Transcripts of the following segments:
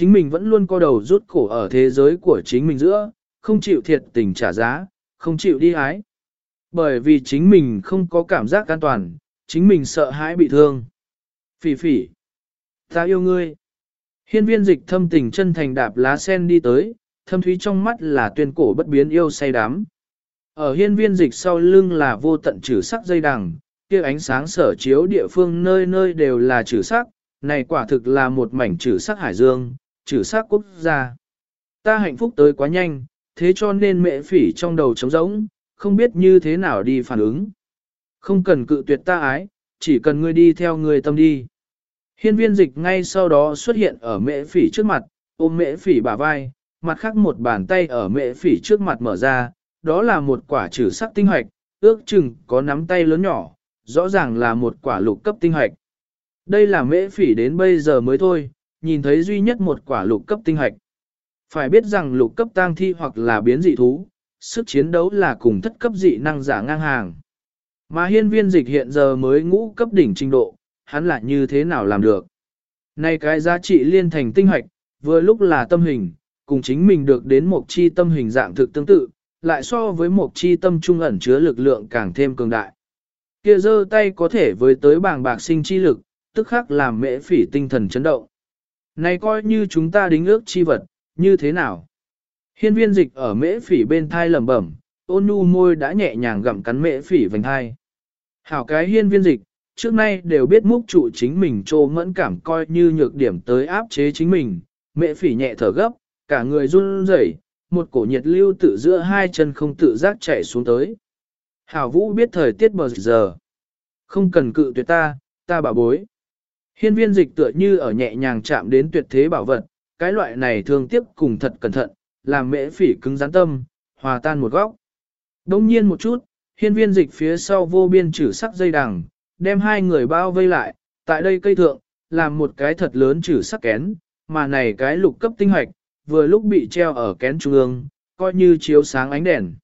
chính mình vẫn luôn co đầu rút cổ ở thế giới của chính mình giữa, không chịu thiệt tình trả giá, không chịu đi hái, Bởi vì chính mình không có cảm giác an toàn, chính mình sợ hãi bị thương. Phỉ phỉ, ta yêu ngươi. Hiên viên dịch thâm tình chân thành đạp lá sen đi tới, thâm thúy trong mắt là tuyên cổ bất biến yêu say đắm. Ở hiên viên dịch sau lưng là vô tận trừ sắc dây đằng, kia ánh sáng sở chiếu địa phương nơi nơi đều là trừ sắc, này quả thực là một mảnh trừ sắc hải dương, trừ sắc quốc gia. Ta hạnh phúc tới quá nhanh, thế cho nên mẹ phỉ trong đầu trống rỗng, không biết như thế nào đi phản ứng. Không cần cự tuyệt ta ái, chỉ cần ngươi đi theo người tâm đi. Hiên viên dịch ngay sau đó xuất hiện ở mẹ phỉ trước mặt, ôm mẹ phỉ bả vai, mặt khác một bàn tay ở mẹ phỉ trước mặt mở ra, đó là một quả trừ sắc tinh hoạch, ước chừng có nắm tay lớn nhỏ, rõ ràng là một quả lục cấp tinh hoạch. Đây là mễ phỉ đến bây giờ mới thôi, nhìn thấy duy nhất một quả lục cấp tinh hạch Phải biết rằng lục cấp tang thi hoặc là biến dị thú, sức chiến đấu là cùng thất cấp dị năng giả ngang hàng. Mà hiên viên dịch hiện giờ mới ngũ cấp đỉnh trình độ, hắn lại như thế nào làm được. nay cái giá trị liên thành tinh hoạch, vừa lúc là tâm hình, cùng chính mình được đến một chi tâm hình dạng thực tương tự, lại so với một chi tâm trung ẩn chứa lực lượng càng thêm cường đại. Kia giơ tay có thể với tới bàng bạc sinh chi lực, tức khắc làm mễ phỉ tinh thần chấn động. Này coi như chúng ta đính ước chi vật, như thế nào? Hiên viên dịch ở mễ phỉ bên thai lẩm bẩm, ôn nhu môi đã nhẹ nhàng gặm cắn mễ phỉ vành thai. Hảo cái hiên viên dịch, trước nay đều biết múc trụ chính mình trô mẫn cảm coi như nhược điểm tới áp chế chính mình, mễ phỉ nhẹ thở gấp, cả người run rẩy, một cổ nhiệt lưu tự giữa hai chân không tự giác chạy xuống tới. Hảo Vũ biết thời tiết bờ giờ. Không cần cự tuyệt ta, ta bảo bối. Hiên viên dịch tựa như ở nhẹ nhàng chạm đến tuyệt thế bảo vật, cái loại này thường tiếp cùng thật cẩn thận, làm mễ phỉ cứng rắn tâm, hòa tan một góc. Đông nhiên một chút, hiên viên dịch phía sau vô biên chữ sắc dây đằng, đem hai người bao vây lại, tại đây cây thượng, làm một cái thật lớn chữ sắc kén, mà này cái lục cấp tinh hoạch, vừa lúc bị treo ở kén trung ương, coi như chiếu sáng ánh đèn.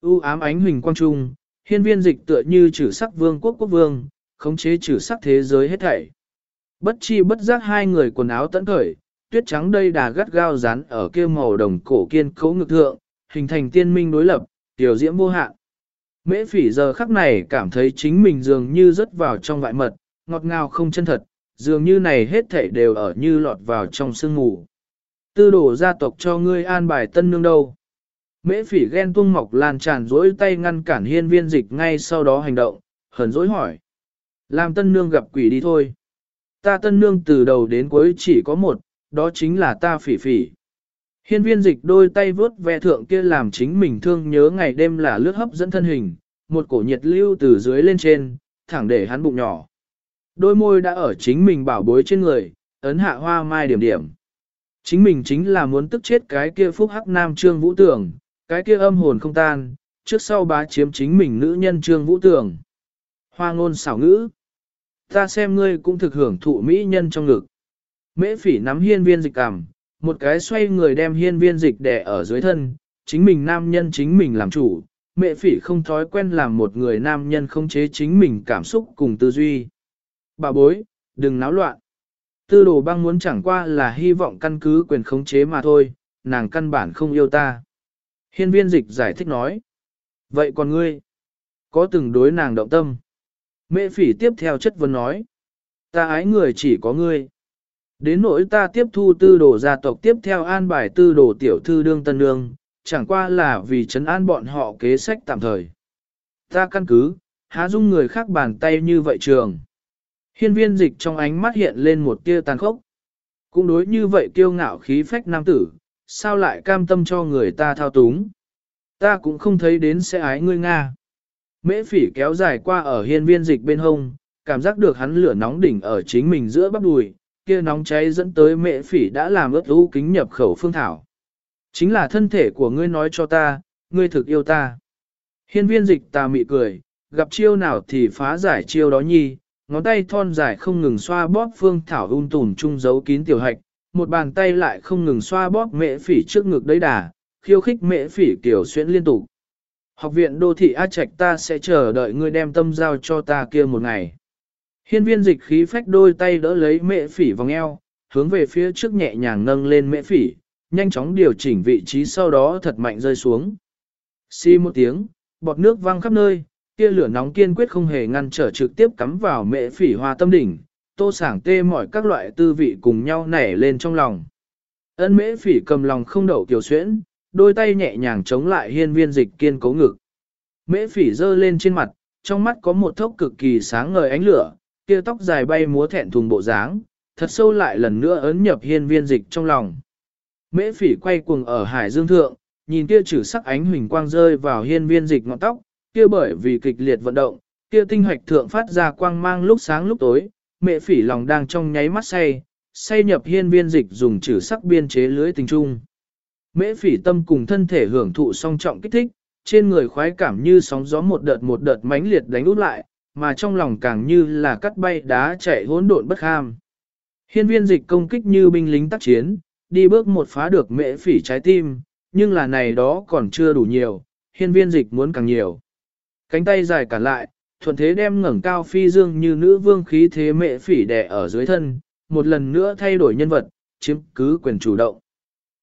U ám ánh huỳnh quang trung, hiên viên dịch tựa như chữ sắc vương quốc quốc vương, khống chế chữ sắc thế giới hết thảy. Bất chi bất giác hai người quần áo tẫn khởi, tuyết trắng đây đà gắt gao dán ở kia màu đồng cổ kiên cấu ngực thượng, hình thành tiên minh đối lập, tiểu diễm vô hạn. Mễ phỉ giờ khắc này cảm thấy chính mình dường như rớt vào trong vại mật, ngọt ngào không chân thật, dường như này hết thảy đều ở như lọt vào trong sương mù. Tư đổ gia tộc cho ngươi an bài tân nương đâu. Mễ phỉ ghen tuông mọc lan tràn rỗi tay ngăn cản hiên viên dịch ngay sau đó hành động, hờn dỗi hỏi. Làm tân nương gặp quỷ đi thôi. Ta tân nương từ đầu đến cuối chỉ có một, đó chính là ta phỉ phỉ. Hiên viên dịch đôi tay vướt ve thượng kia làm chính mình thương nhớ ngày đêm là lướt hấp dẫn thân hình, một cổ nhiệt lưu từ dưới lên trên, thẳng để hắn bụng nhỏ. Đôi môi đã ở chính mình bảo bối trên người, ấn hạ hoa mai điểm điểm. Chính mình chính là muốn tức chết cái kia phúc hắc nam trương vũ tưởng, cái kia âm hồn không tan, trước sau bá chiếm chính mình nữ nhân trương vũ tưởng. Hoa ngôn xảo ngữ. Ta xem ngươi cũng thực hưởng thụ mỹ nhân trong ngực. Mễ phỉ nắm hiên viên dịch cảm, một cái xoay người đem hiên viên dịch đè ở dưới thân, chính mình nam nhân chính mình làm chủ. Mẹ phỉ không thói quen làm một người nam nhân không chế chính mình cảm xúc cùng tư duy. Bà bối, đừng náo loạn. Tư đồ băng muốn chẳng qua là hy vọng căn cứ quyền khống chế mà thôi, nàng căn bản không yêu ta. Hiên viên dịch giải thích nói. Vậy còn ngươi? Có từng đối nàng động tâm? Mẹ phỉ tiếp theo chất vấn nói. Ta ái người chỉ có ngươi. Đến nỗi ta tiếp thu tư đồ gia tộc tiếp theo an bài tư đồ tiểu thư đương tân đương, chẳng qua là vì chấn an bọn họ kế sách tạm thời. Ta căn cứ, há dung người khác bàn tay như vậy trường. Hiên viên dịch trong ánh mắt hiện lên một tia tàn khốc. Cũng đối như vậy kiêu ngạo khí phách nam tử, sao lại cam tâm cho người ta thao túng. Ta cũng không thấy đến sẽ ái ngươi Nga. Mễ phỉ kéo dài qua ở hiên viên dịch bên hông, cảm giác được hắn lửa nóng đỉnh ở chính mình giữa bắp đùi, kia nóng cháy dẫn tới mễ phỉ đã làm ướt u kính nhập khẩu phương thảo. Chính là thân thể của ngươi nói cho ta, ngươi thực yêu ta. Hiên viên dịch ta mị cười, gặp chiêu nào thì phá giải chiêu đó nhi, ngón tay thon dài không ngừng xoa bóp phương thảo un tùn trung giấu kín tiểu hạch, một bàn tay lại không ngừng xoa bóp mễ phỉ trước ngực đấy đà, khiêu khích mễ phỉ kiểu xuyễn liên tục. Học viện đô thị A Trạch ta sẽ chờ đợi ngươi đem tâm giao cho ta kia một ngày. Hiên viên dịch khí phách đôi tay đỡ lấy mễ phỉ vòng eo, hướng về phía trước nhẹ nhàng nâng lên mễ phỉ, nhanh chóng điều chỉnh vị trí sau đó thật mạnh rơi xuống. Xi một tiếng, bọt nước văng khắp nơi, kia lửa nóng kiên quyết không hề ngăn trở trực tiếp cắm vào mễ phỉ hoa tâm đỉnh, tô sảng tê mọi các loại tư vị cùng nhau nảy lên trong lòng. Ân mễ phỉ cầm lòng không đậu tiểu xuyễn, đôi tay nhẹ nhàng chống lại hiên viên dịch kiên cố ngực. Mễ phỉ giơ lên trên mặt, trong mắt có một thốc cực kỳ sáng ngời ánh lửa, kia tóc dài bay múa thẹn thùng bộ dáng, thật sâu lại lần nữa ấn nhập hiên viên dịch trong lòng. Mễ phỉ quay cuồng ở hải dương thượng, nhìn kia trừ sắc ánh huỳnh quang rơi vào hiên viên dịch ngọn tóc, kia bởi vì kịch liệt vận động, kia tinh hoạch thượng phát ra quang mang lúc sáng lúc tối, Mễ phỉ lòng đang trong nháy mắt say, say nhập hiên viên dịch dùng trừ sắc biên chế lưới tình trung. Mễ phỉ tâm cùng thân thể hưởng thụ song trọng kích thích, trên người khoái cảm như sóng gió một đợt một đợt mãnh liệt đánh út lại, mà trong lòng càng như là cắt bay đá chạy hỗn độn bất ham. Hiên viên dịch công kích như binh lính tác chiến, đi bước một phá được mễ phỉ trái tim, nhưng là này đó còn chưa đủ nhiều, hiên viên dịch muốn càng nhiều. Cánh tay dài cả lại, thuận thế đem ngẩng cao phi dương như nữ vương khí thế mễ phỉ đè ở dưới thân, một lần nữa thay đổi nhân vật, chiếm cứ quyền chủ động.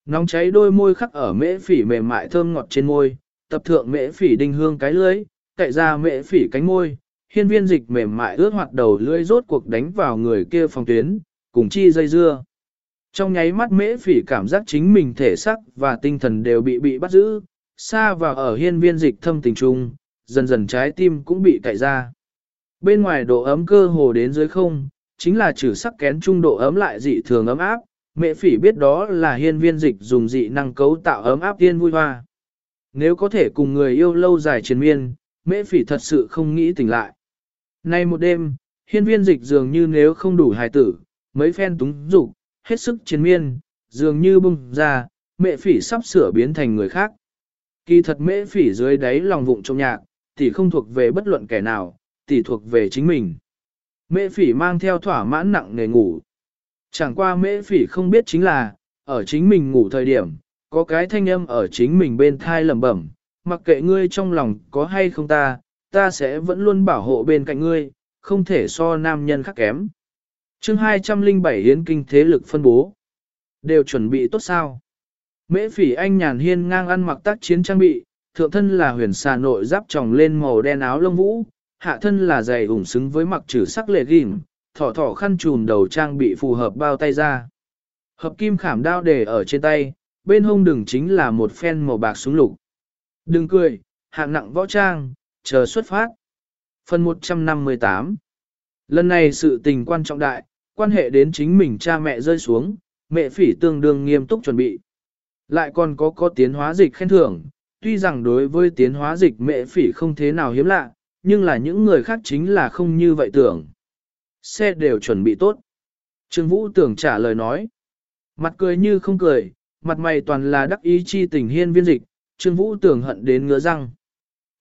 Nóng cháy đôi môi khắc ở mễ phỉ mềm mại thơm ngọt trên môi, tập thượng mễ phỉ đinh hương cái lưới, cậy ra mễ phỉ cánh môi, hiên viên dịch mềm mại ướt hoạt đầu lưỡi rốt cuộc đánh vào người kia phòng tuyến, cùng chi dây dưa. Trong nháy mắt mễ phỉ cảm giác chính mình thể sắc và tinh thần đều bị bị bắt giữ, xa vào ở hiên viên dịch thâm tình trung, dần dần trái tim cũng bị cậy ra. Bên ngoài độ ấm cơ hồ đến dưới không, chính là trừ sắc kén trung độ ấm lại dị thường ấm áp, mẹ phỉ biết đó là hiên viên dịch dùng dị năng cấu tạo ấm áp tiên vui hoa. Nếu có thể cùng người yêu lâu dài triền miên, mẹ phỉ thật sự không nghĩ tỉnh lại. Nay một đêm, hiên viên dịch dường như nếu không đủ hài tử, mấy phen túng dục hết sức chiến miên, dường như bung ra, mẹ phỉ sắp sửa biến thành người khác. Kỳ thật mẹ phỉ dưới đáy lòng vụng trong nhạc, tỷ không thuộc về bất luận kẻ nào, tỷ thuộc về chính mình. Mẹ phỉ mang theo thỏa mãn nặng nề ngủ. Chẳng qua mễ phỉ không biết chính là, ở chính mình ngủ thời điểm, có cái thanh âm ở chính mình bên thai lẩm bẩm, mặc kệ ngươi trong lòng có hay không ta, ta sẽ vẫn luôn bảo hộ bên cạnh ngươi, không thể so nam nhân khác kém chương 207 hiến kinh thế lực phân bố. Đều chuẩn bị tốt sao? Mễ phỉ anh nhàn hiên ngang ăn mặc tác chiến trang bị, thượng thân là huyền xà nội giáp tròng lên màu đen áo lông vũ, hạ thân là giày ủng xứng với mặc trừ sắc lệ ghim, thỏ thỏ khăn trùn đầu trang bị phù hợp bao tay ra. Hợp kim khảm đao để ở trên tay, bên hông đường chính là một phen màu bạc súng lục. Đừng cười, hạng nặng võ trang, chờ xuất phát. Phần 158 Lần này sự tình quan trọng đại, quan hệ đến chính mình cha mẹ rơi xuống, mẹ phỉ tương đương nghiêm túc chuẩn bị. Lại còn có có tiến hóa dịch khen thưởng, tuy rằng đối với tiến hóa dịch mẹ phỉ không thế nào hiếm lạ, nhưng là những người khác chính là không như vậy tưởng. Xe đều chuẩn bị tốt. Trương Vũ tưởng trả lời nói. Mặt cười như không cười, mặt mày toàn là đắc ý chi tình hiên viên dịch, Trương Vũ tưởng hận đến ngứa răng.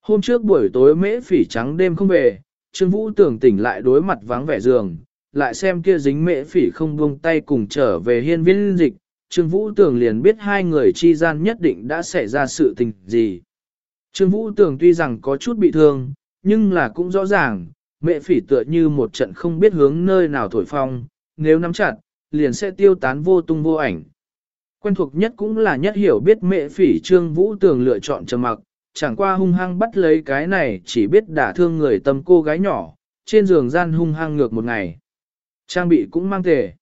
Hôm trước buổi tối mễ phỉ trắng đêm không về, Trương Vũ tưởng tỉnh lại đối mặt vắng vẻ giường, lại xem kia dính mễ phỉ không buông tay cùng trở về hiên viên dịch, Trương Vũ tưởng liền biết hai người chi gian nhất định đã xảy ra sự tình gì. Trương Vũ tưởng tuy rằng có chút bị thương, nhưng là cũng rõ ràng, mẹ phỉ tựa như một trận không biết hướng nơi nào thổi phong, nếu nắm chặt, liền sẽ tiêu tán vô tung vô ảnh. Quen thuộc nhất cũng là nhất hiểu biết mẹ phỉ Trương Vũ Tường lựa chọn trầm mặc, chẳng qua hung hăng bắt lấy cái này chỉ biết đả thương người tâm cô gái nhỏ, trên giường gian hung hăng ngược một ngày. Trang bị cũng mang tề.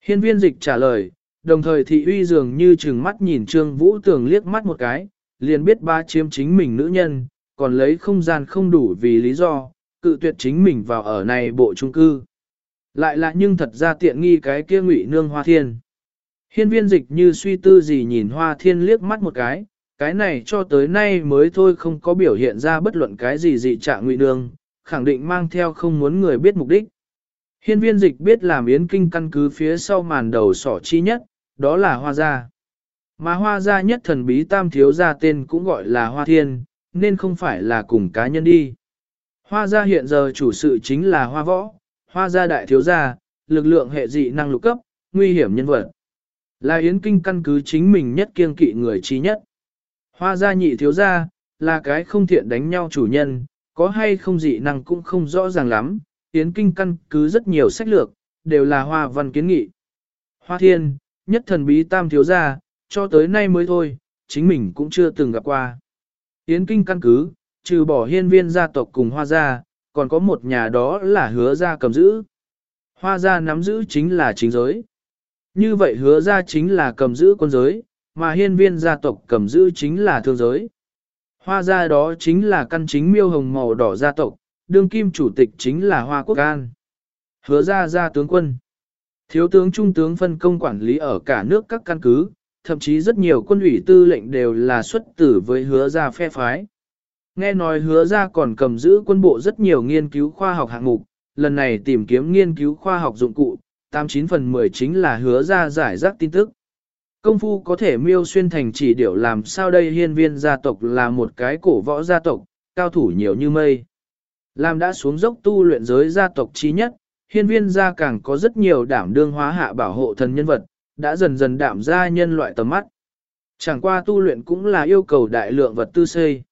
Hiên viên dịch trả lời, đồng thời thị uy dường như chừng mắt nhìn Trương Vũ Tường liếc mắt một cái, liền biết ba chiếm chính mình nữ nhân, còn lấy không gian không đủ vì lý do, cự tuyệt chính mình vào ở này bộ trung cư. Lại là nhưng thật ra tiện nghi cái kia ngụy nương hoa thiên. Hiên viên dịch như suy tư gì nhìn hoa thiên liếc mắt một cái, cái này cho tới nay mới thôi không có biểu hiện ra bất luận cái gì dị trạng ngụy nương, khẳng định mang theo không muốn người biết mục đích. Hiên viên dịch biết làm yến kinh căn cứ phía sau màn đầu sỏ chi nhất, đó là hoa gia. Mà hoa gia nhất thần bí tam thiếu gia tên cũng gọi là hoa thiên, nên không phải là cùng cá nhân đi. Hoa gia hiện giờ chủ sự chính là hoa võ, hoa gia đại thiếu gia, lực lượng hệ dị năng lục cấp, nguy hiểm nhân vật. Là yến kinh căn cứ chính mình nhất kiêng kỵ người trí nhất. Hoa gia nhị thiếu gia, là cái không thiện đánh nhau chủ nhân, có hay không dị năng cũng không rõ ràng lắm, Yến Kinh căn cứ rất nhiều sách lược, đều là hoa văn kiến nghị. Hoa thiên, nhất thần bí tam thiếu gia, cho tới nay mới thôi, chính mình cũng chưa từng gặp qua. Yến kinh căn cứ, trừ bỏ hiên viên gia tộc cùng hoa gia, còn có một nhà đó là hứa gia cầm giữ. Hoa gia nắm giữ chính là chính giới. Như vậy hứa gia chính là cầm giữ quân giới, mà hiên viên gia tộc cầm giữ chính là thương giới. Hoa gia đó chính là căn chính miêu hồng màu đỏ gia tộc, đương kim chủ tịch chính là Hoa Quốc An. Hứa gia gia tướng quân. Thiếu tướng trung tướng phân công quản lý ở cả nước các căn cứ, thậm chí rất nhiều quân ủy tư lệnh đều là xuất tử với hứa gia phe phái. Nghe nói hứa gia còn cầm giữ quân bộ rất nhiều nghiên cứu khoa học hạng mục, lần này tìm kiếm nghiên cứu khoa học dụng cụ, 89 phần 10 chính là hứa gia giải rác tin tức. Công phu có thể miêu xuyên thành chỉ điều làm sao đây hiên viên gia tộc là một cái cổ võ gia tộc, cao thủ nhiều như mây. Làm đã xuống dốc tu luyện giới gia tộc trí nhất, hiên viên gia càng có rất nhiều đảm đương hóa hạ bảo hộ thần nhân vật, đã dần dần đảm ra nhân loại tầm mắt. Chẳng qua tu luyện cũng là yêu cầu đại lượng vật tư xây.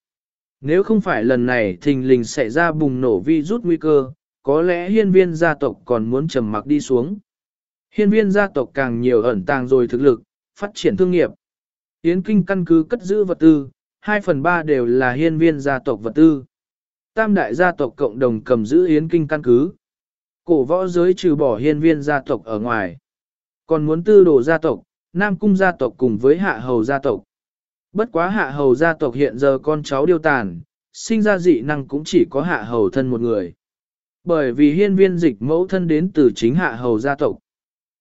Nếu không phải lần này thình lình xảy ra bùng nổ vi rút nguy cơ, có lẽ hiên viên gia tộc còn muốn trầm mặc đi xuống. Hiên viên gia tộc càng nhiều ẩn tàng rồi thực lực, phát triển thương nghiệp. Yến kinh căn cứ cất giữ vật tư, 2 phần 3 đều là hiên viên gia tộc vật tư. Tam đại gia tộc cộng đồng cầm giữ Yến kinh căn cứ. Cổ võ giới trừ bỏ hiên viên gia tộc ở ngoài. Còn muốn tư đồ gia tộc, Nam cung gia tộc cùng với hạ hầu gia tộc. Bất quá hạ hầu gia tộc hiện giờ con cháu điêu tàn, sinh ra dị năng cũng chỉ có hạ hầu thân một người. Bởi vì hiên viên dịch mẫu thân đến từ chính hạ hầu gia tộc.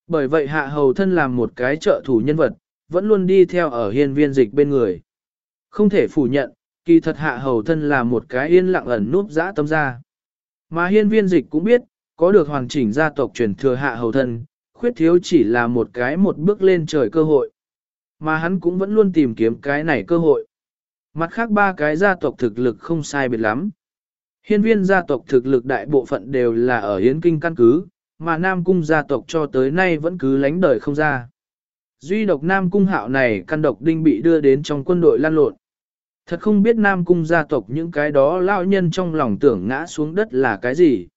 Bởi vậy hạ hầu thân làm một cái trợ thủ nhân vật, vẫn luôn đi theo ở hiên viên dịch bên người. Không thể phủ nhận, kỳ thật hạ hầu thân là một cái yên lặng ẩn núp giã tâm ra. Mà hiên viên dịch cũng biết, có được hoàn chỉnh gia tộc truyền thừa hạ hầu thân, khuyết thiếu chỉ là một cái một bước lên trời cơ hội. Mà hắn cũng vẫn luôn tìm kiếm cái này cơ hội. Mặt khác ba cái gia tộc thực lực không sai biệt lắm. Hiên viên gia tộc thực lực đại bộ phận đều là ở Yến Kinh căn cứ, mà Nam Cung gia tộc cho tới nay vẫn cứ lánh đời không ra. Duy độc Nam Cung hạo này căn độc đinh bị đưa đến trong quân đội lan lộn. Thật không biết Nam Cung gia tộc những cái đó lao nhân trong lòng tưởng ngã xuống đất là cái gì.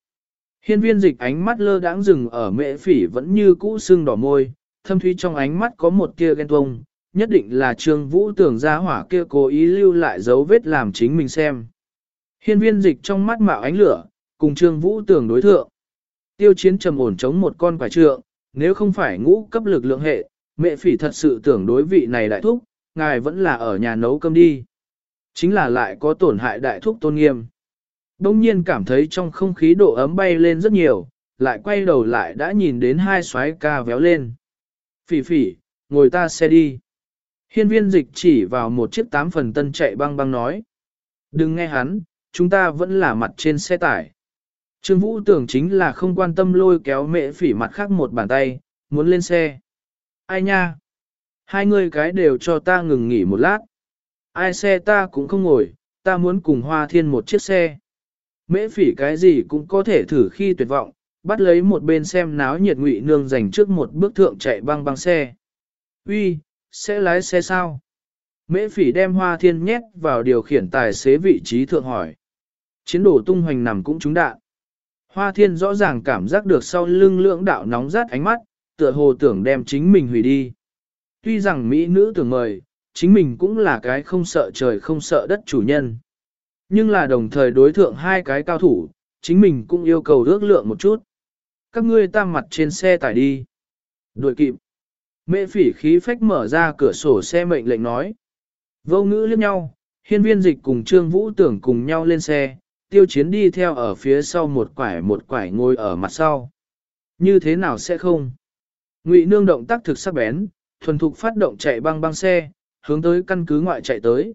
Hiên viên dịch ánh mắt lơ đãng dừng ở mễ phỉ vẫn như cũ sưng đỏ môi, thâm thúy trong ánh mắt có một tia ghen tuông, nhất định là trương vũ tưởng ra hỏa kia cố ý lưu lại dấu vết làm chính mình xem. Hiên viên dịch trong mắt mạo ánh lửa, cùng trương vũ tưởng đối thượng. Tiêu chiến trầm ổn chống một con quả trượng, nếu không phải ngũ cấp lực lượng hệ, mẹ phỉ thật sự tưởng đối vị này đại thúc, ngài vẫn là ở nhà nấu cơm đi. Chính là lại có tổn hại đại thúc tôn nghiêm. Đông nhiên cảm thấy trong không khí độ ấm bay lên rất nhiều, lại quay đầu lại đã nhìn đến hai xoái ca véo lên. Phỉ phỉ, ngồi ta xe đi. Hiên viên dịch chỉ vào một chiếc tám phần tân chạy băng băng nói. Đừng nghe hắn, chúng ta vẫn là mặt trên xe tải. Trương Vũ tưởng chính là không quan tâm lôi kéo mẹ phỉ mặt khác một bàn tay, muốn lên xe. Ai nha? Hai người cái đều cho ta ngừng nghỉ một lát. Ai xe ta cũng không ngồi, ta muốn cùng hoa thiên một chiếc xe. Mễ phỉ cái gì cũng có thể thử khi tuyệt vọng, bắt lấy một bên xem náo nhiệt ngụy nương dành trước một bước thượng chạy băng băng xe. Uy, sẽ lái xe sao? Mễ phỉ đem hoa thiên nhét vào điều khiển tài xế vị trí thượng hỏi. Chiến đổ tung hoành nằm cũng trúng đạn. Hoa thiên rõ ràng cảm giác được sau lưng lưỡng đạo nóng rát ánh mắt, tựa hồ tưởng đem chính mình hủy đi. Tuy rằng Mỹ nữ tưởng mời, chính mình cũng là cái không sợ trời không sợ đất chủ nhân. Nhưng là đồng thời đối thượng hai cái cao thủ, chính mình cũng yêu cầu ước lượng một chút. Các ngươi tam mặt trên xe tải đi. Đuổi kịp. Mẹ phỉ khí phách mở ra cửa sổ xe mệnh lệnh nói. Vô ngữ liếc nhau, hiên viên dịch cùng Trương Vũ tưởng cùng nhau lên xe, tiêu chiến đi theo ở phía sau một quải một quải ngồi ở mặt sau. Như thế nào sẽ không? Ngụy nương động tác thực sắc bén, thuần thục phát động chạy băng băng xe, hướng tới căn cứ ngoại chạy tới.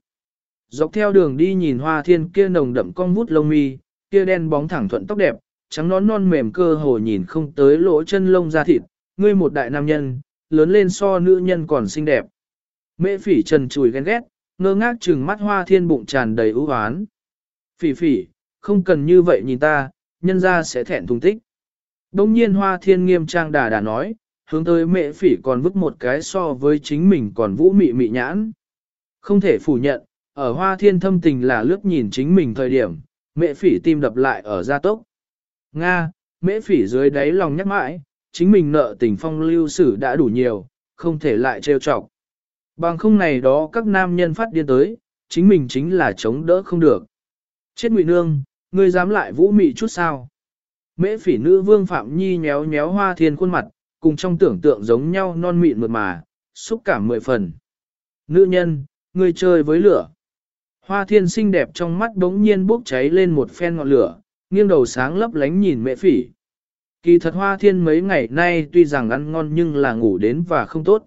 Dọc theo đường đi nhìn hoa thiên kia nồng đậm cong vút lông mi, kia đen bóng thẳng thuận tóc đẹp, trắng nón non mềm cơ hồ nhìn không tới lỗ chân lông da thịt, ngươi một đại nam nhân, lớn lên so nữ nhân còn xinh đẹp. Mễ phỉ trần chùi ghen ghét, ngơ ngác trừng mắt hoa thiên bụng tràn đầy ưu hoán. Phỉ phỉ, không cần như vậy nhìn ta, nhân ra sẽ thẹn thùng tích. Đông nhiên hoa thiên nghiêm trang đà đà nói, hướng tới mẹ phỉ còn vứt một cái so với chính mình còn vũ mị mị nhãn. Không thể phủ nhận, ở hoa thiên thâm tình là lướt nhìn chính mình thời điểm, mẹ phỉ tim đập lại ở gia tốc. Nga, mẹ phỉ dưới đáy lòng nhắc mãi, chính mình nợ tình phong lưu sử đã đủ nhiều, không thể lại trêu chọc. Bằng không này đó các nam nhân phát điên tới, chính mình chính là chống đỡ không được. Chết ngụy nương, ngươi dám lại vũ mị chút sao? Mễ phỉ nữ vương Phạm Nhi nhéo nhéo hoa thiên khuôn mặt, cùng trong tưởng tượng giống nhau non mịn mượt mà, xúc cảm mười phần. Nữ nhân, ngươi chơi với lửa. Hoa thiên xinh đẹp trong mắt đống nhiên bốc cháy lên một phen ngọn lửa, nghiêng đầu sáng lấp lánh nhìn mẹ phỉ. Kỳ thật hoa thiên mấy ngày nay tuy rằng ăn ngon nhưng là ngủ đến và không tốt.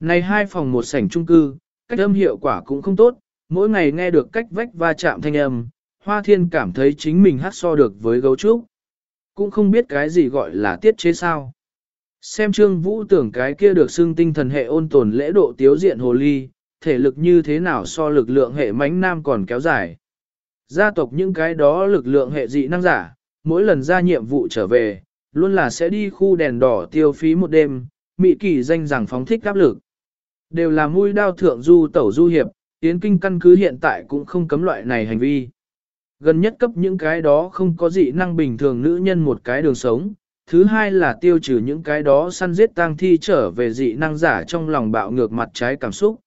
Này hai phòng một sảnh chung cư, cách âm hiệu quả cũng không tốt, mỗi ngày nghe được cách vách va chạm thanh âm, hoa thiên cảm thấy chính mình hát so được với gấu trúc. Cũng không biết cái gì gọi là tiết chế sao. Xem trương vũ tưởng cái kia được xưng tinh thần hệ ôn tồn lễ độ tiếu diện hồ ly, thể lực như thế nào so lực lượng hệ mánh nam còn kéo dài. Gia tộc những cái đó lực lượng hệ dị năng giả, mỗi lần ra nhiệm vụ trở về, luôn là sẽ đi khu đèn đỏ tiêu phí một đêm, mị kỳ danh rằng phóng thích áp lực. Đều là mũi đao thượng du tẩu du hiệp, tiến kinh căn cứ hiện tại cũng không cấm loại này hành vi. Gần nhất cấp những cái đó không có dị năng bình thường nữ nhân một cái đường sống, thứ hai là tiêu trừ những cái đó săn giết tang thi trở về dị năng giả trong lòng bạo ngược mặt trái cảm xúc.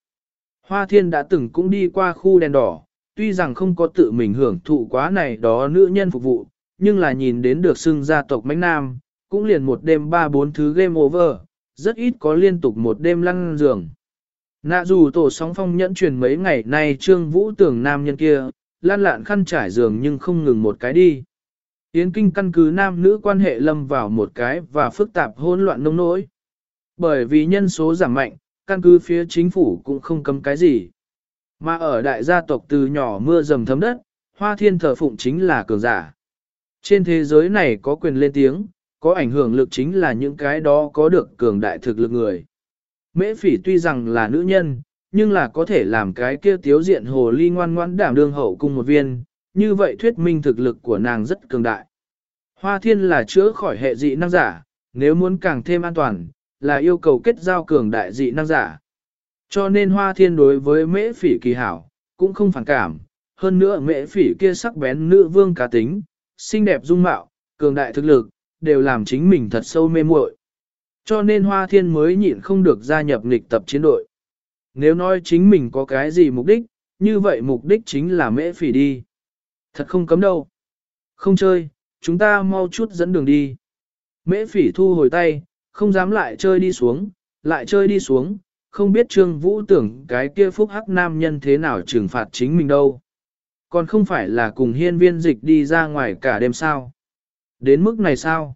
Hoa thiên đã từng cũng đi qua khu đèn đỏ, tuy rằng không có tự mình hưởng thụ quá này đó nữ nhân phục vụ, nhưng là nhìn đến được xưng gia tộc Mánh Nam, cũng liền một đêm ba bốn thứ game over, rất ít có liên tục một đêm lăn giường. Nạ dù tổ sóng phong nhẫn truyền mấy ngày nay trương vũ tưởng nam nhân kia, lan lạn khăn trải giường nhưng không ngừng một cái đi. Yến kinh căn cứ nam nữ quan hệ lâm vào một cái và phức tạp hỗn loạn nông nỗi. Bởi vì nhân số giảm mạnh, căn cứ phía chính phủ cũng không cấm cái gì. Mà ở đại gia tộc từ nhỏ mưa dầm thấm đất, hoa thiên thờ phụng chính là cường giả. Trên thế giới này có quyền lên tiếng, có ảnh hưởng lực chính là những cái đó có được cường đại thực lực người. Mễ phỉ tuy rằng là nữ nhân, nhưng là có thể làm cái kia tiếu diện hồ ly ngoan ngoãn đảm đương hậu cung một viên, như vậy thuyết minh thực lực của nàng rất cường đại. Hoa thiên là chữa khỏi hệ dị năng giả, nếu muốn càng thêm an toàn, là yêu cầu kết giao cường đại dị năng giả. Cho nên hoa thiên đối với mễ phỉ kỳ hảo, cũng không phản cảm, hơn nữa mễ phỉ kia sắc bén nữ vương cá tính, xinh đẹp dung mạo, cường đại thực lực, đều làm chính mình thật sâu mê muội. Cho nên hoa thiên mới nhịn không được gia nhập nghịch tập chiến đội. Nếu nói chính mình có cái gì mục đích, như vậy mục đích chính là mễ phỉ đi. Thật không cấm đâu. Không chơi, chúng ta mau chút dẫn đường đi. Mễ phỉ thu hồi tay, không dám lại chơi đi xuống, lại chơi đi xuống, không biết Trương Vũ tưởng cái kia phúc hắc nam nhân thế nào trừng phạt chính mình đâu. Còn không phải là cùng hiên viên dịch đi ra ngoài cả đêm sao. Đến mức này sao?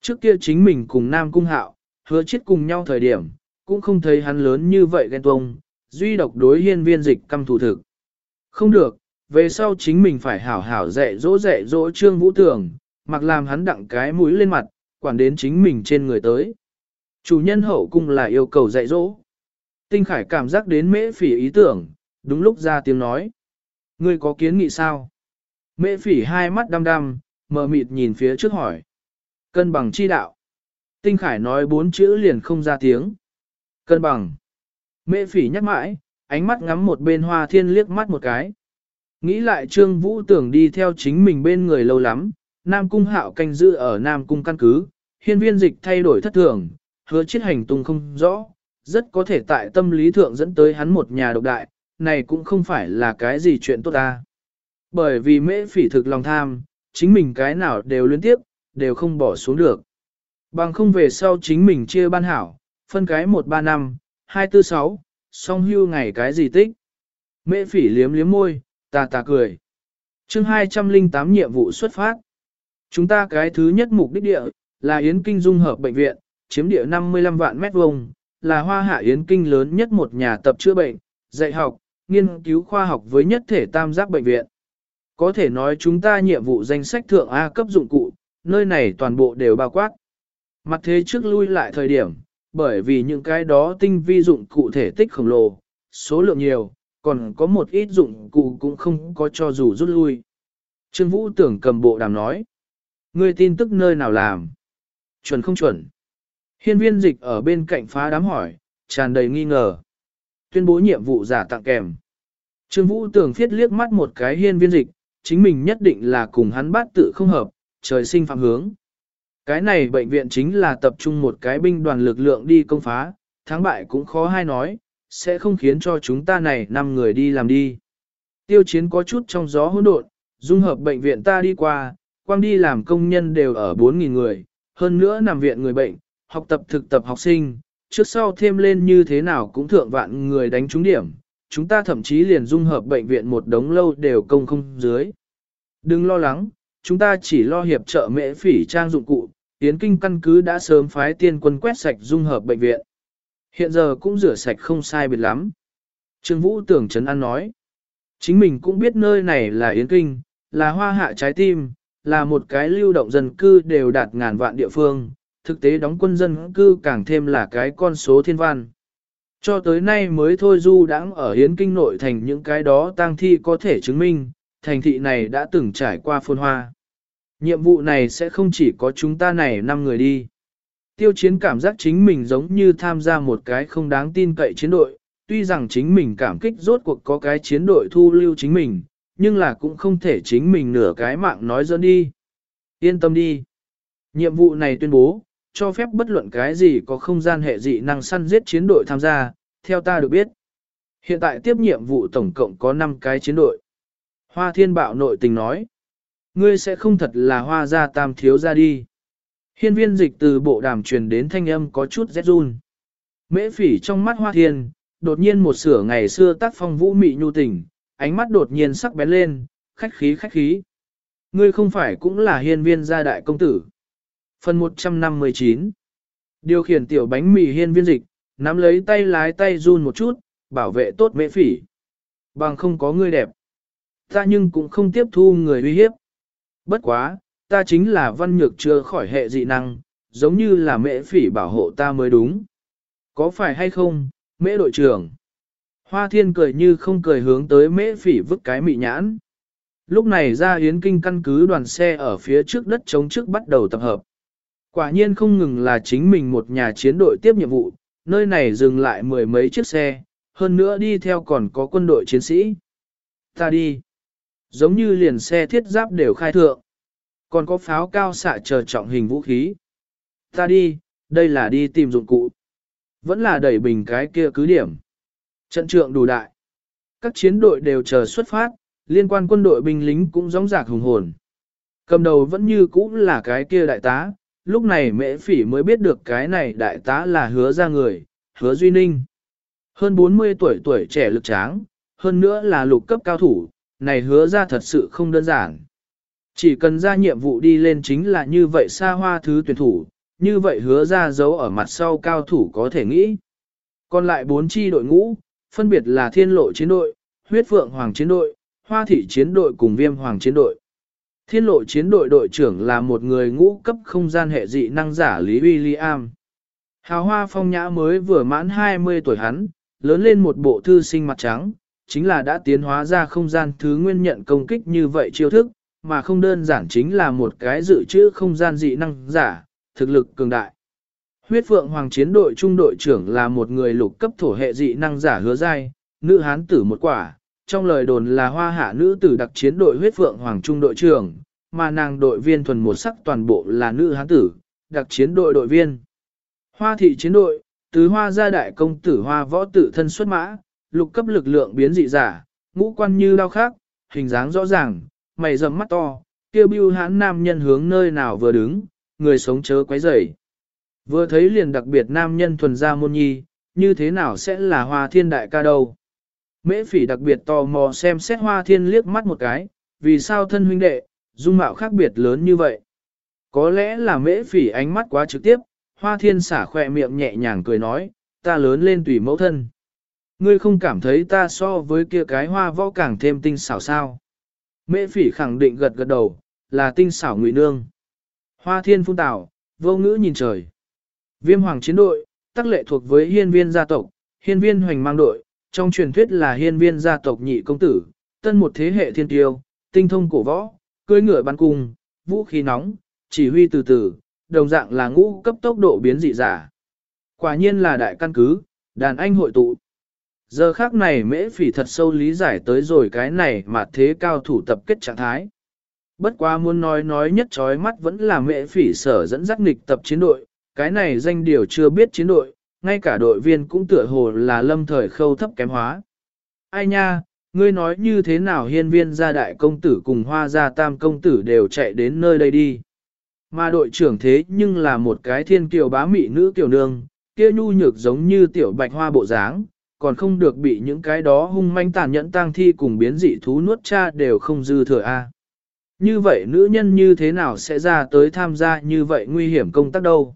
Trước kia chính mình cùng Nam Cung Hạo, hứa chết cùng nhau thời điểm, cũng không thấy hắn lớn như vậy ghen tuông, duy độc đối hiên viên dịch căm thủ thực. Không được, về sau chính mình phải hảo hảo dạy dỗ dạy dỗ Trương Vũ tưởng, mặc làm hắn đặng cái mũi lên mặt, quản đến chính mình trên người tới. Chủ nhân hậu cung là yêu cầu dạy dỗ. Tinh Khải cảm giác đến mễ phỉ ý tưởng, đúng lúc ra tiếng nói. Ngươi có kiến nghị sao? Mễ phỉ hai mắt đăm đăm, mờ mịt nhìn phía trước hỏi. Cân bằng chi đạo. Tinh Khải nói bốn chữ liền không ra tiếng. Cân bằng. Mễ phỉ nhắc mãi, ánh mắt ngắm một bên hoa thiên liếc mắt một cái. Nghĩ lại Trương Vũ tưởng đi theo chính mình bên người lâu lắm, Nam Cung hạo canh giữ ở Nam Cung căn cứ, hiên viên dịch thay đổi thất thường, hứa chết hành tung không rõ, rất có thể tại tâm lý thượng dẫn tới hắn một nhà độc đại, này cũng không phải là cái gì chuyện tốt ta. Bởi vì mễ phỉ thực lòng tham, chính mình cái nào đều liên tiếp, đều không bỏ xuống được. Bằng không về sau chính mình chia ban hảo, phân cái 1-3 năm, 246, song hưu ngày cái gì tích. Mễ phỉ liếm liếm môi, ta ta cười. chương 208 nhiệm vụ xuất phát. Chúng ta cái thứ nhất mục đích địa, là Yến Kinh Dung Hợp Bệnh viện, chiếm địa 55 vạn mét vuông, là hoa hạ Yến Kinh lớn nhất một nhà tập chữa bệnh, dạy học, nghiên cứu khoa học với nhất thể tam giác bệnh viện. Có thể nói chúng ta nhiệm vụ danh sách thượng A cấp dụng cụ, nơi này toàn bộ đều bao quát. Mặt thế trước lui lại thời điểm, bởi vì những cái đó tinh vi dụng cụ thể tích khổng lồ, số lượng nhiều, còn có một ít dụng cụ cũng không có cho dù rút lui. Trương Vũ tưởng cầm bộ đàm nói. Ngươi tin tức nơi nào làm? Chuẩn không chuẩn? Hiên viên dịch ở bên cạnh phá đám hỏi, tràn đầy nghi ngờ. Tuyên bố nhiệm vụ giả tặng kèm. Trương Vũ tưởng thiết liếc mắt một cái hiên viên dịch, chính mình nhất định là cùng hắn bát tự không hợp, trời sinh phạm hướng. Cái này bệnh viện chính là tập trung một cái binh đoàn lực lượng đi công phá, thắng bại cũng khó hay nói, sẽ không khiến cho chúng ta này năm người đi làm đi. Tiêu chiến có chút trong gió hỗn độn, dung hợp bệnh viện ta đi qua, quang đi làm công nhân đều ở 4.000 người, hơn nữa nằm viện người bệnh, học tập thực tập học sinh, trước sau thêm lên như thế nào cũng thượng vạn người đánh trúng điểm, chúng ta thậm chí liền dung hợp bệnh viện một đống lâu đều công không dưới. Đừng lo lắng, chúng ta chỉ lo hiệp trợ mễ phỉ trang dụng cụ, tiến kinh căn cứ đã sớm phái tiên quân quét sạch dung hợp bệnh viện. Hiện giờ cũng rửa sạch không sai biệt lắm. Trương Vũ tưởng Trấn An nói, chính mình cũng biết nơi này là Yến Kinh, là hoa hạ trái tim, là một cái lưu động dân cư đều đạt ngàn vạn địa phương, thực tế đóng quân dân cư càng thêm là cái con số thiên văn. Cho tới nay mới thôi du đãng ở hiến kinh nội thành những cái đó tang thi có thể chứng minh, thành thị này đã từng trải qua phôn hoa. Nhiệm vụ này sẽ không chỉ có chúng ta này 5 người đi. Tiêu chiến cảm giác chính mình giống như tham gia một cái không đáng tin cậy chiến đội, tuy rằng chính mình cảm kích rốt cuộc có cái chiến đội thu lưu chính mình, nhưng là cũng không thể chính mình nửa cái mạng nói dẫn đi. Yên tâm đi. Nhiệm vụ này tuyên bố, cho phép bất luận cái gì có không gian hệ dị năng săn giết chiến đội tham gia, theo ta được biết. Hiện tại tiếp nhiệm vụ tổng cộng có 5 cái chiến đội. Hoa thiên bạo nội tình nói. Ngươi sẽ không thật là hoa gia tam thiếu ra đi. Hiên viên dịch từ bộ đàm truyền đến thanh âm có chút rét run. Mễ phỉ trong mắt hoa thiên, đột nhiên một sửa ngày xưa tác phong vũ mị nhu tình, ánh mắt đột nhiên sắc bén lên, khách khí khách khí. Ngươi không phải cũng là hiên viên gia đại công tử. Phần 159 Điều khiển tiểu bánh mì hiên viên dịch, nắm lấy tay lái tay run một chút, bảo vệ tốt mễ phỉ. Bằng không có người đẹp. Ta nhưng cũng không tiếp thu người uy hiếp. Bất quá, ta chính là văn nhược chưa khỏi hệ dị năng, giống như là mễ phỉ bảo hộ ta mới đúng. Có phải hay không, mễ đội trưởng? Hoa thiên cười như không cười hướng tới mễ phỉ vứt cái mị nhãn. Lúc này ra yến kinh căn cứ đoàn xe ở phía trước đất chống trước bắt đầu tập hợp. Quả nhiên không ngừng là chính mình một nhà chiến đội tiếp nhiệm vụ, nơi này dừng lại mười mấy chiếc xe, hơn nữa đi theo còn có quân đội chiến sĩ. Ta đi. Giống như liền xe thiết giáp đều khai thượng. Còn có pháo cao xạ chờ trọng hình vũ khí. Ta đi, đây là đi tìm dụng cụ. Vẫn là đẩy bình cái kia cứ điểm. Trận trượng đủ đại. Các chiến đội đều chờ xuất phát, liên quan quân đội binh lính cũng giống giạc hùng hồn. Cầm đầu vẫn như cũ là cái kia đại tá, lúc này mễ phỉ mới biết được cái này đại tá là hứa ra người, hứa duy ninh. Hơn 40 tuổi tuổi trẻ lực tráng, hơn nữa là lục cấp cao thủ, này hứa ra thật sự không đơn giản. Chỉ cần ra nhiệm vụ đi lên chính là như vậy xa hoa thứ tuyển thủ, như vậy hứa ra giấu ở mặt sau cao thủ có thể nghĩ. Còn lại bốn chi đội ngũ, phân biệt là thiên lộ chiến đội, huyết phượng hoàng chiến đội, hoa thị chiến đội cùng viêm hoàng chiến đội. Thiên lộ chiến đội đội trưởng là một người ngũ cấp không gian hệ dị năng giả Lý William. Hào hoa phong nhã mới vừa mãn 20 tuổi hắn, lớn lên một bộ thư sinh mặt trắng, chính là đã tiến hóa ra không gian thứ nguyên nhận công kích như vậy chiêu thức, mà không đơn giản chính là một cái dự trữ không gian dị năng giả, thực lực cường đại. Huyết Phượng Hoàng chiến đội trung đội trưởng là một người lục cấp thổ hệ dị năng giả hứa dai, nữ hán tử một quả, trong lời đồn là hoa hạ nữ tử đặc chiến đội huyết Phượng Hoàng trung đội trưởng, mà nàng đội viên thuần một sắc toàn bộ là nữ hán tử, đặc chiến đội đội viên. Hoa thị chiến đội, tứ hoa gia đại công tử hoa võ tử thân xuất mã, lục cấp lực lượng biến dị giả, ngũ quan như đao khác, hình dáng rõ ràng, mày rậm mắt to, kêu bưu hán nam nhân hướng nơi nào vừa đứng, người sống chớ quấy rầy. Vừa thấy liền đặc biệt nam nhân thuần gia môn nhi, như thế nào sẽ là hoa thiên đại ca đâu. Mễ phỉ đặc biệt tò mò xem xét hoa thiên liếc mắt một cái, vì sao thân huynh đệ, dung mạo khác biệt lớn như vậy. Có lẽ là mễ phỉ ánh mắt quá trực tiếp, hoa thiên xả khỏe miệng nhẹ nhàng cười nói, ta lớn lên tùy mẫu thân. Ngươi không cảm thấy ta so với kia cái hoa võ càng thêm tinh xảo sao. Mễ phỉ khẳng định gật gật đầu, là tinh xảo ngụy nương. Hoa thiên phun tảo, vô ngữ nhìn trời. Viêm hoàng chiến đội, tắc lệ thuộc với hiên viên gia tộc, hiên viên hoành mang đội, trong truyền thuyết là hiên viên gia tộc nhị công tử, tân một thế hệ thiên tiêu, tinh thông cổ võ, cưỡi ngựa bắn cung, vũ khí nóng, chỉ huy từ từ, đồng dạng là ngũ cấp tốc độ biến dị giả. Quả nhiên là đại căn cứ, đàn anh hội tụ. Giờ khác này mễ phỉ thật sâu lý giải tới rồi cái này mà thế cao thủ tập kết trạng thái. Bất quá muốn nói nói nhất trói mắt vẫn là mẹ phỉ sở dẫn dắt nghịch tập chiến đội, cái này danh điều chưa biết chiến đội, ngay cả đội viên cũng tựa hồ là lâm thời khâu thấp kém hóa. Ai nha, ngươi nói như thế nào hiên viên gia đại công tử cùng hoa gia tam công tử đều chạy đến nơi đây đi. Mà đội trưởng thế nhưng là một cái thiên kiều bá mị nữ kiều nương, kia nhu nhược giống như tiểu bạch hoa bộ dáng, còn không được bị những cái đó hung manh tàn nhẫn tang thi cùng biến dị thú nuốt cha đều không dư thừa a. Như vậy nữ nhân như thế nào sẽ ra tới tham gia như vậy nguy hiểm công tác đâu?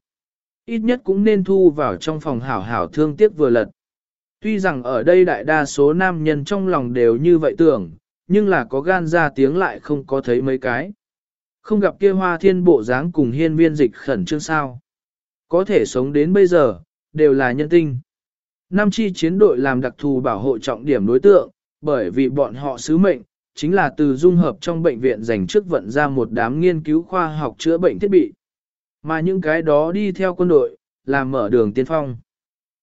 Ít nhất cũng nên thu vào trong phòng hảo hảo thương tiếc vừa lật. Tuy rằng ở đây đại đa số nam nhân trong lòng đều như vậy tưởng, nhưng là có gan ra tiếng lại không có thấy mấy cái. Không gặp kia hoa thiên bộ dáng cùng hiên viên dịch khẩn trương sao. Có thể sống đến bây giờ, đều là nhân tinh. Nam chi chiến đội làm đặc thù bảo hộ trọng điểm đối tượng, bởi vì bọn họ sứ mệnh, chính là từ dung hợp trong bệnh viện dành trước vận ra một đám nghiên cứu khoa học chữa bệnh thiết bị. Mà những cái đó đi theo quân đội, làm mở đường tiên phong.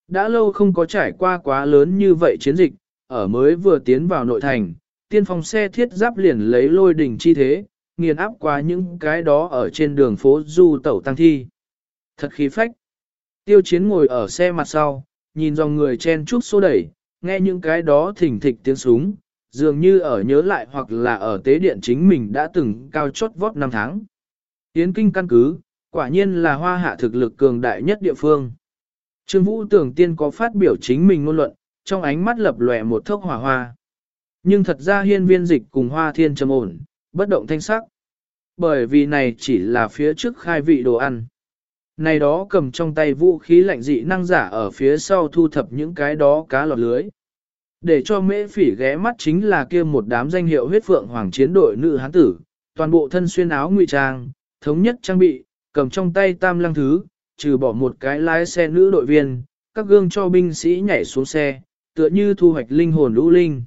Đã lâu không có trải qua quá lớn như vậy chiến dịch, ở mới vừa tiến vào nội thành, tiên phong xe thiết giáp liền lấy lôi đỉnh chi thế, nghiền áp qua những cái đó ở trên đường phố du tẩu tăng thi. Thật khí phách. Tiêu chiến ngồi ở xe mặt sau, nhìn dòng người chen chúc xô đẩy, nghe những cái đó thỉnh thịch tiếng súng, dường như ở nhớ lại hoặc là ở tế điện chính mình đã từng cao chót vót năm tháng. Tiến kinh căn cứ, quả nhiên là hoa hạ thực lực cường đại nhất địa phương. Trương Vũ tưởng tiên có phát biểu chính mình ngôn luận, trong ánh mắt lập lòe một thốc hỏa hoa. Nhưng thật ra hiên viên dịch cùng hoa thiên trầm ổn, bất động thanh sắc. Bởi vì này chỉ là phía trước khai vị đồ ăn. Này đó cầm trong tay vũ khí lạnh dị năng giả ở phía sau thu thập những cái đó cá lọt lưới. Để cho mễ phỉ ghé mắt chính là kia một đám danh hiệu huyết phượng hoàng chiến đội nữ hán tử, toàn bộ thân xuyên áo ngụy trang, thống nhất trang bị, cầm trong tay tam lăng thứ, trừ bỏ một cái lái xe nữ đội viên, các gương cho binh sĩ nhảy xuống xe, tựa như thu hoạch linh hồn lũ linh.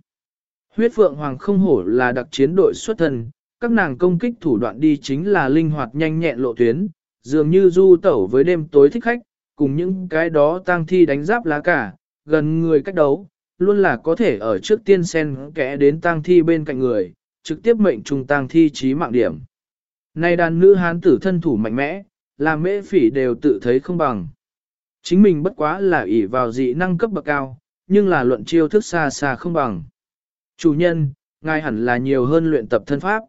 Huyết phượng hoàng không hổ là đặc chiến đội xuất thân, các nàng công kích thủ đoạn đi chính là linh hoạt nhanh nhẹn lộ tuyến, dường như du tẩu với đêm tối thích khách, cùng những cái đó tang thi đánh giáp lá cả, gần người cách đấu, luôn là có thể ở trước tiên sen kẽ đến tang thi bên cạnh người, trực tiếp mệnh trùng tang thi trí mạng điểm nay đàn nữ hán tử thân thủ mạnh mẽ, làm mễ phỉ đều tự thấy không bằng. Chính mình bất quá là ỷ vào dị năng cấp bậc cao, nhưng là luận chiêu thức xa xa không bằng. Chủ nhân, ngài hẳn là nhiều hơn luyện tập thân pháp.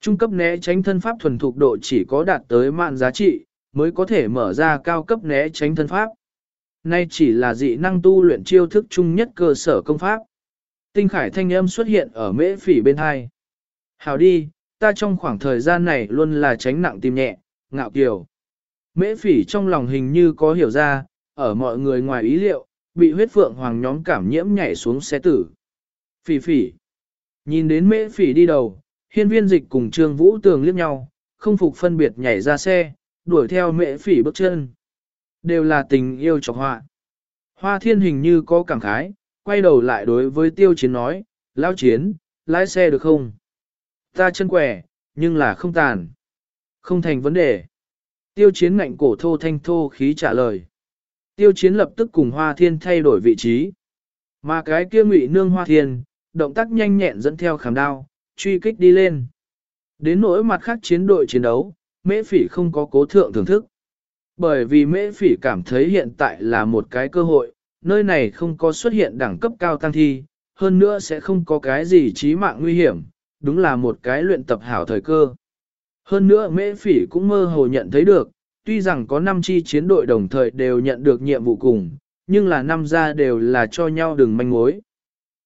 Trung cấp né tránh thân pháp thuần thục độ chỉ có đạt tới mạn giá trị, mới có thể mở ra cao cấp né tránh thân pháp. Nay chỉ là dị năng tu luyện chiêu thức chung nhất cơ sở công pháp. Tinh khải thanh âm xuất hiện ở mễ phỉ bên hai. Hào đi, ta trong khoảng thời gian này luôn là tránh nặng tim nhẹ, ngạo kiều. Mễ phỉ trong lòng hình như có hiểu ra, ở mọi người ngoài ý liệu, bị huyết phượng hoàng nhóm cảm nhiễm nhảy xuống xe tử. Phỉ phỉ. Nhìn đến mễ phỉ đi đầu, hiên viên dịch cùng trương vũ tường liếc nhau, không phục phân biệt nhảy ra xe, đuổi theo mễ phỉ bước chân. Đều là tình yêu chọc họa. Hoa thiên hình như có cảm khái, quay đầu lại đối với tiêu chiến nói, lao chiến, lái xe được không? Ta chân quẻ, nhưng là không tàn. Không thành vấn đề. Tiêu chiến ngạnh cổ thô thanh thô khí trả lời. Tiêu chiến lập tức cùng hoa thiên thay đổi vị trí. Mà cái kia ngụy nương hoa thiên, động tác nhanh nhẹn dẫn theo khảm đao, truy kích đi lên. Đến nỗi mặt khác chiến đội chiến đấu, mễ phỉ không có cố thượng thưởng thức. Bởi vì mễ phỉ cảm thấy hiện tại là một cái cơ hội, nơi này không có xuất hiện đẳng cấp cao tăng thi, hơn nữa sẽ không có cái gì chí mạng nguy hiểm, đúng là một cái luyện tập hảo thời cơ. Hơn nữa mễ phỉ cũng mơ hồ nhận thấy được, tuy rằng có 5 chi chiến đội đồng thời đều nhận được nhiệm vụ cùng, nhưng là năm ra đều là cho nhau đừng manh mối.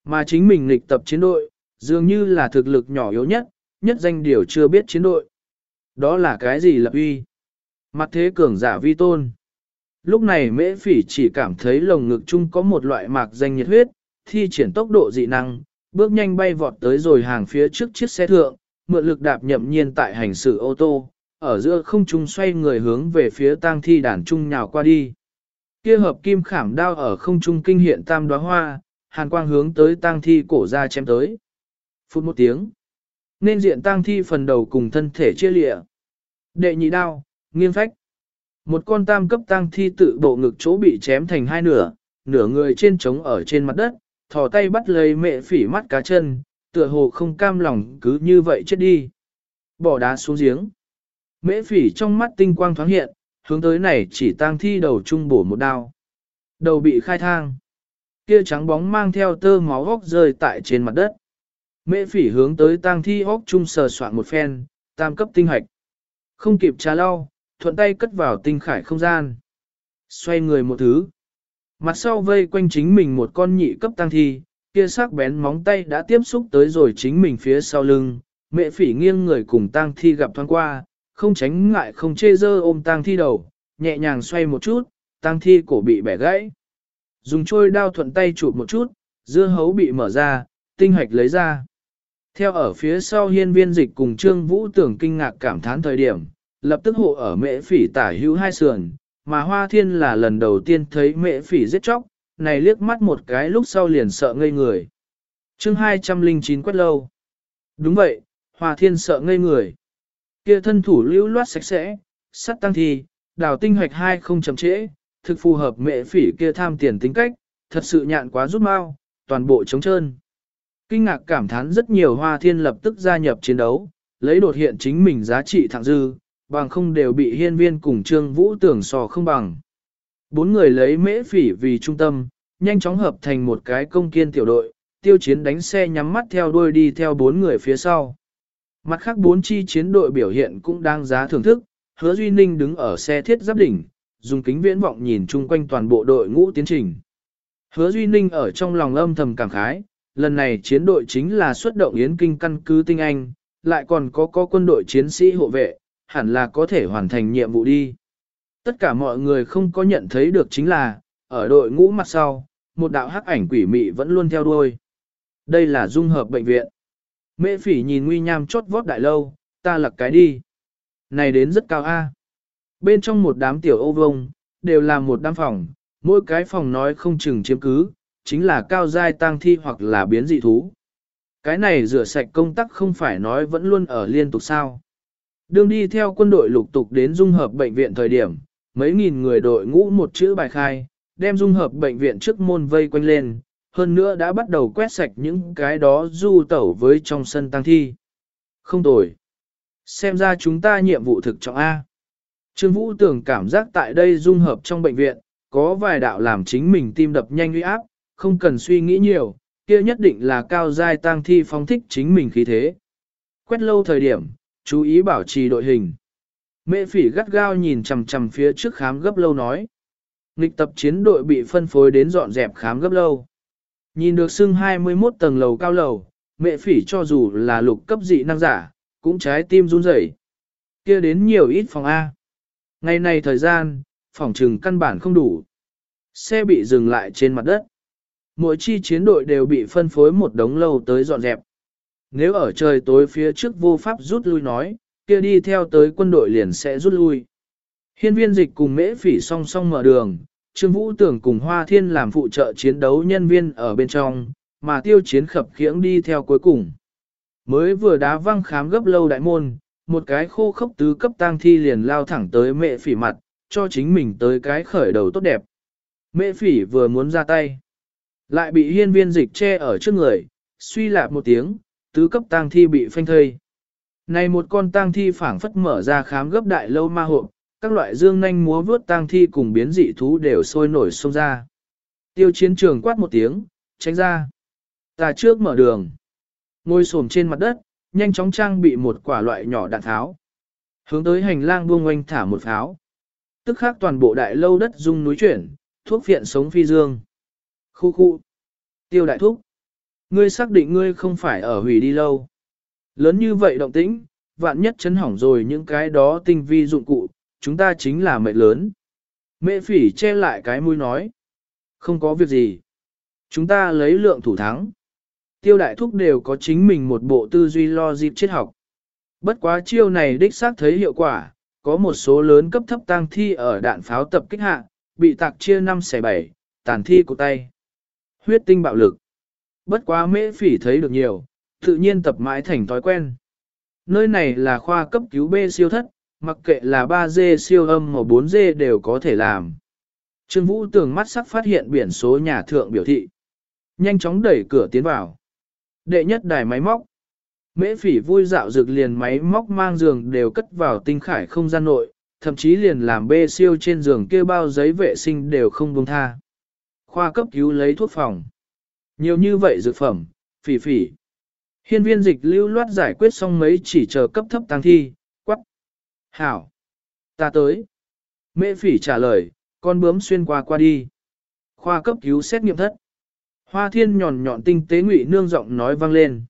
Mà chính mình lịch tập chiến đội, dường như là thực lực nhỏ yếu nhất, nhất danh điều chưa biết chiến đội. Đó là cái gì lập uy? Mặt thế cường giả vi tôn. Lúc này mễ phỉ chỉ cảm thấy lồng ngực chung có một loại mạc danh nhiệt huyết, thi triển tốc độ dị năng, bước nhanh bay vọt tới rồi hàng phía trước chiếc xe thượng, mượn lực đạp nhậm nhiên tại hành xử ô tô, ở giữa không trung xoay người hướng về phía tang thi đàn trung nhào qua đi. Kia hợp kim khảm đao ở không trung kinh hiện tam đóa hoa, hàn quang hướng tới tang thi cổ ra chém tới. Phút một tiếng, nên diện tang thi phần đầu cùng thân thể chia lịa. Đệ nhị đao, nghiêng phách. Một con tam cấp tang thi tự bộ ngực chỗ bị chém thành hai nửa, nửa người trên trống ở trên mặt đất, thò tay bắt lấy mẹ phỉ mắt cá chân, tựa hồ không cam lòng cứ như vậy chết đi. bỏ đá xuống giếng. Mễ phỉ trong mắt tinh quang thoáng hiện, hướng tới này chỉ tang thi đầu trung bổ một đao. Đầu bị khai thang. Kia trắng bóng mang theo tơ máu góc rơi tại trên mặt đất. Mễ phỉ hướng tới tang thi hốc trung sờ soạn một phen, tam cấp tinh hạch. Không kịp trà lau, thuận tay cất vào tinh khải không gian. Xoay người một thứ. Mặt sau vây quanh chính mình một con nhị cấp tăng thi, kia sắc bén móng tay đã tiếp xúc tới rồi chính mình phía sau lưng. Mẹ phỉ nghiêng người cùng tang thi gặp thoáng qua, không tránh ngại không chê dơ ôm tang thi đầu, nhẹ nhàng xoay một chút, tang thi cổ bị bẻ gãy. Dùng trôi đao thuận tay chụp một chút, dưa hấu bị mở ra, tinh hạch lấy ra. Theo ở phía sau hiên viên dịch cùng Trương Vũ tưởng kinh ngạc cảm thán thời điểm, lập tức hộ ở mễ phỉ tả hữu hai sườn, mà Hoa Thiên là lần đầu tiên thấy Mẹ phỉ giết chóc, này liếc mắt một cái lúc sau liền sợ ngây người. chương 209 quét lâu. Đúng vậy, Hoa Thiên sợ ngây người. Kia thân thủ lưu loát sạch sẽ, sắt tăng thi, đào tinh hoạch hai không chậm trễ, thực phù hợp Mẹ phỉ kia tham tiền tính cách, thật sự nhạn quá rút mau, toàn bộ trống trơn. Kinh ngạc cảm thán rất nhiều Hoa Thiên lập tức gia nhập chiến đấu, lấy đột hiện chính mình giá trị thẳng dư, bằng không đều bị hiên viên cùng trương vũ tưởng sò không bằng. Bốn người lấy mễ phỉ vì trung tâm, nhanh chóng hợp thành một cái công kiên tiểu đội, tiêu chiến đánh xe nhắm mắt theo đuôi đi theo bốn người phía sau. Mặt khác bốn chi chiến đội biểu hiện cũng đang giá thưởng thức, hứa Duy Ninh đứng ở xe thiết giáp đỉnh, dùng kính viễn vọng nhìn chung quanh toàn bộ đội ngũ tiến trình. Hứa Duy Ninh ở trong lòng âm thầm cảm khái, lần này chiến đội chính là xuất động yến kinh căn cứ tinh anh, lại còn có có quân đội chiến sĩ hộ vệ, hẳn là có thể hoàn thành nhiệm vụ đi. Tất cả mọi người không có nhận thấy được chính là, ở đội ngũ mặt sau, một đạo hắc ảnh quỷ mị vẫn luôn theo đuôi. Đây là dung hợp bệnh viện. Mễ phỉ nhìn nguy nham chốt vót đại lâu, ta lặc cái đi. Này đến rất cao A. Bên trong một đám tiểu ô vông, đều là một đám phòng, mỗi cái phòng nói không chừng chiếm cứ, chính là cao giai tăng thi hoặc là biến dị thú. Cái này rửa sạch công tắc không phải nói vẫn luôn ở liên tục sao. Đương đi theo quân đội lục tục đến dung hợp bệnh viện thời điểm, mấy nghìn người đội ngũ một chữ bài khai, đem dung hợp bệnh viện trước môn vây quanh lên, hơn nữa đã bắt đầu quét sạch những cái đó du tẩu với trong sân tăng thi. Không tồi. Xem ra chúng ta nhiệm vụ thực trọng A. Trương Vũ tưởng cảm giác tại đây dung hợp trong bệnh viện, có vài đạo làm chính mình tim đập nhanh uy áp, không cần suy nghĩ nhiều, kia nhất định là cao giai tăng thi phong thích chính mình khí thế. Quét lâu thời điểm, chú ý bảo trì đội hình. Mệ phỉ gắt gao nhìn chằm chằm phía trước khám gấp lâu nói. Nghịch tập chiến đội bị phân phối đến dọn dẹp khám gấp lâu. Nhìn được xưng 21 tầng lầu cao lầu, mẹ phỉ cho dù là lục cấp dị năng giả, cũng trái tim run rẩy. kia đến nhiều ít phòng A. Ngày này thời gian, phòng trừng căn bản không đủ. Xe bị dừng lại trên mặt đất. Mỗi chi chiến đội đều bị phân phối một đống lâu tới dọn dẹp. Nếu ở trời tối phía trước vô pháp rút lui nói, kia đi theo tới quân đội liền sẽ rút lui. Hiên viên dịch cùng mễ phỉ song song mở đường, Trương Vũ Tưởng cùng Hoa Thiên làm phụ trợ chiến đấu nhân viên ở bên trong, mà tiêu chiến khập khiễng đi theo cuối cùng. Mới vừa đá văng khám gấp lâu đại môn, một cái khô khốc tứ cấp tang thi liền lao thẳng tới mẹ phỉ mặt, cho chính mình tới cái khởi đầu tốt đẹp. Mẹ phỉ vừa muốn ra tay, lại bị hiên viên dịch che ở trước người, suy lạp một tiếng, tứ cấp tang thi bị phanh thây. Này một con tang thi phảng phất mở ra khám gấp đại lâu ma hộp, các loại dương nhanh múa vướt tang thi cùng biến dị thú đều sôi nổi xông ra. Tiêu chiến trường quát một tiếng, tránh ra. Ta trước mở đường. Ngồi xổm trên mặt đất, nhanh chóng trang bị một quả loại nhỏ đạn tháo. Hướng tới hành lang buông oanh thả một pháo. Tức khác toàn bộ đại lâu đất rung núi chuyển, thuốc viện sống phi dương. Khu khu. Tiêu đại thúc. Ngươi xác định ngươi không phải ở hủy đi lâu. Lớn như vậy động tĩnh, vạn nhất chấn hỏng rồi những cái đó tinh vi dụng cụ, chúng ta chính là mệnh lớn. Mẹ phỉ che lại cái mũi nói. Không có việc gì. Chúng ta lấy lượng thủ thắng. Tiêu đại thúc đều có chính mình một bộ tư duy lo dịp triết học. Bất quá chiêu này đích xác thấy hiệu quả, có một số lớn cấp thấp tang thi ở đạn pháo tập kích hạ, bị tạc chia 5 xẻ 7, tàn thi của tay. Huyết tinh bạo lực. Bất quá mễ phỉ thấy được nhiều, tự nhiên tập mãi thành thói quen. Nơi này là khoa cấp cứu B siêu thất, mặc kệ là 3G siêu âm hoặc 4G đều có thể làm. Trương Vũ tường mắt sắc phát hiện biển số nhà thượng biểu thị. Nhanh chóng đẩy cửa tiến vào. Đệ nhất đài máy móc. Mễ phỉ vui dạo dược liền máy móc mang giường đều cất vào tinh khải không gian nội, thậm chí liền làm bê siêu trên giường kia bao giấy vệ sinh đều không buông tha. Khoa cấp cứu lấy thuốc phòng. Nhiều như vậy dược phẩm, phỉ phỉ. Hiên viên dịch lưu loát giải quyết xong mấy chỉ chờ cấp thấp tăng thi, quắc. Hảo. Ta tới. Mễ phỉ trả lời, con bướm xuyên qua qua đi. Khoa cấp cứu xét nghiệm thất. Hoa thiên nhọn nhọn tinh tế ngụy nương giọng nói vang lên.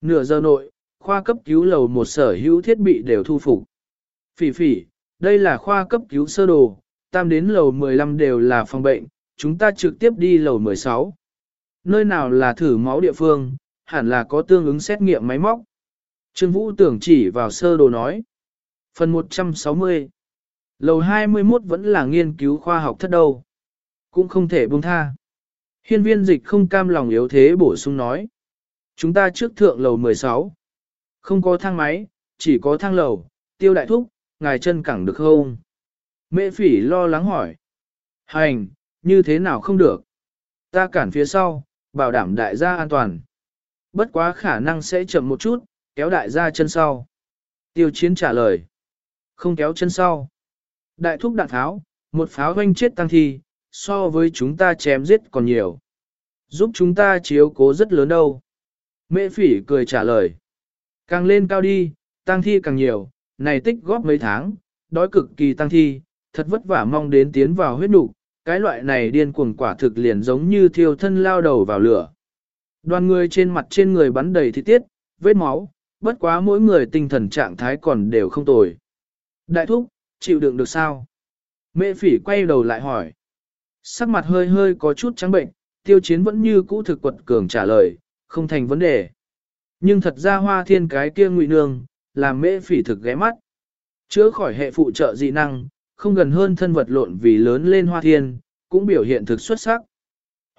Nửa giờ nội, khoa cấp cứu lầu một sở hữu thiết bị đều thu phục. Phỉ phỉ, đây là khoa cấp cứu sơ đồ, tam đến lầu 15 đều là phòng bệnh, chúng ta trực tiếp đi lầu 16. Nơi nào là thử máu địa phương, hẳn là có tương ứng xét nghiệm máy móc. Trương Vũ tưởng chỉ vào sơ đồ nói. Phần 160 Lầu 21 vẫn là nghiên cứu khoa học thất đâu. Cũng không thể buông tha. Hiên viên dịch không cam lòng yếu thế bổ sung nói. Chúng ta trước thượng lầu 16. Không có thang máy, chỉ có thang lầu, tiêu đại thúc, ngài chân cẳng được không? Mẹ phỉ lo lắng hỏi. Hành, như thế nào không được? Ta cản phía sau, bảo đảm đại gia an toàn. Bất quá khả năng sẽ chậm một chút, kéo đại gia chân sau. Tiêu chiến trả lời. Không kéo chân sau. Đại thúc đạn tháo, một pháo hoanh chết tăng thi, so với chúng ta chém giết còn nhiều. Giúp chúng ta chiếu cố rất lớn đâu. Mẹ phỉ cười trả lời. Càng lên cao đi, tăng thi càng nhiều, này tích góp mấy tháng, đói cực kỳ tăng thi, thật vất vả mong đến tiến vào huyết nục, cái loại này điên cuồng quả thực liền giống như thiêu thân lao đầu vào lửa. Đoàn người trên mặt trên người bắn đầy thi tiết, vết máu, bất quá mỗi người tinh thần trạng thái còn đều không tồi. Đại thúc, chịu đựng được sao? Mẹ phỉ quay đầu lại hỏi. Sắc mặt hơi hơi có chút trắng bệnh, tiêu chiến vẫn như cũ thực quật cường trả lời, không thành vấn đề. Nhưng thật ra hoa thiên cái kia ngụy nương, làm mễ phỉ thực ghé mắt. Chữa khỏi hệ phụ trợ dị năng, không gần hơn thân vật lộn vì lớn lên hoa thiên, cũng biểu hiện thực xuất sắc.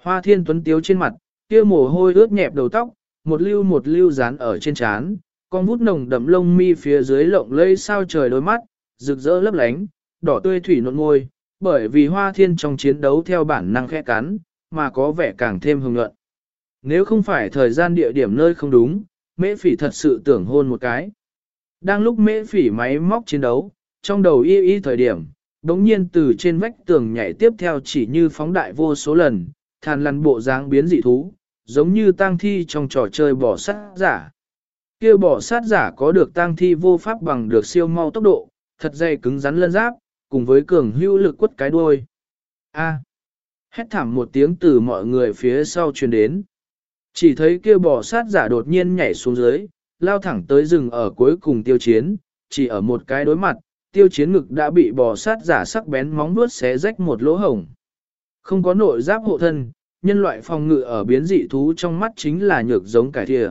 Hoa thiên tuấn tiếu trên mặt, kia mồ hôi ướt nhẹp đầu tóc, một lưu một lưu dán ở trên trán, con vút nồng đậm lông mi phía dưới lộng lây sao trời đôi mắt, rực rỡ lấp lánh, đỏ tươi thủy nộn ngôi, bởi vì hoa thiên trong chiến đấu theo bản năng khẽ cắn, mà có vẻ càng thêm hưng nhuận. Nếu không phải thời gian địa điểm nơi không đúng, mễ phỉ thật sự tưởng hôn một cái. Đang lúc mễ phỉ máy móc chiến đấu, trong đầu y y thời điểm, đống nhiên từ trên vách tường nhảy tiếp theo chỉ như phóng đại vô số lần, thàn lăn bộ dáng biến dị thú, giống như tang thi trong trò chơi bỏ sát giả. kia bỏ sát giả có được tang thi vô pháp bằng được siêu mau tốc độ, thật dày cứng rắn lân giáp, cùng với cường hữu lực quất cái đuôi. A. Hét thảm một tiếng từ mọi người phía sau truyền đến. Chỉ thấy kia bò sát giả đột nhiên nhảy xuống dưới, lao thẳng tới rừng ở cuối cùng tiêu chiến, chỉ ở một cái đối mặt, tiêu chiến ngực đã bị bò sát giả sắc bén móng vuốt xé rách một lỗ hổng. Không có nội giáp hộ thân, nhân loại phòng ngự ở biến dị thú trong mắt chính là nhược giống cải thịa.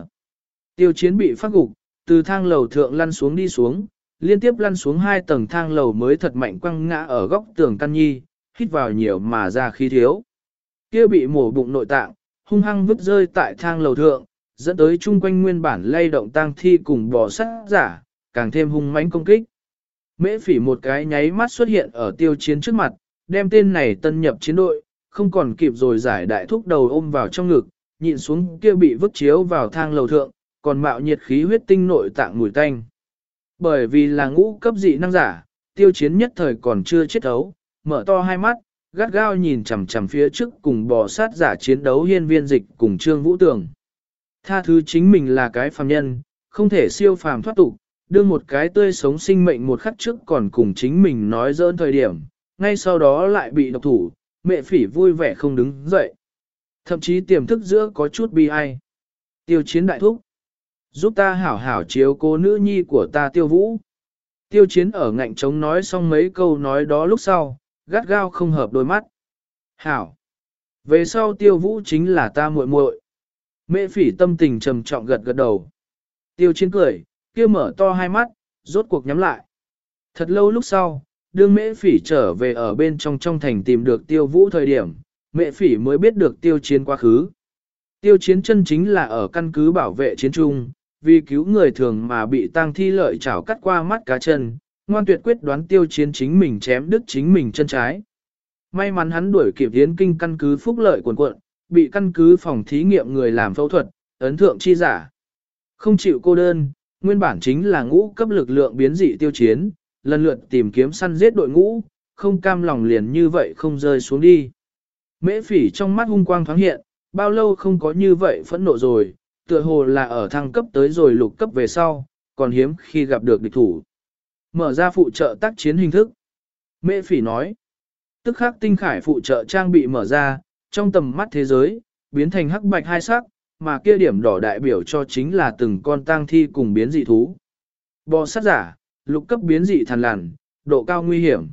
Tiêu chiến bị phát gục, từ thang lầu thượng lăn xuống đi xuống, liên tiếp lăn xuống hai tầng thang lầu mới thật mạnh quăng ngã ở góc tường căn nhi, hít vào nhiều mà ra khí thiếu. Kia bị mổ bụng nội tạng, hung hăng vứt rơi tại thang lầu thượng, dẫn tới chung quanh nguyên bản lay động tang thi cùng bò sát giả, càng thêm hung mãnh công kích. Mễ phỉ một cái nháy mắt xuất hiện ở tiêu chiến trước mặt, đem tên này tân nhập chiến đội, không còn kịp rồi giải đại thúc đầu ôm vào trong ngực, nhịn xuống kia bị vứt chiếu vào thang lầu thượng, còn mạo nhiệt khí huyết tinh nội tạng mùi tanh. Bởi vì là ngũ cấp dị năng giả, tiêu chiến nhất thời còn chưa chết thấu, mở to hai mắt, gắt gao nhìn chằm chằm phía trước cùng bò sát giả chiến đấu hiên viên dịch cùng trương vũ tường. Tha thứ chính mình là cái phàm nhân, không thể siêu phàm thoát tục, đưa một cái tươi sống sinh mệnh một khắc trước còn cùng chính mình nói dỡn thời điểm, ngay sau đó lại bị độc thủ, mẹ phỉ vui vẻ không đứng dậy. Thậm chí tiềm thức giữa có chút bi ai. Tiêu chiến đại thúc. Giúp ta hảo hảo chiếu cô nữ nhi của ta tiêu vũ. Tiêu chiến ở ngạnh trống nói xong mấy câu nói đó lúc sau, gắt gao không hợp đôi mắt. Hảo. Về sau tiêu vũ chính là ta muội muội. Mẹ phỉ tâm tình trầm trọng gật gật đầu. Tiêu chiến cười, kia mở to hai mắt, rốt cuộc nhắm lại. Thật lâu lúc sau, đương mễ phỉ trở về ở bên trong trong thành tìm được tiêu vũ thời điểm, mẹ phỉ mới biết được tiêu chiến quá khứ. Tiêu chiến chân chính là ở căn cứ bảo vệ chiến trung, vì cứu người thường mà bị tang thi lợi chảo cắt qua mắt cá chân, ngoan tuyệt quyết đoán tiêu chiến chính mình chém đứt chính mình chân trái. May mắn hắn đuổi kịp hiến kinh căn cứ phúc lợi quần quận, bị căn cứ phòng thí nghiệm người làm phẫu thuật, ấn thượng chi giả. Không chịu cô đơn, nguyên bản chính là ngũ cấp lực lượng biến dị tiêu chiến, lần lượt tìm kiếm săn giết đội ngũ, không cam lòng liền như vậy không rơi xuống đi. Mễ phỉ trong mắt hung quang thoáng hiện, bao lâu không có như vậy phẫn nộ rồi, tựa hồ là ở thăng cấp tới rồi lục cấp về sau, còn hiếm khi gặp được địch thủ. Mở ra phụ trợ tác chiến hình thức. Mễ phỉ nói, tức khắc tinh khải phụ trợ trang bị mở ra, trong tầm mắt thế giới, biến thành hắc bạch hai sắc, mà kia điểm đỏ đại biểu cho chính là từng con tang thi cùng biến dị thú. Bò sát giả, lục cấp biến dị thần lằn, độ cao nguy hiểm.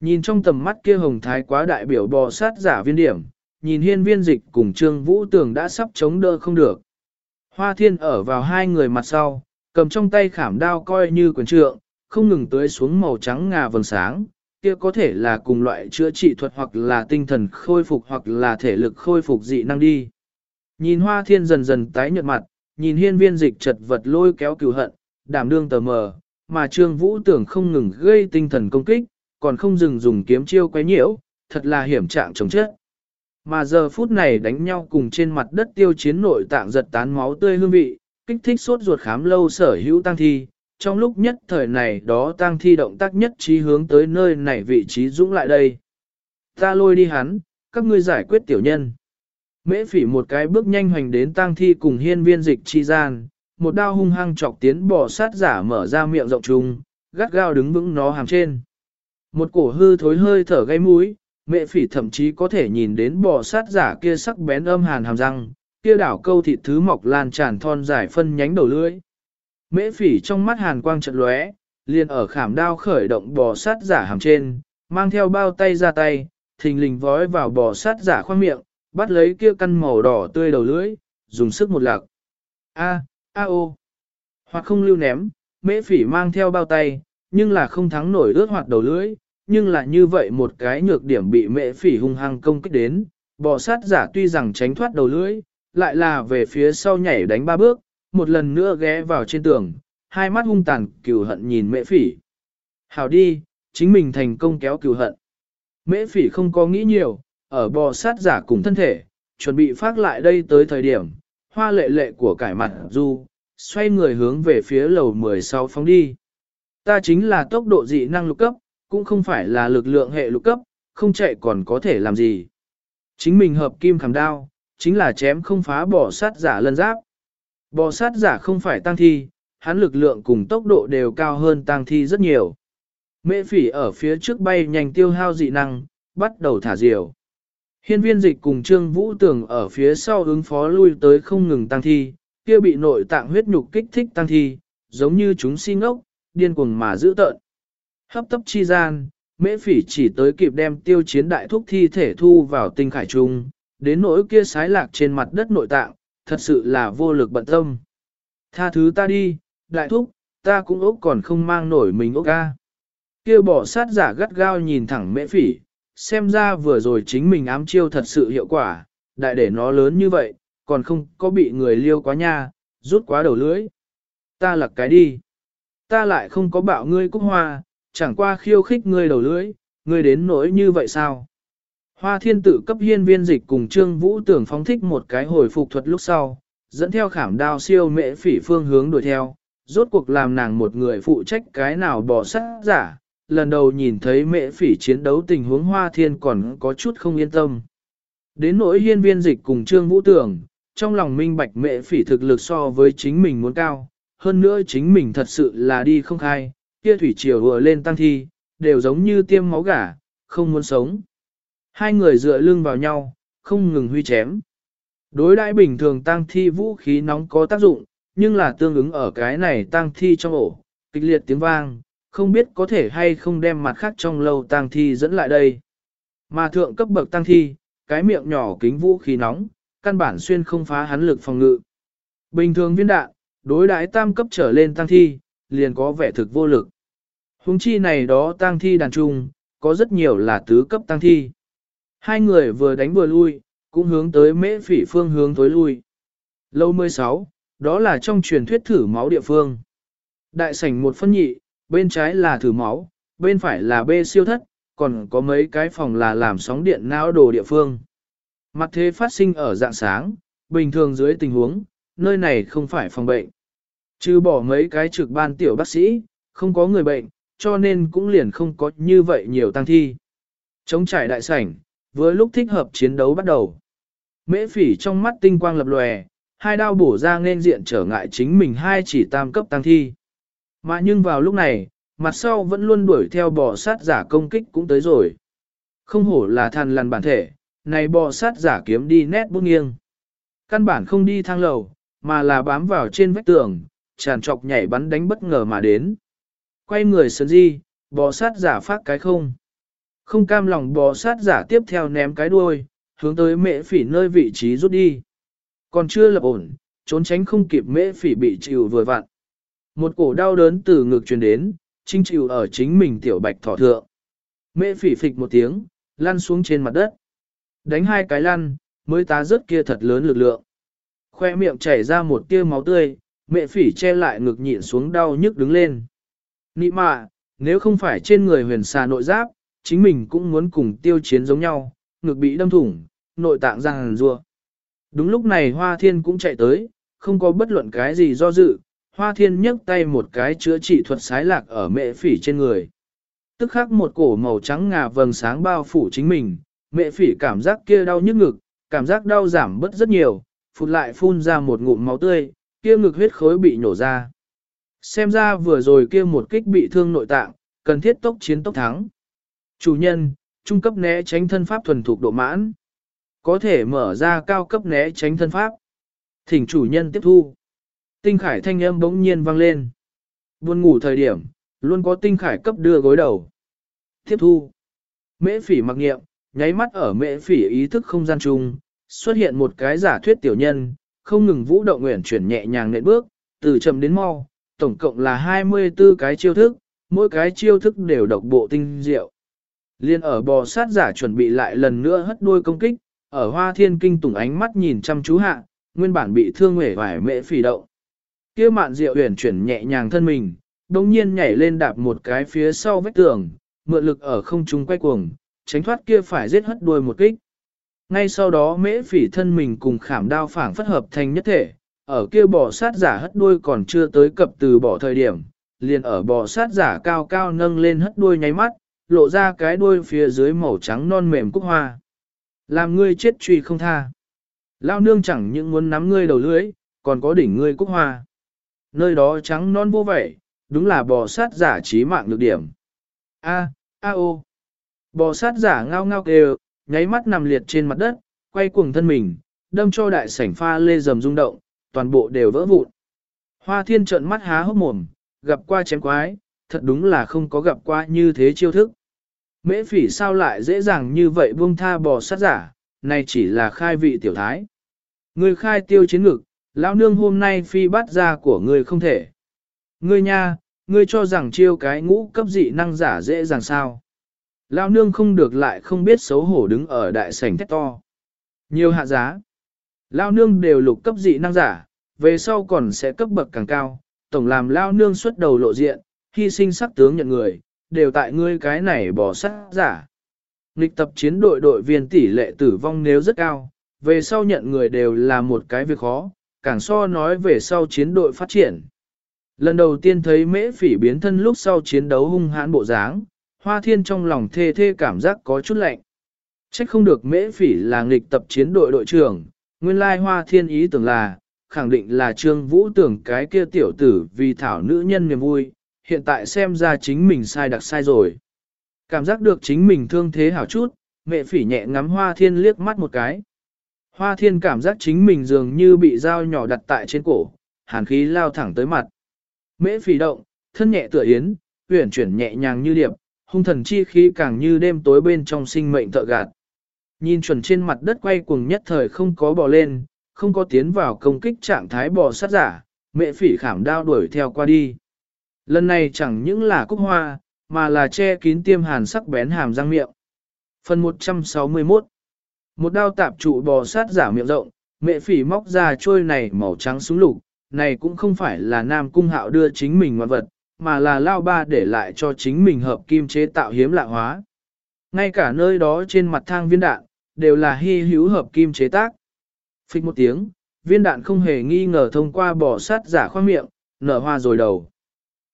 Nhìn trong tầm mắt kia hồng thái quá đại biểu bò sát giả viên điểm, nhìn hiên viên dịch cùng trương vũ tường đã sắp chống đỡ không được. Hoa thiên ở vào hai người mặt sau, cầm trong tay khảm đao coi như quyền trượng, không ngừng tưới xuống màu trắng ngà vầng sáng, kia có thể là cùng loại chữa trị thuật hoặc là tinh thần khôi phục hoặc là thể lực khôi phục dị năng đi. Nhìn hoa thiên dần dần tái nhợt mặt, nhìn hiên viên dịch chật vật lôi kéo cừu hận, đảm đương tờ mờ, mà trương vũ tưởng không ngừng gây tinh thần công kích, còn không dừng dùng kiếm chiêu quấy nhiễu, thật là hiểm trạng chống chết. Mà giờ phút này đánh nhau cùng trên mặt đất tiêu chiến nội tạng giật tán máu tươi hương vị, kích thích sốt ruột khám lâu sở hữu tăng thi. Trong lúc nhất thời này đó tăng thi động tác nhất trí hướng tới nơi này vị trí dũng lại đây. Ta lôi đi hắn, các ngươi giải quyết tiểu nhân. Mễ phỉ một cái bước nhanh hoành đến tang thi cùng hiên viên dịch chi gian, một đao hung hăng chọc tiến bỏ sát giả mở ra miệng rộng trùng, gắt gao đứng vững nó hàm trên. Một cổ hư thối hơi thở gây mũi, mẹ phỉ thậm chí có thể nhìn đến bò sát giả kia sắc bén âm hàn hàm răng, kia đảo câu thịt thứ mọc lan tràn thon dài phân nhánh đầu lưỡi. Mễ phỉ trong mắt hàn quang trận lóe, liền ở khảm đao khởi động bò sát giả hàm trên, mang theo bao tay ra tay, thình lình vói vào bò sát giả khoang miệng, bắt lấy kia căn màu đỏ tươi đầu lưỡi, dùng sức một lạc. A, a ô. Hoặc không lưu ném, mễ phỉ mang theo bao tay, nhưng là không thắng nổi ướt hoạt đầu lưỡi, nhưng là như vậy một cái nhược điểm bị mễ phỉ hung hăng công kích đến, bò sát giả tuy rằng tránh thoát đầu lưỡi, lại là về phía sau nhảy đánh ba bước, một lần nữa ghé vào trên tường, hai mắt hung tàn cừu hận nhìn mễ phỉ. Hảo đi, chính mình thành công kéo cừu hận. Mễ phỉ không có nghĩ nhiều, ở bò sát giả cùng thân thể, chuẩn bị phát lại đây tới thời điểm, hoa lệ lệ của cải mặt du, xoay người hướng về phía lầu 16 phóng đi. Ta chính là tốc độ dị năng lục cấp, cũng không phải là lực lượng hệ lục cấp, không chạy còn có thể làm gì. Chính mình hợp kim khảm đao, chính là chém không phá bò sát giả lân giáp. Bò sát giả không phải tăng thi, hắn lực lượng cùng tốc độ đều cao hơn tăng thi rất nhiều. Mễ phỉ ở phía trước bay nhanh tiêu hao dị năng, bắt đầu thả diều. Hiên viên dịch cùng Trương Vũ Tường ở phía sau ứng phó lui tới không ngừng tăng thi, kia bị nội tạng huyết nhục kích thích tăng thi, giống như chúng si ngốc, điên cuồng mà giữ tợn. Hấp tấp chi gian, mễ phỉ chỉ tới kịp đem tiêu chiến đại thúc thi thể thu vào tinh khải trung, đến nỗi kia sái lạc trên mặt đất nội tạng, thật sự là vô lực bận tâm. Tha thứ ta đi, đại thúc, ta cũng ốc còn không mang nổi mình ốc ca. Kia bỏ sát giả gắt gao nhìn thẳng mễ phỉ, xem ra vừa rồi chính mình ám chiêu thật sự hiệu quả, đại để nó lớn như vậy, còn không có bị người liêu quá nha, rút quá đầu lưỡi. Ta lặc cái đi. Ta lại không có bạo ngươi cúc hoa, chẳng qua khiêu khích ngươi đầu lưỡi, ngươi đến nỗi như vậy sao? Hoa thiên tử cấp hiên viên dịch cùng Trương Vũ tưởng phóng thích một cái hồi phục thuật lúc sau, dẫn theo khảm đao siêu mệ phỉ phương hướng đuổi theo, rốt cuộc làm nàng một người phụ trách cái nào bỏ sát giả. Lần đầu nhìn thấy mệ phỉ chiến đấu tình huống hoa thiên còn có chút không yên tâm. Đến nỗi hiên viên dịch cùng Trương Vũ tưởng, trong lòng minh bạch mệ phỉ thực lực so với chính mình muốn cao, hơn nữa chính mình thật sự là đi không khai, kia thủy triều vừa lên tăng thi, đều giống như tiêm máu gà, không muốn sống. Hai người dựa lưng vào nhau, không ngừng huy chém. Đối đãi bình thường tăng thi vũ khí nóng có tác dụng, nhưng là tương ứng ở cái này tăng thi trong ổ, kịch liệt tiếng vang, không biết có thể hay không đem mặt khác trong lâu tăng thi dẫn lại đây. Mà thượng cấp bậc tăng thi, cái miệng nhỏ kính vũ khí nóng, căn bản xuyên không phá hắn lực phòng ngự. Bình thường viên đạn, đối đãi tam cấp trở lên tăng thi, liền có vẻ thực vô lực. Hùng chi này đó tang thi đàn trung, có rất nhiều là tứ cấp tang thi. Hai người vừa đánh vừa lui, cũng hướng tới mễ phỉ phương hướng tối lui. Lâu 16, đó là trong truyền thuyết thử máu địa phương. Đại sảnh một phân nhị, bên trái là thử máu, bên phải là bê siêu thất, còn có mấy cái phòng là làm sóng điện não đồ địa phương. Mặt thế phát sinh ở dạng sáng, bình thường dưới tình huống, nơi này không phải phòng bệnh. Trừ bỏ mấy cái trực ban tiểu bác sĩ, không có người bệnh, cho nên cũng liền không có như vậy nhiều tăng thi. Chống trải đại sảnh, với lúc thích hợp chiến đấu bắt đầu. Mễ phỉ trong mắt tinh quang lập lòe, hai đao bổ ra nên diện trở ngại chính mình hai chỉ tam cấp tăng thi. Mà nhưng vào lúc này, mặt sau vẫn luôn đuổi theo bò sát giả công kích cũng tới rồi. Không hổ là thần lằn bản thể, này bò sát giả kiếm đi nét bút nghiêng. Căn bản không đi thang lầu, mà là bám vào trên vách tường, tràn trọc nhảy bắn đánh bất ngờ mà đến. Quay người sơn di, bò sát giả phát cái không. Không cam lòng bò sát giả tiếp theo ném cái đuôi, hướng tới mễ phỉ nơi vị trí rút đi. Còn chưa lập ổn, trốn tránh không kịp mễ phỉ bị chịu vừa vặn. Một cổ đau đớn từ ngực truyền đến, chính chịu ở chính mình tiểu bạch thỏ thượng. Mễ phỉ phịch một tiếng, lăn xuống trên mặt đất. Đánh hai cái lăn, mới tá rớt kia thật lớn lực lượng. Khoe miệng chảy ra một tia máu tươi, mẹ phỉ che lại ngực nhịn xuống đau nhức đứng lên. Nị mạ, nếu không phải trên người huyền xà nội giáp, chính mình cũng muốn cùng tiêu chiến giống nhau, ngực bị đâm thủng, nội tạng răng rùa. Đúng lúc này Hoa Thiên cũng chạy tới, không có bất luận cái gì do dự, Hoa Thiên nhấc tay một cái chữa trị thuật sái lạc ở mẹ phỉ trên người. Tức khắc một cổ màu trắng ngà vầng sáng bao phủ chính mình, mẹ phỉ cảm giác kia đau nhức ngực, cảm giác đau giảm bớt rất nhiều, phụt lại phun ra một ngụm máu tươi, kia ngực huyết khối bị nổ ra. Xem ra vừa rồi kia một kích bị thương nội tạng, cần thiết tốc chiến tốc thắng. Chủ nhân, trung cấp né tránh thân pháp thuần thục độ mãn. Có thể mở ra cao cấp né tránh thân pháp. Thỉnh chủ nhân tiếp thu. Tinh khải thanh âm bỗng nhiên vang lên. Buồn ngủ thời điểm, luôn có tinh khải cấp đưa gối đầu. Tiếp thu. Mễ phỉ mặc nghiệm, nháy mắt ở mễ phỉ ý thức không gian chung, xuất hiện một cái giả thuyết tiểu nhân, không ngừng vũ động nguyện chuyển nhẹ nhàng nện bước, từ chậm đến mau, tổng cộng là 24 cái chiêu thức, mỗi cái chiêu thức đều độc bộ tinh diệu. Liên ở bò sát giả chuẩn bị lại lần nữa hất đuôi công kích, ở hoa thiên kinh tùng ánh mắt nhìn chăm chú hạ, nguyên bản bị thương hể vải mễ phỉ động kia mạn diệu uyển chuyển nhẹ nhàng thân mình, đồng nhiên nhảy lên đạp một cái phía sau vách tường, mượn lực ở không trung quay cuồng, tránh thoát kia phải giết hất đuôi một kích. Ngay sau đó mễ phỉ thân mình cùng khảm đao phảng phất hợp thành nhất thể, ở kia bò sát giả hất đuôi còn chưa tới cập từ bỏ thời điểm, liền ở bò sát giả cao cao nâng lên hất đuôi nháy mắt, lộ ra cái đuôi phía dưới màu trắng non mềm cúc hoa. Làm ngươi chết truy không tha. Lao nương chẳng những muốn nắm ngươi đầu lưới, còn có đỉnh ngươi cúc hoa. Nơi đó trắng non vô vẻ, đúng là bò sát giả trí mạng được điểm. A, a ô. Bò sát giả ngao ngao kêu, nháy mắt nằm liệt trên mặt đất, quay cuồng thân mình, đâm cho đại sảnh pha lê rầm rung động, toàn bộ đều vỡ vụn. Hoa thiên trợn mắt há hốc mồm, gặp qua chém quái, thật đúng là không có gặp qua như thế chiêu thức. Mễ phỉ sao lại dễ dàng như vậy buông tha bò sát giả, này chỉ là khai vị tiểu thái. người khai tiêu chiến ngực, lão nương hôm nay phi bắt ra của ngươi không thể. Ngươi nha, ngươi cho rằng chiêu cái ngũ cấp dị năng giả dễ dàng sao. Lão nương không được lại không biết xấu hổ đứng ở đại sảnh thét to. Nhiều hạ giá. Lão nương đều lục cấp dị năng giả, về sau còn sẽ cấp bậc càng cao, tổng làm lão nương xuất đầu lộ diện, hy sinh sắc tướng nhận người, đều tại ngươi cái này bỏ sát giả. Nghịch tập chiến đội đội viên tỷ lệ tử vong nếu rất cao, về sau nhận người đều là một cái việc khó, càng so nói về sau chiến đội phát triển. Lần đầu tiên thấy mễ phỉ biến thân lúc sau chiến đấu hung hãn bộ dáng, hoa thiên trong lòng thê thê cảm giác có chút lạnh. Trách không được mễ phỉ là nghịch tập chiến đội đội trưởng, nguyên lai hoa thiên ý tưởng là, khẳng định là trương vũ tưởng cái kia tiểu tử vì thảo nữ nhân niềm vui, hiện tại xem ra chính mình sai đặc sai rồi. Cảm giác được chính mình thương thế hảo chút, mẹ phỉ nhẹ ngắm hoa thiên liếc mắt một cái. Hoa thiên cảm giác chính mình dường như bị dao nhỏ đặt tại trên cổ, hàn khí lao thẳng tới mặt. Mễ phỉ động, thân nhẹ tựa yến, huyển chuyển nhẹ nhàng như điệp, hung thần chi khí càng như đêm tối bên trong sinh mệnh thợ gạt. Nhìn chuẩn trên mặt đất quay cuồng nhất thời không có bò lên, không có tiến vào công kích trạng thái bò sát giả, mẹ phỉ khảm đao đuổi theo qua đi. Lần này chẳng những là cúc hoa, mà là che kín tiêm hàn sắc bén hàm răng miệng. Phần 161 một đao tạp trụ bò sát giả miệng rộng, mẹ phỉ móc ra trôi này màu trắng súng lục, này cũng không phải là nam cung hạo đưa chính mình ngoan vật, mà là lao ba để lại cho chính mình hợp kim chế tạo hiếm lạ hóa. Ngay cả nơi đó trên mặt thang viên đạn, đều là hy hữu hợp kim chế tác. Phích một tiếng, viên đạn không hề nghi ngờ thông qua bò sát giả khoang miệng, nở hoa rồi đầu.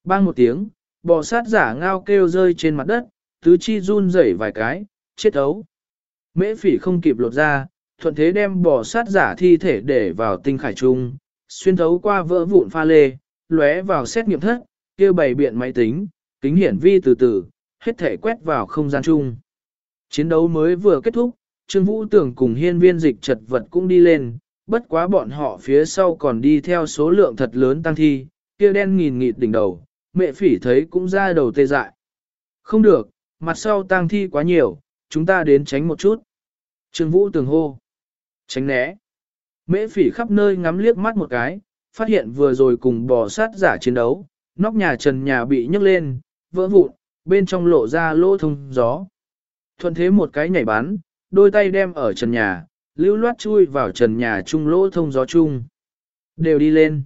Bang một tiếng, bò sát giả ngao kêu rơi trên mặt đất, tứ chi run rẩy vài cái, chết ấu. Mễ phỉ không kịp lột ra, thuận thế đem bò sát giả thi thể để vào tinh khải trung, xuyên thấu qua vỡ vụn pha lê, lóe vào xét nghiệm thất, kêu bày biện máy tính, kính hiển vi từ từ, hết thể quét vào không gian chung. Chiến đấu mới vừa kết thúc, Trương Vũ Tưởng cùng hiên viên dịch chật vật cũng đi lên, bất quá bọn họ phía sau còn đi theo số lượng thật lớn tăng thi, kia đen nghìn nghịt đỉnh đầu, mẹ phỉ thấy cũng ra đầu tê dại. Không được, mặt sau tăng thi quá nhiều, chúng ta đến tránh một chút. Trương Vũ Tường hô. Tránh né. Mễ phỉ khắp nơi ngắm liếc mắt một cái, phát hiện vừa rồi cùng bò sát giả chiến đấu, nóc nhà trần nhà bị nhấc lên, vỡ vụn, bên trong lộ ra lỗ thông gió. Thuận thế một cái nhảy bắn, đôi tay đem ở trần nhà, lưu loát chui vào trần nhà chung lỗ thông gió chung. Đều đi lên.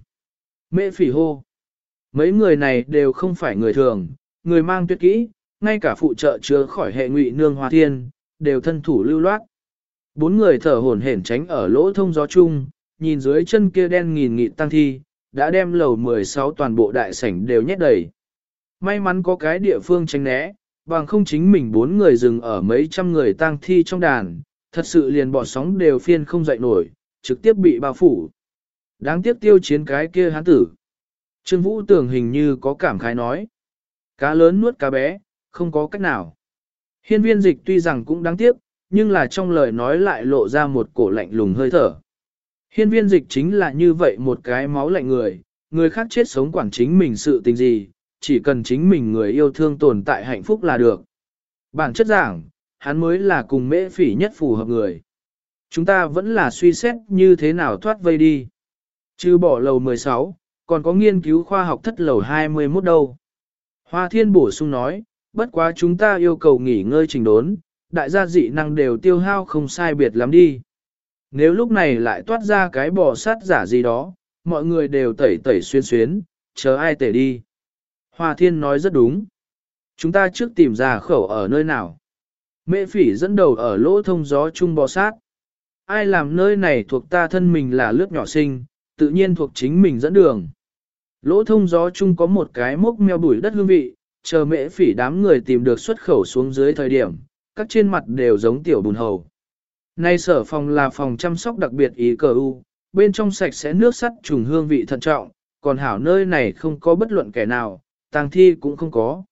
Mễ phỉ hô. Mấy người này đều không phải người thường, người mang tuyệt kỹ, ngay cả phụ trợ chứa khỏi hệ ngụy nương hoa thiên, đều thân thủ lưu loát. Bốn người thở hổn hển tránh ở lỗ thông gió chung, nhìn dưới chân kia đen nghìn nghị tăng thi, đã đem lầu 16 toàn bộ đại sảnh đều nhét đầy. May mắn có cái địa phương tránh né, bằng không chính mình bốn người dừng ở mấy trăm người tang thi trong đàn, thật sự liền bỏ sóng đều phiên không dậy nổi, trực tiếp bị bao phủ. Đáng tiếc tiêu chiến cái kia hán tử. Trương Vũ tưởng hình như có cảm khái nói. Cá lớn nuốt cá bé, không có cách nào. Hiên viên dịch tuy rằng cũng đáng tiếc, nhưng là trong lời nói lại lộ ra một cổ lạnh lùng hơi thở. Hiên viên dịch chính là như vậy một cái máu lạnh người, người khác chết sống quản chính mình sự tình gì, chỉ cần chính mình người yêu thương tồn tại hạnh phúc là được. Bản chất giảng, hắn mới là cùng mễ phỉ nhất phù hợp người. Chúng ta vẫn là suy xét như thế nào thoát vây đi. Chứ bỏ lầu 16, còn có nghiên cứu khoa học thất lầu 21 đâu. Hoa thiên bổ sung nói, bất quá chúng ta yêu cầu nghỉ ngơi trình đốn, đại gia dị năng đều tiêu hao không sai biệt lắm đi. Nếu lúc này lại toát ra cái bò sát giả gì đó, mọi người đều tẩy tẩy xuyên xuyến, chờ ai tẩy đi. Hoa thiên nói rất đúng. Chúng ta trước tìm ra khẩu ở nơi nào. Mẹ phỉ dẫn đầu ở lỗ thông gió chung bò sát. Ai làm nơi này thuộc ta thân mình là lướt nhỏ sinh, tự nhiên thuộc chính mình dẫn đường. Lỗ thông gió chung có một cái mốc meo bụi đất hương vị, chờ mễ phỉ đám người tìm được xuất khẩu xuống dưới thời điểm, các trên mặt đều giống tiểu bùn hầu. Nay sở phòng là phòng chăm sóc đặc biệt ý cờ u, bên trong sạch sẽ nước sắt trùng hương vị thận trọng, còn hảo nơi này không có bất luận kẻ nào, tang thi cũng không có.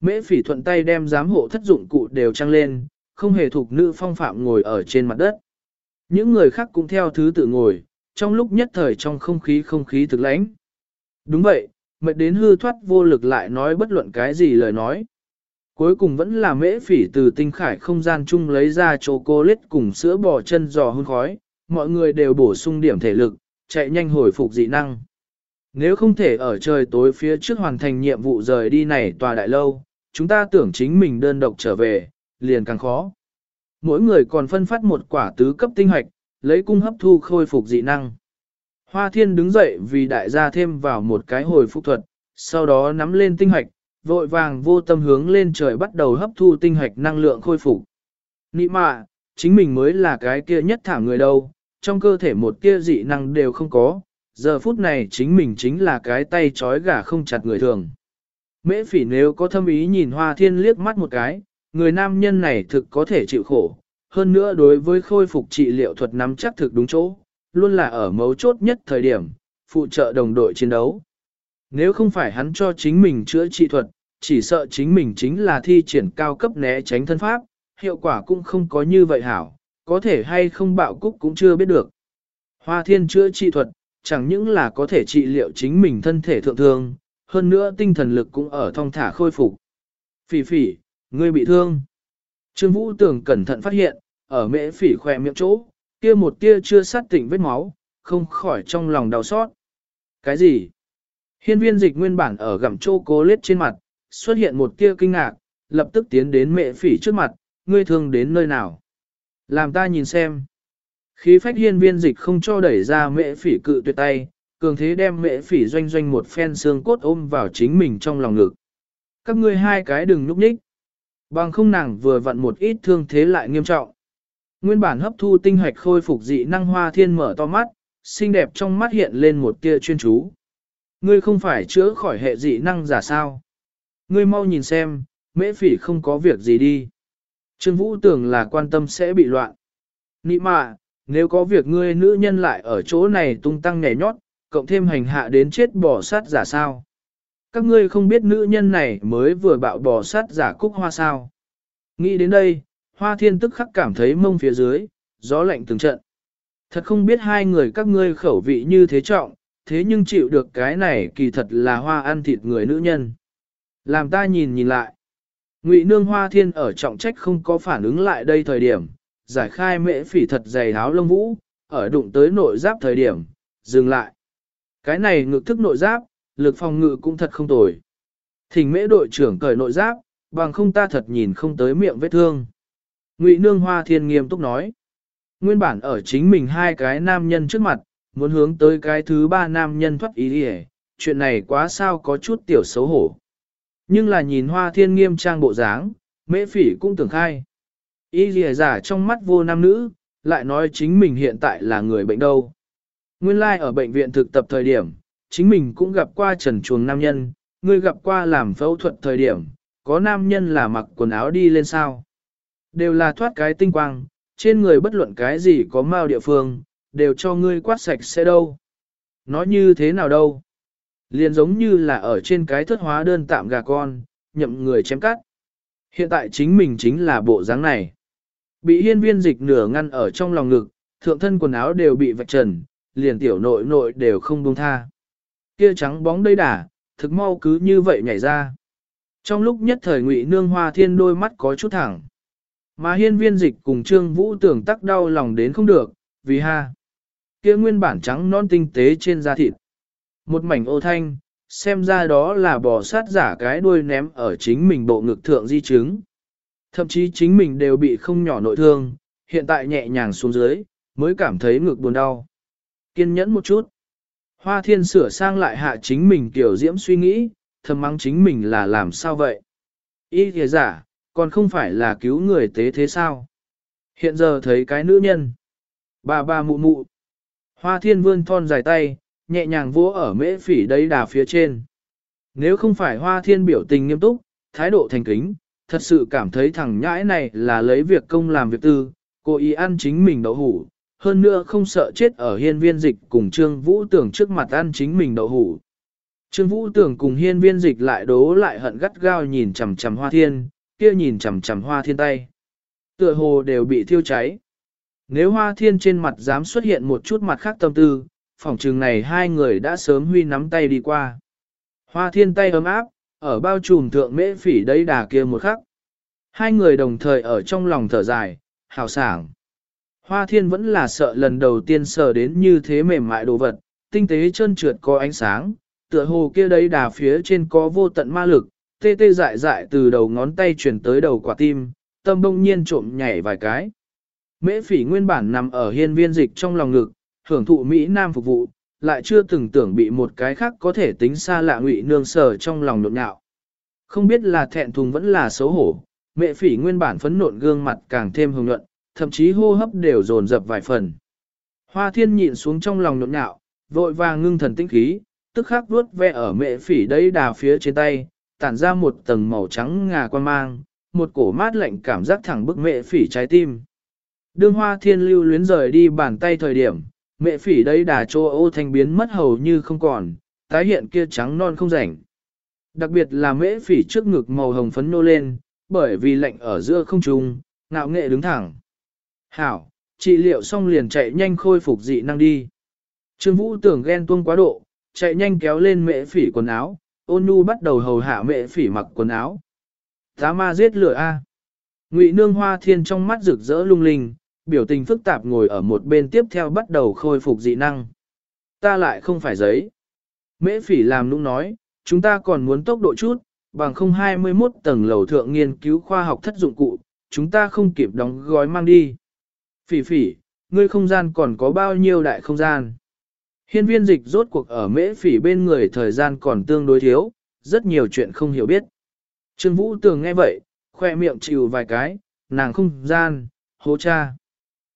Mễ phỉ thuận tay đem giám hộ thất dụng cụ đều trăng lên, không hề thuộc nữ phong phạm ngồi ở trên mặt đất. Những người khác cũng theo thứ tự ngồi, trong lúc nhất thời trong không khí không khí thực lãnh. Đúng vậy, mệt đến hư thoát vô lực lại nói bất luận cái gì lời nói. Cuối cùng vẫn là mễ phỉ từ tinh khải không gian chung lấy ra chocolate cùng sữa bò chân giò hôn khói, mọi người đều bổ sung điểm thể lực, chạy nhanh hồi phục dị năng. Nếu không thể ở trời tối phía trước hoàn thành nhiệm vụ rời đi này tòa đại lâu, chúng ta tưởng chính mình đơn độc trở về, liền càng khó. Mỗi người còn phân phát một quả tứ cấp tinh hoạch, lấy cung hấp thu khôi phục dị năng. Hoa thiên đứng dậy vì đại gia thêm vào một cái hồi phục thuật, sau đó nắm lên tinh hoạch, vội vàng vô tâm hướng lên trời bắt đầu hấp thu tinh hoạch năng lượng khôi phục. Nị mạ, chính mình mới là cái kia nhất thảm người đâu, trong cơ thể một kia dị năng đều không có, giờ phút này chính mình chính là cái tay trói gà không chặt người thường. Mễ phỉ nếu có thâm ý nhìn hoa thiên liếc mắt một cái, người nam nhân này thực có thể chịu khổ, hơn nữa đối với khôi phục trị liệu thuật nắm chắc thực đúng chỗ, luôn là ở mấu chốt nhất thời điểm, phụ trợ đồng đội chiến đấu. Nếu không phải hắn cho chính mình chữa trị thuật, chỉ sợ chính mình chính là thi triển cao cấp né tránh thân pháp, hiệu quả cũng không có như vậy hảo, có thể hay không bạo cúc cũng chưa biết được. Hoa thiên chữa trị thuật, chẳng những là có thể trị liệu chính mình thân thể thượng thương, hơn nữa tinh thần lực cũng ở thong thả khôi phục. Phỉ phỉ, ngươi bị thương. Trương Vũ Tường cẩn thận phát hiện, ở mễ phỉ khỏe miệng chỗ, kia một tia chưa sát tỉnh vết máu, không khỏi trong lòng đau xót. Cái gì? Hiên viên dịch nguyên bản ở gặm chô cố lết trên mặt, xuất hiện một tia kinh ngạc, lập tức tiến đến mẹ phỉ trước mặt, ngươi thương đến nơi nào? Làm ta nhìn xem. Khí phách hiên viên dịch không cho đẩy ra mẹ phỉ cự tuyệt tay, cường thế đem mẹ phỉ doanh doanh một phen xương cốt ôm vào chính mình trong lòng ngực. Các ngươi hai cái đừng núp nhích. Bằng không nàng vừa vặn một ít thương thế lại nghiêm trọng. Nguyên bản hấp thu tinh hoạch khôi phục dị năng hoa thiên mở to mắt, xinh đẹp trong mắt hiện lên một tia chuyên chú. Ngươi không phải chữa khỏi hệ dị năng giả sao? Ngươi mau nhìn xem, mễ phỉ không có việc gì đi. Trương Vũ tưởng là quan tâm sẽ bị loạn. Nị mạ, nếu có việc ngươi nữ nhân lại ở chỗ này tung tăng nhảy nhót, cộng thêm hành hạ đến chết bỏ sát giả sao? Các ngươi không biết nữ nhân này mới vừa bạo bỏ sát giả cúc hoa sao? Nghĩ đến đây, hoa thiên tức khắc cảm thấy mông phía dưới, gió lạnh từng trận. Thật không biết hai người các ngươi khẩu vị như thế trọng, thế nhưng chịu được cái này kỳ thật là hoa ăn thịt người nữ nhân. Làm ta nhìn nhìn lại. Ngụy nương hoa thiên ở trọng trách không có phản ứng lại đây thời điểm, giải khai mễ phỉ thật dày áo lông vũ, ở đụng tới nội giáp thời điểm, dừng lại. Cái này ngực thức nội giáp, lực phòng ngự cũng thật không tồi. Thỉnh mễ đội trưởng cởi nội giáp, bằng không ta thật nhìn không tới miệng vết thương. Ngụy nương hoa thiên nghiêm túc nói. Nguyên bản ở chính mình hai cái nam nhân trước mặt, muốn hướng tới cái thứ ba nam nhân thoát ý đi chuyện này quá sao có chút tiểu xấu hổ. Nhưng là nhìn hoa thiên nghiêm trang bộ dáng, mễ phỉ cũng tưởng khai. Ý lìa giả trong mắt vô nam nữ, lại nói chính mình hiện tại là người bệnh đâu. Nguyên lai like ở bệnh viện thực tập thời điểm, chính mình cũng gặp qua trần chuồng nam nhân, người gặp qua làm phẫu thuật thời điểm, có nam nhân là mặc quần áo đi lên sao. Đều là thoát cái tinh quang, trên người bất luận cái gì có mao địa phương, đều cho ngươi quát sạch sẽ đâu. Nói như thế nào đâu? Liền giống như là ở trên cái thất hóa đơn tạm gà con, nhậm người chém cắt. Hiện tại chính mình chính là bộ dáng này. Bị hiên viên dịch nửa ngăn ở trong lòng ngực, thượng thân quần áo đều bị vạch trần, liền tiểu nội nội đều không buông tha. Kia trắng bóng đầy đà, thực mau cứ như vậy nhảy ra. Trong lúc nhất thời ngụy nương hoa thiên đôi mắt có chút thẳng. Mà hiên viên dịch cùng trương vũ tưởng tắc đau lòng đến không được, vì ha. Kia nguyên bản trắng non tinh tế trên da thịt. Một mảnh ô thanh, xem ra đó là bò sát giả cái đuôi ném ở chính mình bộ ngực thượng di chứng. Thậm chí chính mình đều bị không nhỏ nội thương, hiện tại nhẹ nhàng xuống dưới, mới cảm thấy ngực buồn đau. Kiên nhẫn một chút. Hoa thiên sửa sang lại hạ chính mình tiểu diễm suy nghĩ, thầm mắng chính mình là làm sao vậy. Ý thìa giả, còn không phải là cứu người tế thế sao. Hiện giờ thấy cái nữ nhân. Bà bà mụ mụ. Hoa thiên vươn thon dài tay, nhẹ nhàng vỗ ở mễ phỉ đấy đà phía trên. Nếu không phải hoa thiên biểu tình nghiêm túc, thái độ thành kính, thật sự cảm thấy thằng nhãi này là lấy việc công làm việc tư, cô ý ăn chính mình đậu hủ, hơn nữa không sợ chết ở hiên viên dịch cùng Trương Vũ Tưởng trước mặt ăn chính mình đậu hủ. Trương Vũ Tưởng cùng hiên viên dịch lại đố lại hận gắt gao nhìn chằm chằm hoa thiên, kia nhìn chằm chằm hoa thiên tay. Tựa hồ đều bị thiêu cháy. Nếu hoa thiên trên mặt dám xuất hiện một chút mặt khác tâm tư, phỏng chừng này hai người đã sớm huy nắm tay đi qua. Hoa thiên tay ấm áp, ở bao trùm thượng mễ phỉ đấy đà kia một khắc. Hai người đồng thời ở trong lòng thở dài, hào sảng. Hoa thiên vẫn là sợ lần đầu tiên sờ đến như thế mềm mại đồ vật, tinh tế trơn trượt có ánh sáng, tựa hồ kia đấy đà phía trên có vô tận ma lực, tê tê dại dại từ đầu ngón tay chuyển tới đầu quả tim, tâm bỗng nhiên trộm nhảy vài cái. Mễ phỉ nguyên bản nằm ở hiên viên dịch trong lòng ngực, hưởng thụ Mỹ Nam phục vụ, lại chưa từng tưởng bị một cái khác có thể tính xa lạ ngụy nương sở trong lòng nộn nhạo. Không biết là thẹn thùng vẫn là xấu hổ, mẹ phỉ nguyên bản phấn nộn gương mặt càng thêm hồng nhuận, thậm chí hô hấp đều dồn dập vài phần. Hoa thiên nhịn xuống trong lòng nộn nhạo, vội vàng ngưng thần tinh khí, tức khắc vuốt ve ở mẹ phỉ đấy đà phía trên tay, tản ra một tầng màu trắng ngà quan mang, một cổ mát lạnh cảm giác thẳng bức mẹ phỉ trái tim. Đương hoa thiên lưu luyến rời đi bàn tay thời điểm, mẹ phỉ đây đà trô ô thanh biến mất hầu như không còn, tái hiện kia trắng non không rảnh. Đặc biệt là mễ phỉ trước ngực màu hồng phấn nô lên, bởi vì lạnh ở giữa không trung, ngạo nghệ đứng thẳng. Hảo, trị liệu xong liền chạy nhanh khôi phục dị năng đi. Trương Vũ tưởng ghen tuông quá độ, chạy nhanh kéo lên mễ phỉ quần áo, ôn nhu bắt đầu hầu hạ Mẹ phỉ mặc quần áo. Tá ma giết lửa A. Ngụy nương hoa thiên trong mắt rực rỡ lung linh, biểu tình phức tạp ngồi ở một bên tiếp theo bắt đầu khôi phục dị năng. Ta lại không phải giấy. Mễ phỉ làm nũng nói, chúng ta còn muốn tốc độ chút, bằng không 21 tầng lầu thượng nghiên cứu khoa học thất dụng cụ, chúng ta không kịp đóng gói mang đi. Phỉ phỉ, ngươi không gian còn có bao nhiêu đại không gian? Hiên viên dịch rốt cuộc ở mễ phỉ bên người thời gian còn tương đối thiếu, rất nhiều chuyện không hiểu biết. Trương Vũ Tường nghe vậy, khoe miệng chịu vài cái, nàng không gian, hố cha.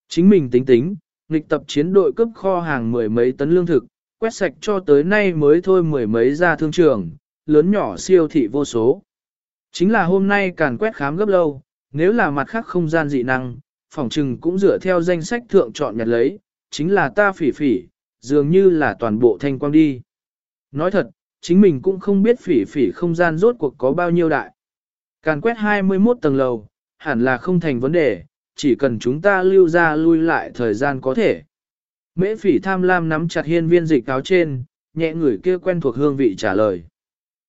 Chính mình tính tính, nghịch tập chiến đội cấp kho hàng mười mấy tấn lương thực, quét sạch cho tới nay mới thôi mười mấy ra thương trường, lớn nhỏ siêu thị vô số. Chính là hôm nay càn quét khám gấp lâu, nếu là mặt khác không gian dị năng, phòng trừng cũng dựa theo danh sách thượng chọn nhặt lấy, chính là ta phỉ phỉ, dường như là toàn bộ thanh quang đi. Nói thật, chính mình cũng không biết phỉ phỉ không gian rốt cuộc có bao nhiêu đại. Càn quét 21 tầng lầu, hẳn là không thành vấn đề, chỉ cần chúng ta lưu ra lui lại thời gian có thể. Mễ phỉ tham lam nắm chặt hiên viên dịch cáo trên, nhẹ người kia quen thuộc hương vị trả lời.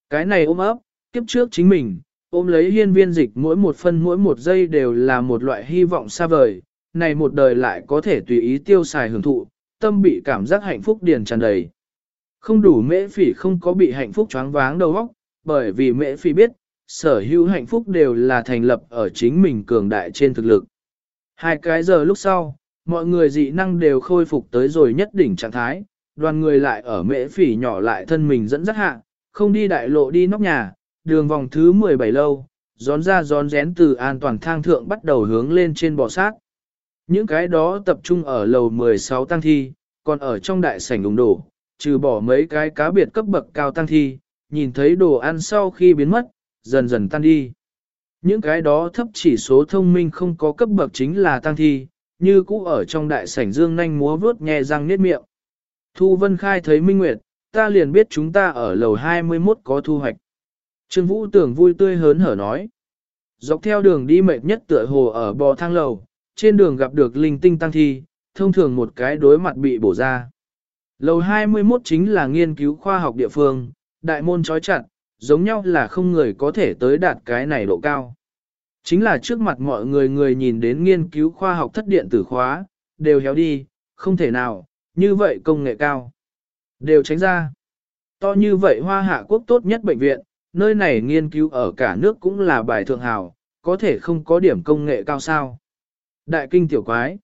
Cái này ôm ấp, kiếp trước chính mình, ôm lấy hiên viên dịch mỗi một phân mỗi một giây đều là một loại hy vọng xa vời, này một đời lại có thể tùy ý tiêu xài hưởng thụ, tâm bị cảm giác hạnh phúc điền tràn đầy. Không đủ mễ phỉ không có bị hạnh phúc choáng váng đầu óc, bởi vì mễ phỉ biết, sở hữu hạnh phúc đều là thành lập ở chính mình cường đại trên thực lực. Hai cái giờ lúc sau, mọi người dị năng đều khôi phục tới rồi nhất đỉnh trạng thái, đoàn người lại ở mễ phỉ nhỏ lại thân mình dẫn dắt hạ, không đi đại lộ đi nóc nhà, đường vòng thứ 17 lâu, gión ra gión rén từ an toàn thang thượng bắt đầu hướng lên trên bò sát. Những cái đó tập trung ở lầu 16 tăng thi, còn ở trong đại sảnh đùng đổ, trừ bỏ mấy cái cá biệt cấp bậc cao tăng thi, nhìn thấy đồ ăn sau khi biến mất, dần dần tan đi. Những cái đó thấp chỉ số thông minh không có cấp bậc chính là tăng thi, như cũ ở trong đại sảnh dương nhanh múa vướt nhẹ răng niết miệng. Thu Vân Khai thấy Minh Nguyệt, ta liền biết chúng ta ở lầu 21 có thu hoạch. Trương Vũ tưởng vui tươi hớn hở nói. Dọc theo đường đi mệt nhất tựa hồ ở bò thang lầu, trên đường gặp được linh tinh tăng thi, thông thường một cái đối mặt bị bổ ra. Lầu 21 chính là nghiên cứu khoa học địa phương, đại môn trói chặt, giống nhau là không người có thể tới đạt cái này độ cao. Chính là trước mặt mọi người người nhìn đến nghiên cứu khoa học thất điện tử khóa, đều héo đi, không thể nào, như vậy công nghệ cao. Đều tránh ra. To như vậy hoa hạ quốc tốt nhất bệnh viện, nơi này nghiên cứu ở cả nước cũng là bài thượng hào, có thể không có điểm công nghệ cao sao. Đại kinh tiểu quái.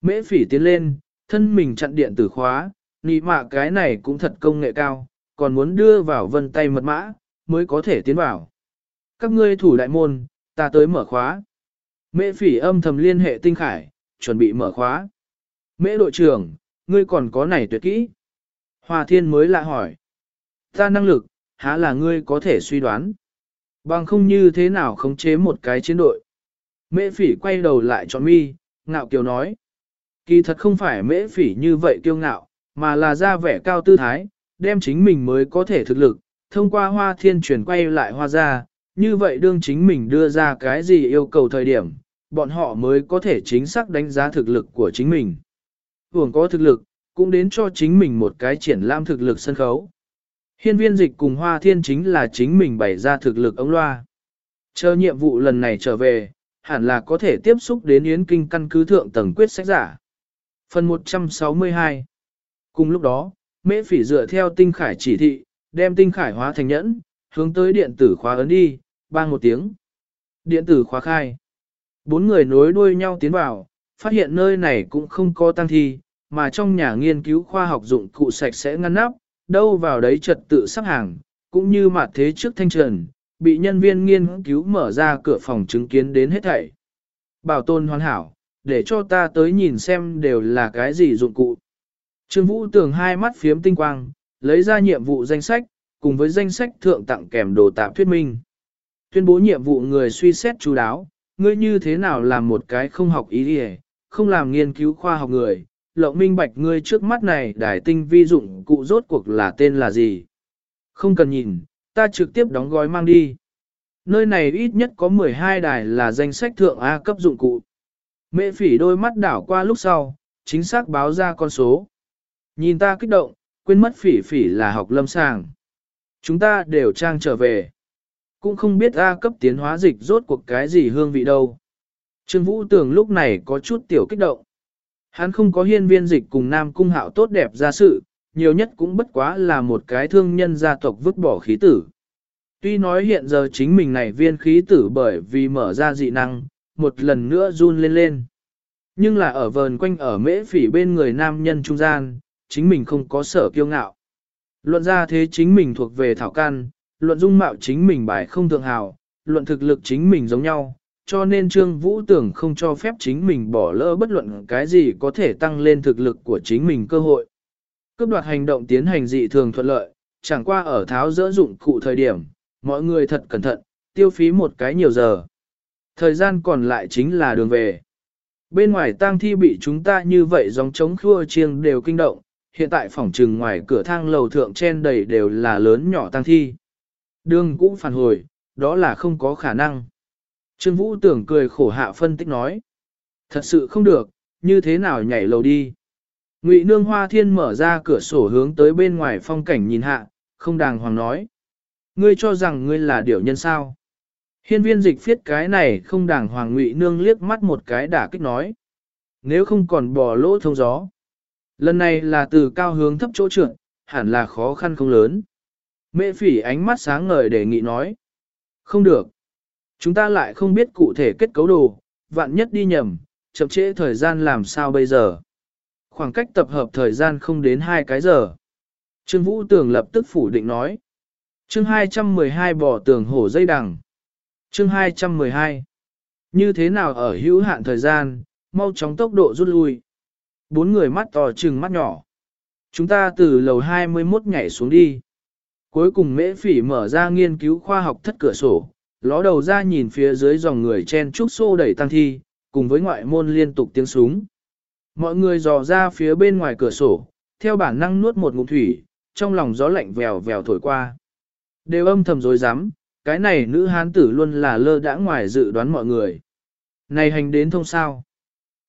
Mễ phỉ tiến lên, thân mình chặn điện tử khóa, nị mạ cái này cũng thật công nghệ cao, còn muốn đưa vào vân tay mật mã, mới có thể tiến vào. Các ngươi thủ đại môn, ta tới mở khóa. Mễ phỉ âm thầm liên hệ tinh khải, chuẩn bị mở khóa. Mễ đội trưởng, ngươi còn có này tuyệt kỹ. Hòa thiên mới lạ hỏi. Ta năng lực, há là ngươi có thể suy đoán. Bằng không như thế nào khống chế một cái chiến đội. Mễ phỉ quay đầu lại chọn mi, ngạo kiều nói. Kỳ thật không phải mễ phỉ như vậy kiêu ngạo, mà là ra vẻ cao tư thái, đem chính mình mới có thể thực lực, thông qua hoa thiên chuyển quay lại hoa ra, như vậy đương chính mình đưa ra cái gì yêu cầu thời điểm, bọn họ mới có thể chính xác đánh giá thực lực của chính mình. Hưởng có thực lực, cũng đến cho chính mình một cái triển lãm thực lực sân khấu. Hiên viên dịch cùng hoa thiên chính là chính mình bày ra thực lực ống loa. Chờ nhiệm vụ lần này trở về, hẳn là có thể tiếp xúc đến yến kinh căn cứ thượng tầng quyết sách giả. Phần 162 Cùng lúc đó, mễ phỉ dựa theo tinh khải chỉ thị, đem tinh khải hóa thành nhẫn, hướng tới điện tử khóa ấn đi, bang một tiếng. Điện tử khóa khai. Bốn người nối đuôi nhau tiến vào, phát hiện nơi này cũng không có tăng thi, mà trong nhà nghiên cứu khoa học dụng cụ sạch sẽ ngăn nắp, đâu vào đấy trật tự sắp hàng, cũng như mặt thế trước thanh trần, bị nhân viên nghiên cứu mở ra cửa phòng chứng kiến đến hết thảy. Bảo tồn hoàn hảo, để cho ta tới nhìn xem đều là cái gì dụng cụ. Trương Vũ tưởng hai mắt phiếm tinh quang, lấy ra nhiệm vụ danh sách, cùng với danh sách thượng tặng kèm đồ tạm thuyết minh. Tuyên bố nhiệm vụ người suy xét chú đáo, ngươi như thế nào làm một cái không học ý địa, không làm nghiên cứu khoa học người, lộng minh bạch ngươi trước mắt này đài tinh vi dụng cụ rốt cuộc là tên là gì. Không cần nhìn, ta trực tiếp đóng gói mang đi. Nơi này ít nhất có 12 đài là danh sách thượng A cấp dụng cụ. Mẹ phỉ đôi mắt đảo qua lúc sau, chính xác báo ra con số. Nhìn ta kích động, quên mất phỉ phỉ là học lâm sàng. Chúng ta đều trang trở về. Cũng không biết A cấp tiến hóa dịch rốt cuộc cái gì hương vị đâu. Trương Vũ Tường lúc này có chút tiểu kích động. Hắn không có hiên viên dịch cùng Nam Cung Hạo tốt đẹp ra sự, nhiều nhất cũng bất quá là một cái thương nhân gia tộc vứt bỏ khí tử. Tuy nói hiện giờ chính mình này viên khí tử bởi vì mở ra dị năng, một lần nữa run lên lên. Nhưng là ở vờn quanh ở mễ phỉ bên người nam nhân trung gian, chính mình không có sở kiêu ngạo. Luận ra thế chính mình thuộc về thảo can, luận dung mạo chính mình bài không thượng hào, luận thực lực chính mình giống nhau, cho nên Trương Vũ tưởng không cho phép chính mình bỏ lỡ bất luận cái gì có thể tăng lên thực lực của chính mình cơ hội. Cướp đoạt hành động tiến hành dị thường thuận lợi, chẳng qua ở tháo dỡ dụng cụ thời điểm, mọi người thật cẩn thận, tiêu phí một cái nhiều giờ. Thời gian còn lại chính là đường về. Bên ngoài tang thi bị chúng ta như vậy dòng chống khua chiêng đều kinh động, hiện tại phòng trừng ngoài cửa thang lầu thượng trên đầy đều là lớn nhỏ tang thi. Đường cũng phản hồi, đó là không có khả năng. Trương Vũ tưởng cười khổ hạ phân tích nói. Thật sự không được, như thế nào nhảy lầu đi. Ngụy Nương Hoa Thiên mở ra cửa sổ hướng tới bên ngoài phong cảnh nhìn hạ, không đàng hoàng nói. Ngươi cho rằng ngươi là điểu nhân sao? Hiên viên dịch phiết cái này không đàng hoàng Ngụy Nương liếc mắt một cái đả kích nói. Nếu không còn bỏ lỗ thông gió. Lần này là từ cao hướng thấp chỗ trượt, hẳn là khó khăn không lớn. Mẹ phỉ ánh mắt sáng ngời đề nghị nói. Không được. Chúng ta lại không biết cụ thể kết cấu đồ, vạn nhất đi nhầm, chậm trễ thời gian làm sao bây giờ. Khoảng cách tập hợp thời gian không đến hai cái giờ. Trương Vũ Tường lập tức phủ định nói. Chương 212 bỏ tường hổ dây đằng. Chương 212. Như thế nào ở hữu hạn thời gian, mau chóng tốc độ rút lui. Bốn người mắt to trừng mắt nhỏ. Chúng ta từ lầu 21 nhảy xuống đi. Cuối cùng mễ phỉ mở ra nghiên cứu khoa học thất cửa sổ, ló đầu ra nhìn phía dưới dòng người chen trúc xô đẩy tăng thi, cùng với ngoại môn liên tục tiếng súng. Mọi người dò ra phía bên ngoài cửa sổ, theo bản năng nuốt một ngụm thủy, trong lòng gió lạnh vèo vèo thổi qua. Đều âm thầm dối rắm cái này nữ hán tử luôn là lơ đã ngoài dự đoán mọi người. Này hành đến thông sao.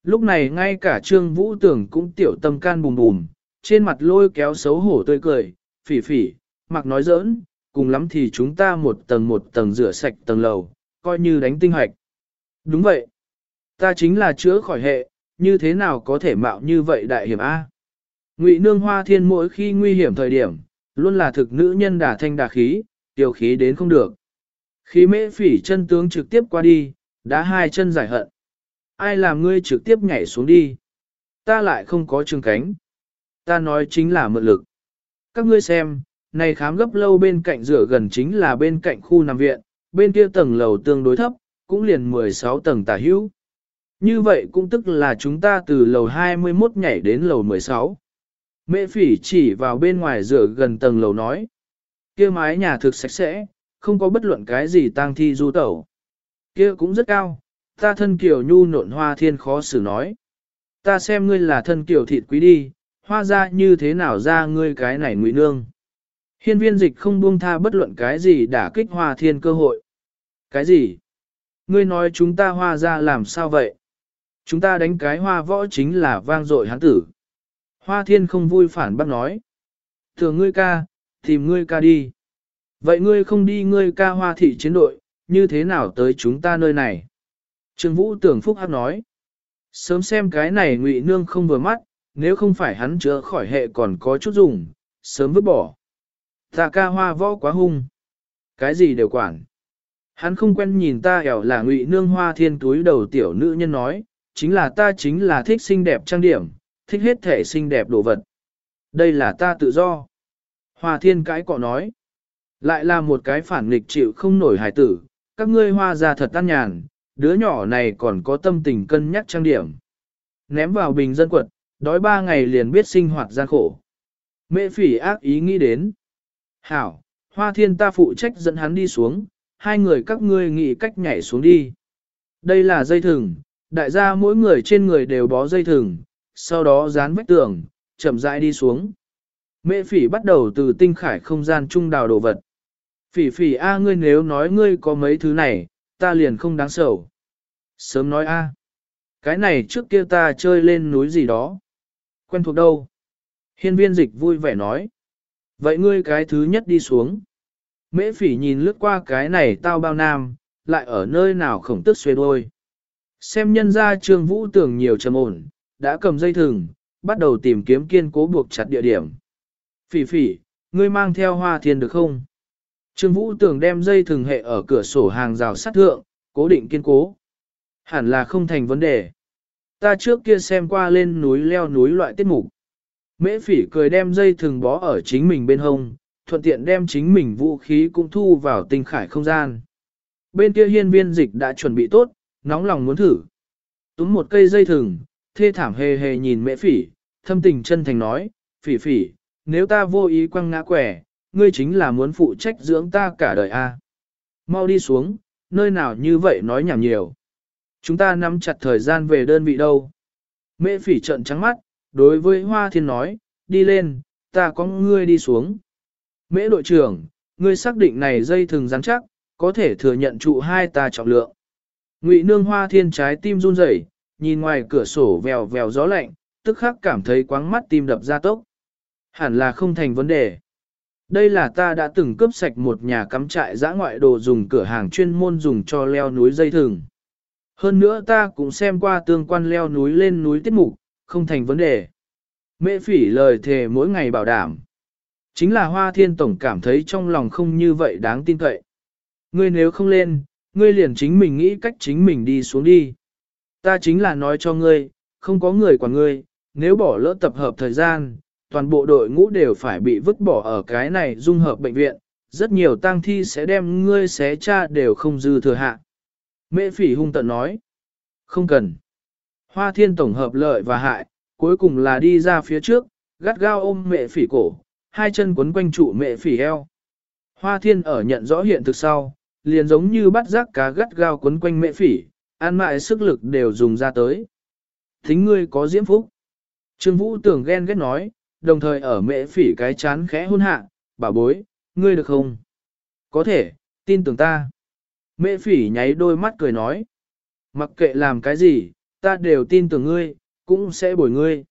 Lúc này ngay cả trương vũ tưởng cũng tiểu tâm can bùm bùm, trên mặt lôi kéo xấu hổ tươi cười, phỉ phỉ, mặc nói giỡn, cùng lắm thì chúng ta một tầng một tầng rửa sạch tầng lầu, coi như đánh tinh hoạch. Đúng vậy. Ta chính là chữa khỏi hệ, như thế nào có thể mạo như vậy đại hiểm A. Ngụy nương hoa thiên mỗi khi nguy hiểm thời điểm, luôn là thực nữ nhân đả thanh đả khí, tiểu khí đến không được. Khí mễ phỉ chân tướng trực tiếp qua đi, đã hai chân giải hận. Ai làm ngươi trực tiếp nhảy xuống đi? Ta lại không có trường cánh. Ta nói chính là mượn lực. Các ngươi xem, này khám gấp lâu bên cạnh rửa gần chính là bên cạnh khu nằm viện, bên kia tầng lầu tương đối thấp, cũng liền 16 tầng tả hữu. Như vậy cũng tức là chúng ta từ lầu 21 nhảy đến lầu 16. Mẹ phỉ chỉ vào bên ngoài rửa gần tầng lầu nói. kia mái nhà thực sạch sẽ, không có bất luận cái gì tang thi du tẩu. kia cũng rất cao, ta thân kiểu nhu nộn hoa thiên khó xử nói. Ta xem ngươi là thân kiểu thịt quý đi, hoa ra như thế nào ra ngươi cái này ngụy nương. Hiên viên dịch không buông tha bất luận cái gì đã kích hoa thiên cơ hội. Cái gì? Ngươi nói chúng ta hoa ra làm sao vậy? Chúng ta đánh cái hoa võ chính là vang dội hán tử. Hoa thiên không vui phản bác nói. Thường ngươi ca, tìm ngươi ca đi. Vậy ngươi không đi ngươi ca hoa thị chiến đội, như thế nào tới chúng ta nơi này? Trương Vũ tưởng phúc hát nói. Sớm xem cái này ngụy nương không vừa mắt, nếu không phải hắn chữa khỏi hệ còn có chút dùng, sớm vứt bỏ. Ta ca hoa võ quá hung. Cái gì đều quản. Hắn không quen nhìn ta ẻo là ngụy nương hoa thiên túi đầu tiểu nữ nhân nói, chính là ta chính là thích xinh đẹp trang điểm, thích hết thể xinh đẹp đồ vật. Đây là ta tự do. Hoa thiên cái cọ nói. Lại là một cái phản nghịch chịu không nổi hài tử, các ngươi hoa ra thật tan nhàn, đứa nhỏ này còn có tâm tình cân nhắc trang điểm. Ném vào bình dân quật, đói ba ngày liền biết sinh hoạt gian khổ. Mẹ phỉ ác ý nghĩ đến. Hảo, hoa thiên ta phụ trách dẫn hắn đi xuống, hai người các ngươi nghĩ cách nhảy xuống đi. Đây là dây thừng, đại gia mỗi người trên người đều bó dây thừng, sau đó dán vách tường, chậm rãi đi xuống. Mẹ phỉ bắt đầu từ tinh khải không gian trung đào đồ vật. Phỉ phỉ a ngươi nếu nói ngươi có mấy thứ này, ta liền không đáng sầu. Sớm nói a, cái này trước kia ta chơi lên núi gì đó. Quen thuộc đâu? Hiên viên dịch vui vẻ nói. Vậy ngươi cái thứ nhất đi xuống. Mễ phỉ nhìn lướt qua cái này tao bao nam, lại ở nơi nào khổng tức xuê đôi. Xem nhân ra trương vũ tưởng nhiều trầm ổn, đã cầm dây thừng, bắt đầu tìm kiếm kiên cố buộc chặt địa điểm. Phỉ phỉ, ngươi mang theo hoa thiên được không? Trương vũ tưởng đem dây thừng hệ ở cửa sổ hàng rào sắt thượng, cố định kiên cố. Hẳn là không thành vấn đề. Ta trước kia xem qua lên núi leo núi loại tiết mục. Mễ phỉ cười đem dây thừng bó ở chính mình bên hông, thuận tiện đem chính mình vũ khí cũng thu vào tinh khải không gian. Bên kia hiên viên dịch đã chuẩn bị tốt, nóng lòng muốn thử. Túm một cây dây thừng, thê thảm hề hề nhìn mẹ phỉ, thâm tình chân thành nói, phỉ phỉ, nếu ta vô ý quăng ngã quẻ, ngươi chính là muốn phụ trách dưỡng ta cả đời a. Mau đi xuống, nơi nào như vậy nói nhảm nhiều. Chúng ta nắm chặt thời gian về đơn vị đâu. mẹ phỉ trận trắng mắt, đối với Hoa Thiên nói, đi lên, ta có ngươi đi xuống. Mễ đội trưởng, ngươi xác định này dây thừng rắn chắc, có thể thừa nhận trụ hai ta trọng lượng. Ngụy nương Hoa Thiên trái tim run rẩy, nhìn ngoài cửa sổ vèo vèo gió lạnh, tức khắc cảm thấy quáng mắt tim đập ra tốc. Hẳn là không thành vấn đề. Đây là ta đã từng cướp sạch một nhà cắm trại giã ngoại đồ dùng cửa hàng chuyên môn dùng cho leo núi dây thừng. Hơn nữa ta cũng xem qua tương quan leo núi lên núi tiết mục, không thành vấn đề. Mễ phỉ lời thề mỗi ngày bảo đảm. Chính là hoa thiên tổng cảm thấy trong lòng không như vậy đáng tin cậy. Ngươi nếu không lên, ngươi liền chính mình nghĩ cách chính mình đi xuống đi. Ta chính là nói cho ngươi, không có người quản ngươi, nếu bỏ lỡ tập hợp thời gian, toàn bộ đội ngũ đều phải bị vứt bỏ ở cái này dung hợp bệnh viện, rất nhiều tang thi sẽ đem ngươi xé cha đều không dư thừa hạ. Mễ phỉ hung tận nói, không cần. Hoa thiên tổng hợp lợi và hại, cuối cùng là đi ra phía trước, gắt gao ôm mẹ phỉ cổ, hai chân quấn quanh trụ mẹ phỉ eo. Hoa thiên ở nhận rõ hiện thực sau, liền giống như bắt rác cá gắt gao quấn quanh mẹ phỉ, an mại sức lực đều dùng ra tới. Thính ngươi có diễm phúc. Trương Vũ tưởng ghen ghét nói, đồng thời ở mẹ phỉ cái chán khẽ hôn hạ, bảo bối, ngươi được không? Có thể, tin tưởng ta. Mẹ phỉ nháy đôi mắt cười nói. Mặc kệ làm cái gì, ta đều tin tưởng ngươi, cũng sẽ bồi ngươi.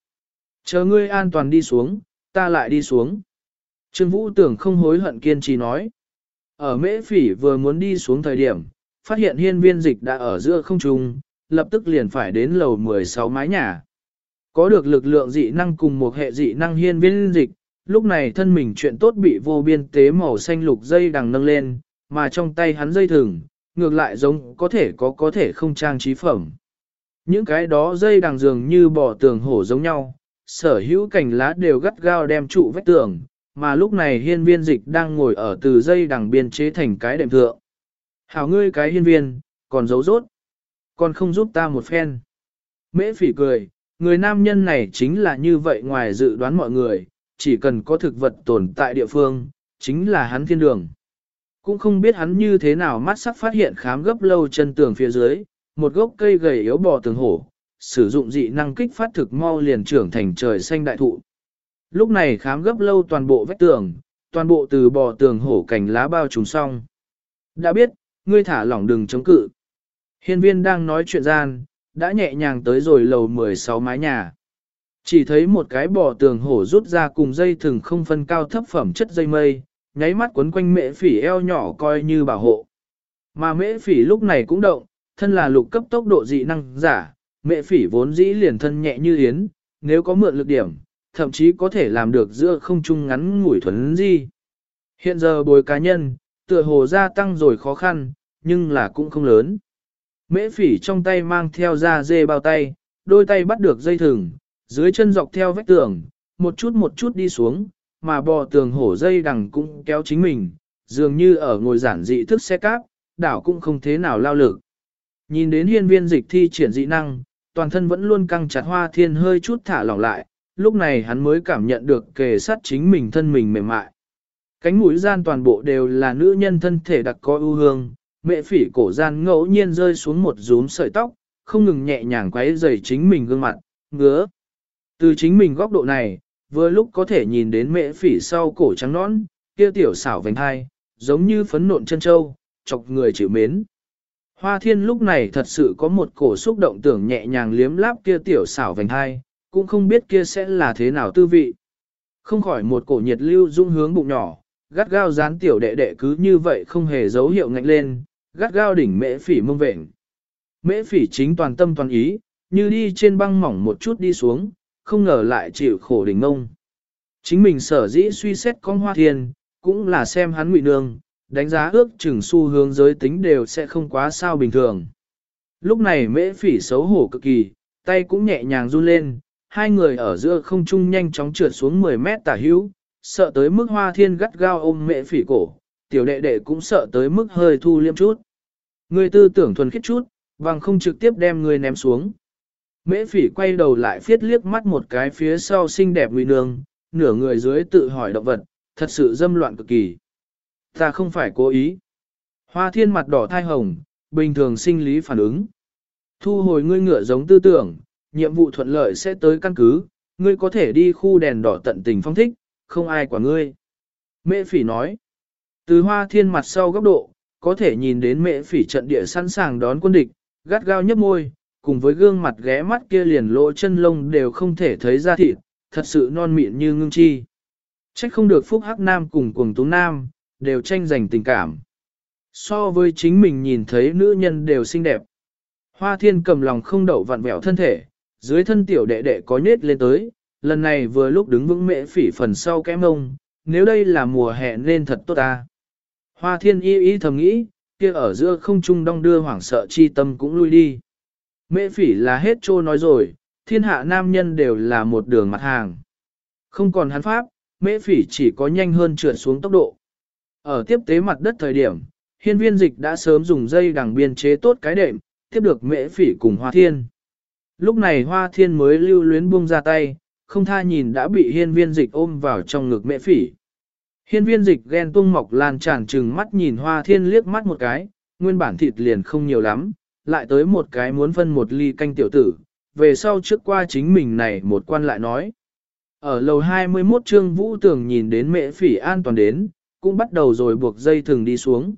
Chờ ngươi an toàn đi xuống, ta lại đi xuống. Trương Vũ tưởng không hối hận kiên trì nói. Ở mễ phỉ vừa muốn đi xuống thời điểm, phát hiện hiên viên dịch đã ở giữa không trung, lập tức liền phải đến lầu 16 mái nhà. Có được lực lượng dị năng cùng một hệ dị năng hiên viên dịch, lúc này thân mình chuyện tốt bị vô biên tế màu xanh lục dây đằng nâng lên, mà trong tay hắn dây thừng, ngược lại giống có thể có có thể không trang trí phẩm. Những cái đó dây đằng dường như bò tường hổ giống nhau, sở hữu cành lá đều gắt gao đem trụ vách tường, mà lúc này hiên viên dịch đang ngồi ở từ dây đằng biên chế thành cái đệm thượng. Hảo ngươi cái hiên viên, còn giấu rốt, còn không giúp ta một phen. Mễ phỉ cười, người nam nhân này chính là như vậy ngoài dự đoán mọi người, chỉ cần có thực vật tồn tại địa phương, chính là hắn thiên đường. Cũng không biết hắn như thế nào mắt sắc phát hiện khám gấp lâu chân tường phía dưới, một gốc cây gầy yếu bò tường hổ, sử dụng dị năng kích phát thực mau liền trưởng thành trời xanh đại thụ. Lúc này khám gấp lâu toàn bộ vách tường, toàn bộ từ bò tường hổ cành lá bao trùm xong. Đã biết, ngươi thả lỏng đừng chống cự. Hiên viên đang nói chuyện gian, đã nhẹ nhàng tới rồi lầu 16 mái nhà. Chỉ thấy một cái bò tường hổ rút ra cùng dây thừng không phân cao thấp phẩm chất dây mây, nháy mắt quấn quanh mễ phỉ eo nhỏ coi như bảo hộ. Mà mễ phỉ lúc này cũng động, thân là lục cấp tốc độ dị năng giả, mễ phỉ vốn dĩ liền thân nhẹ như yến, nếu có mượn lực điểm, thậm chí có thể làm được giữa không trung ngắn ngủi thuấn di. Hiện giờ bồi cá nhân, tựa hồ gia tăng rồi khó khăn, nhưng là cũng không lớn. Mễ phỉ trong tay mang theo da dê bao tay, đôi tay bắt được dây thừng, dưới chân dọc theo vách tường, một chút một chút đi xuống, mà bò tường hổ dây đằng cũng kéo chính mình, dường như ở ngồi giản dị thức xe cáp, đảo cũng không thế nào lao lực. Nhìn đến hiên viên dịch thi triển dị năng, toàn thân vẫn luôn căng chặt hoa thiên hơi chút thả lỏng lại, lúc này hắn mới cảm nhận được kề sát chính mình thân mình mềm mại. Cánh mũi gian toàn bộ đều là nữ nhân thân thể đặc có ưu hương, mẹ phỉ cổ gian ngẫu nhiên rơi xuống một rúm sợi tóc, không ngừng nhẹ nhàng quấy rầy chính mình gương mặt, ngứa. Từ chính mình góc độ này, vừa lúc có thể nhìn đến mẹ phỉ sau cổ trắng nõn, kia tiểu xảo vành hai, giống như phấn nộn chân châu, chọc người chịu mến. Hoa thiên lúc này thật sự có một cổ xúc động tưởng nhẹ nhàng liếm láp kia tiểu xảo vành hai, cũng không biết kia sẽ là thế nào tư vị. Không khỏi một cổ nhiệt lưu dung hướng bụng nhỏ, gắt gao dán tiểu đệ đệ cứ như vậy không hề dấu hiệu ngạnh lên, gắt gao đỉnh mễ phỉ mông vệnh. Mễ phỉ chính toàn tâm toàn ý, như đi trên băng mỏng một chút đi xuống, không ngờ lại chịu khổ đỉnh mông. Chính mình sở dĩ suy xét con hoa thiên, cũng là xem hắn ngụy nương, đánh giá ước chừng xu hướng giới tính đều sẽ không quá sao bình thường. Lúc này mễ phỉ xấu hổ cực kỳ, tay cũng nhẹ nhàng run lên, hai người ở giữa không trung nhanh chóng trượt xuống 10 mét tả hữu, sợ tới mức hoa thiên gắt gao ôm Mẹ phỉ cổ, tiểu đệ đệ cũng sợ tới mức hơi thu liêm chút. Người tư tưởng thuần khiết chút, vàng không trực tiếp đem người ném xuống. Mễ phỉ quay đầu lại phiết liếc mắt một cái phía sau xinh đẹp nguy nương, nửa người dưới tự hỏi động vật, thật sự dâm loạn cực kỳ. Ta không phải cố ý. Hoa thiên mặt đỏ thai hồng, bình thường sinh lý phản ứng. Thu hồi ngươi ngựa giống tư tưởng, nhiệm vụ thuận lợi sẽ tới căn cứ, ngươi có thể đi khu đèn đỏ tận tình phong thích, không ai quả ngươi. Mễ phỉ nói, từ hoa thiên mặt sau góc độ, có thể nhìn đến mễ phỉ trận địa sẵn sàng đón quân địch, gắt gao nhấp môi, cùng với gương mặt ghé mắt kia liền lỗ chân lông đều không thể thấy ra thịt, thật sự non mịn như ngưng chi. Trách không được Phúc Hắc Nam cùng cuồng Tú Nam, đều tranh giành tình cảm. So với chính mình nhìn thấy nữ nhân đều xinh đẹp. Hoa thiên cầm lòng không đậu vặn vẹo thân thể, dưới thân tiểu đệ đệ có nhết lên tới, lần này vừa lúc đứng vững mễ phỉ phần sau kém ông, nếu đây là mùa hè nên thật tốt ta. Hoa thiên y y thầm nghĩ, kia ở giữa không trung đong đưa hoảng sợ chi tâm cũng lui đi. Mễ phỉ là hết trô nói rồi, thiên hạ nam nhân đều là một đường mặt hàng. Không còn hắn pháp, mễ phỉ chỉ có nhanh hơn trượt xuống tốc độ. Ở tiếp tế mặt đất thời điểm, hiên viên dịch đã sớm dùng dây đằng biên chế tốt cái đệm, tiếp được mễ phỉ cùng hoa thiên. Lúc này hoa thiên mới lưu luyến buông ra tay, không tha nhìn đã bị hiên viên dịch ôm vào trong ngực Mẹ phỉ. Hiên viên dịch ghen tung mọc lan tràn trừng mắt nhìn hoa thiên liếc mắt một cái, nguyên bản thịt liền không nhiều lắm, lại tới một cái muốn phân một ly canh tiểu tử, về sau trước qua chính mình này một quan lại nói. Ở lầu 21 trương vũ tưởng nhìn đến mẹ phỉ an toàn đến, cũng bắt đầu rồi buộc dây thừng đi xuống.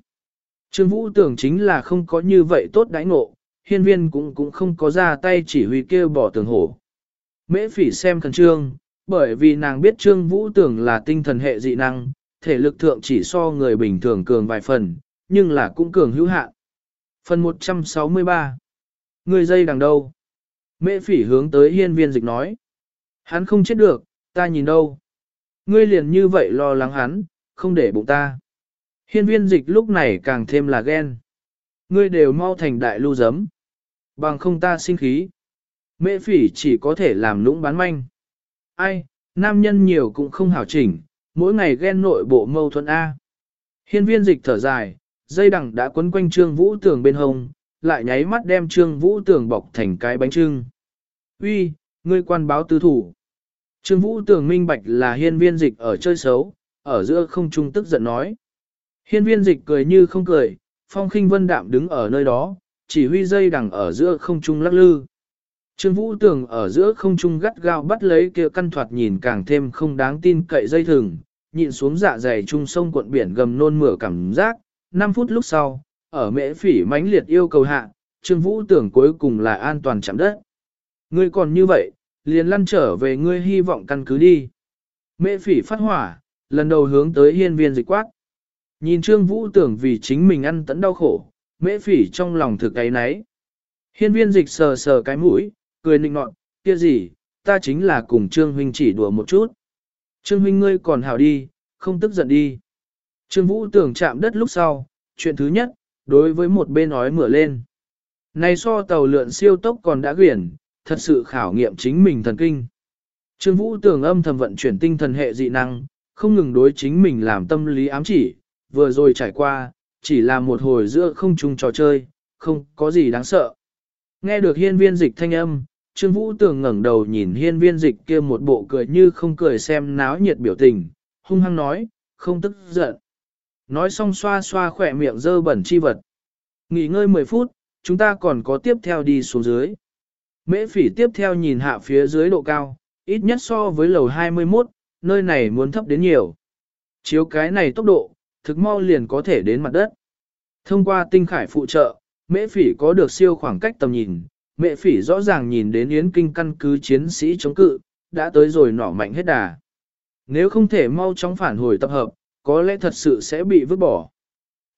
Trương vũ tưởng chính là không có như vậy tốt đãi ngộ, hiên viên cũng cũng không có ra tay chỉ huy kêu bỏ tường hổ. Mễ phỉ xem khẩn trương, bởi vì nàng biết trương vũ tưởng là tinh thần hệ dị năng, thể lực thượng chỉ so người bình thường cường vài phần, nhưng là cũng cường hữu hạn. Phần 163 Người dây đằng đâu? Mễ phỉ hướng tới hiên viên dịch nói. Hắn không chết được, ta nhìn đâu. Ngươi liền như vậy lo lắng hắn, không để bụng ta. Hiên viên dịch lúc này càng thêm là ghen. Ngươi đều mau thành đại lưu giấm. Bằng không ta sinh khí. Mễ phỉ chỉ có thể làm nũng bán manh. Ai, nam nhân nhiều cũng không hảo chỉnh, mỗi ngày ghen nội bộ mâu thuẫn A. Hiên viên dịch thở dài, dây đằng đã quấn quanh trương vũ tường bên hông, lại nháy mắt đem trương vũ tường bọc thành cái bánh trưng. Uy, ngươi quan báo tư thủ. Trương vũ tường minh bạch là hiên viên dịch ở chơi xấu, ở giữa không trung tức giận nói. Hiên viên dịch cười như không cười, phong khinh vân đạm đứng ở nơi đó, chỉ huy dây đằng ở giữa không trung lắc lư. Trương Vũ Tường ở giữa không trung gắt gao bắt lấy kia căn thoạt nhìn càng thêm không đáng tin cậy dây thừng, nhịn xuống dạ dày trung sông cuộn biển gầm nôn mửa cảm giác. 5 phút lúc sau, ở mễ phỉ mãnh liệt yêu cầu hạ, Trương Vũ Tường cuối cùng là an toàn chạm đất. Ngươi còn như vậy, liền lăn trở về ngươi hy vọng căn cứ đi. Mễ phỉ phát hỏa, lần đầu hướng tới hiên viên dịch quát. Nhìn Trương Vũ Tường vì chính mình ăn tẫn đau khổ, mễ phỉ trong lòng thực ấy nấy. Hiên viên dịch sờ sờ cái mũi, cười nịnh nọt, kia gì, ta chính là cùng Trương Huynh chỉ đùa một chút. Trương Huynh ngươi còn hảo đi, không tức giận đi. Trương Vũ tưởng chạm đất lúc sau, chuyện thứ nhất, đối với một bên nói mửa lên. Này so tàu lượn siêu tốc còn đã quyển, thật sự khảo nghiệm chính mình thần kinh. Trương Vũ tưởng âm thầm vận chuyển tinh thần hệ dị năng, không ngừng đối chính mình làm tâm lý ám chỉ, vừa rồi trải qua, chỉ là một hồi giữa không trung trò chơi, không có gì đáng sợ. Nghe được hiên viên dịch thanh âm, Trương Vũ Tường ngẩng đầu nhìn hiên viên dịch kia một bộ cười như không cười xem náo nhiệt biểu tình, hung hăng nói, không tức giận. Nói xong xoa xoa khỏe miệng dơ bẩn chi vật. Nghỉ ngơi 10 phút, chúng ta còn có tiếp theo đi xuống dưới. Mễ phỉ tiếp theo nhìn hạ phía dưới độ cao, ít nhất so với lầu 21, nơi này muốn thấp đến nhiều. Chiếu cái này tốc độ, thực mau liền có thể đến mặt đất. Thông qua tinh khải phụ trợ, mễ phỉ có được siêu khoảng cách tầm nhìn, mẹ phỉ rõ ràng nhìn đến yến kinh căn cứ chiến sĩ chống cự, đã tới rồi nỏ mạnh hết đà. Nếu không thể mau chóng phản hồi tập hợp, có lẽ thật sự sẽ bị vứt bỏ.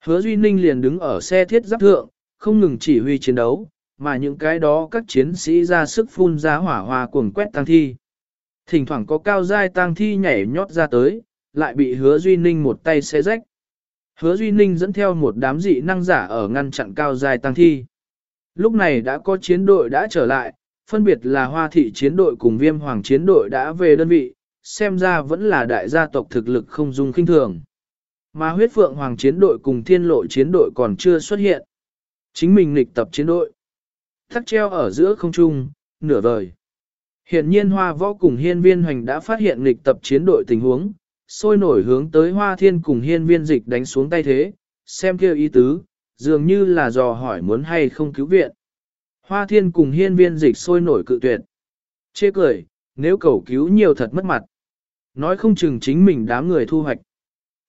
Hứa Duy Ninh liền đứng ở xe thiết giáp thượng, không ngừng chỉ huy chiến đấu, mà những cái đó các chiến sĩ ra sức phun ra hỏa hoa cuồng quét tăng thi. Thỉnh thoảng có cao giai tăng thi nhảy nhót ra tới, lại bị hứa Duy Ninh một tay xé rách. Hứa Duy Ninh dẫn theo một đám dị năng giả ở ngăn chặn cao dài tăng thi. Lúc này đã có chiến đội đã trở lại, phân biệt là hoa thị chiến đội cùng viêm hoàng chiến đội đã về đơn vị, xem ra vẫn là đại gia tộc thực lực không dung kinh thường. Mà huyết phượng hoàng chiến đội cùng thiên lộ chiến đội còn chưa xuất hiện. Chính mình lịch tập chiến đội. Thắt treo ở giữa không trung, nửa vời. Hiện nhiên hoa võ cùng hiên viên hoành đã phát hiện lịch tập chiến đội tình huống, sôi nổi hướng tới hoa thiên cùng hiên viên dịch đánh xuống tay thế, xem kêu ý tứ, dường như là dò hỏi muốn hay không cứu viện. Hoa thiên cùng hiên viên dịch sôi nổi cự tuyệt. Chê cười, nếu cầu cứu nhiều thật mất mặt. Nói không chừng chính mình đám người thu hoạch.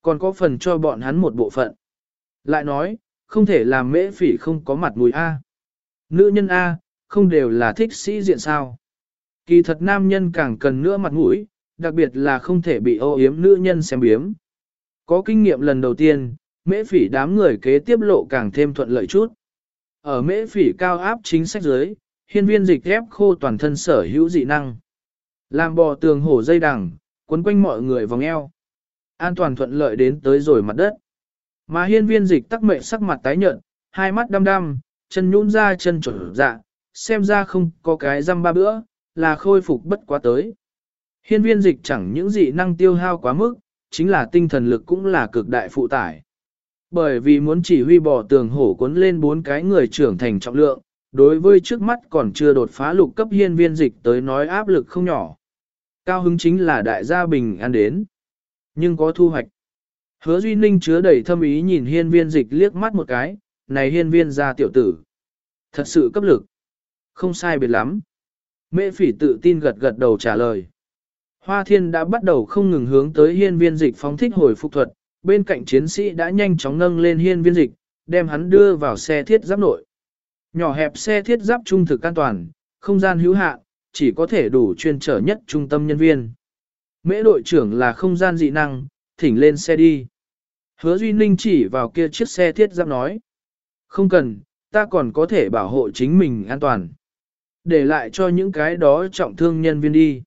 Còn có phần cho bọn hắn một bộ phận. Lại nói, không thể làm mễ phỉ không có mặt mũi A. Nữ nhân A, không đều là thích sĩ diện sao. Kỳ thật nam nhân càng cần nữa mặt mũi, đặc biệt là không thể bị ô yếm nữ nhân xem biếm. Có kinh nghiệm lần đầu tiên, mễ phỉ đám người kế tiếp lộ càng thêm thuận lợi chút. Ở mễ phỉ cao áp chính sách dưới, hiên viên dịch ghép khô toàn thân sở hữu dị năng. Làm bò tường hổ dây đằng, quấn quanh mọi người vòng eo. An toàn thuận lợi đến tới rồi mặt đất. Mà hiên viên dịch tắc mệnh sắc mặt tái nhợt, hai mắt đăm đăm, chân nhũn ra chân trở dạ, xem ra không có cái răm ba bữa, là khôi phục bất quá tới. Hiên viên dịch chẳng những dị năng tiêu hao quá mức, chính là tinh thần lực cũng là cực đại phụ tải. Bởi vì muốn chỉ huy bỏ tường hổ cuốn lên bốn cái người trưởng thành trọng lượng, đối với trước mắt còn chưa đột phá lục cấp hiên viên dịch tới nói áp lực không nhỏ. Cao hứng chính là đại gia bình an đến. Nhưng có thu hoạch. Hứa Duy Ninh chứa đầy thâm ý nhìn hiên viên dịch liếc mắt một cái, này hiên viên gia tiểu tử. Thật sự cấp lực. Không sai biệt lắm. Mễ phỉ tự tin gật gật đầu trả lời. Hoa thiên đã bắt đầu không ngừng hướng tới hiên viên dịch phóng thích hồi phục thuật, bên cạnh chiến sĩ đã nhanh chóng nâng lên hiên viên dịch, đem hắn đưa vào xe thiết giáp nội. Nhỏ hẹp xe thiết giáp trung thực an toàn, không gian hữu hạn, chỉ có thể đủ chuyên trở nhất trung tâm nhân viên. Mễ đội trưởng là không gian dị năng, thỉnh lên xe đi. Hứa Duy Ninh chỉ vào kia chiếc xe thiết giáp nói. Không cần, ta còn có thể bảo hộ chính mình an toàn. Để lại cho những cái đó trọng thương nhân viên đi.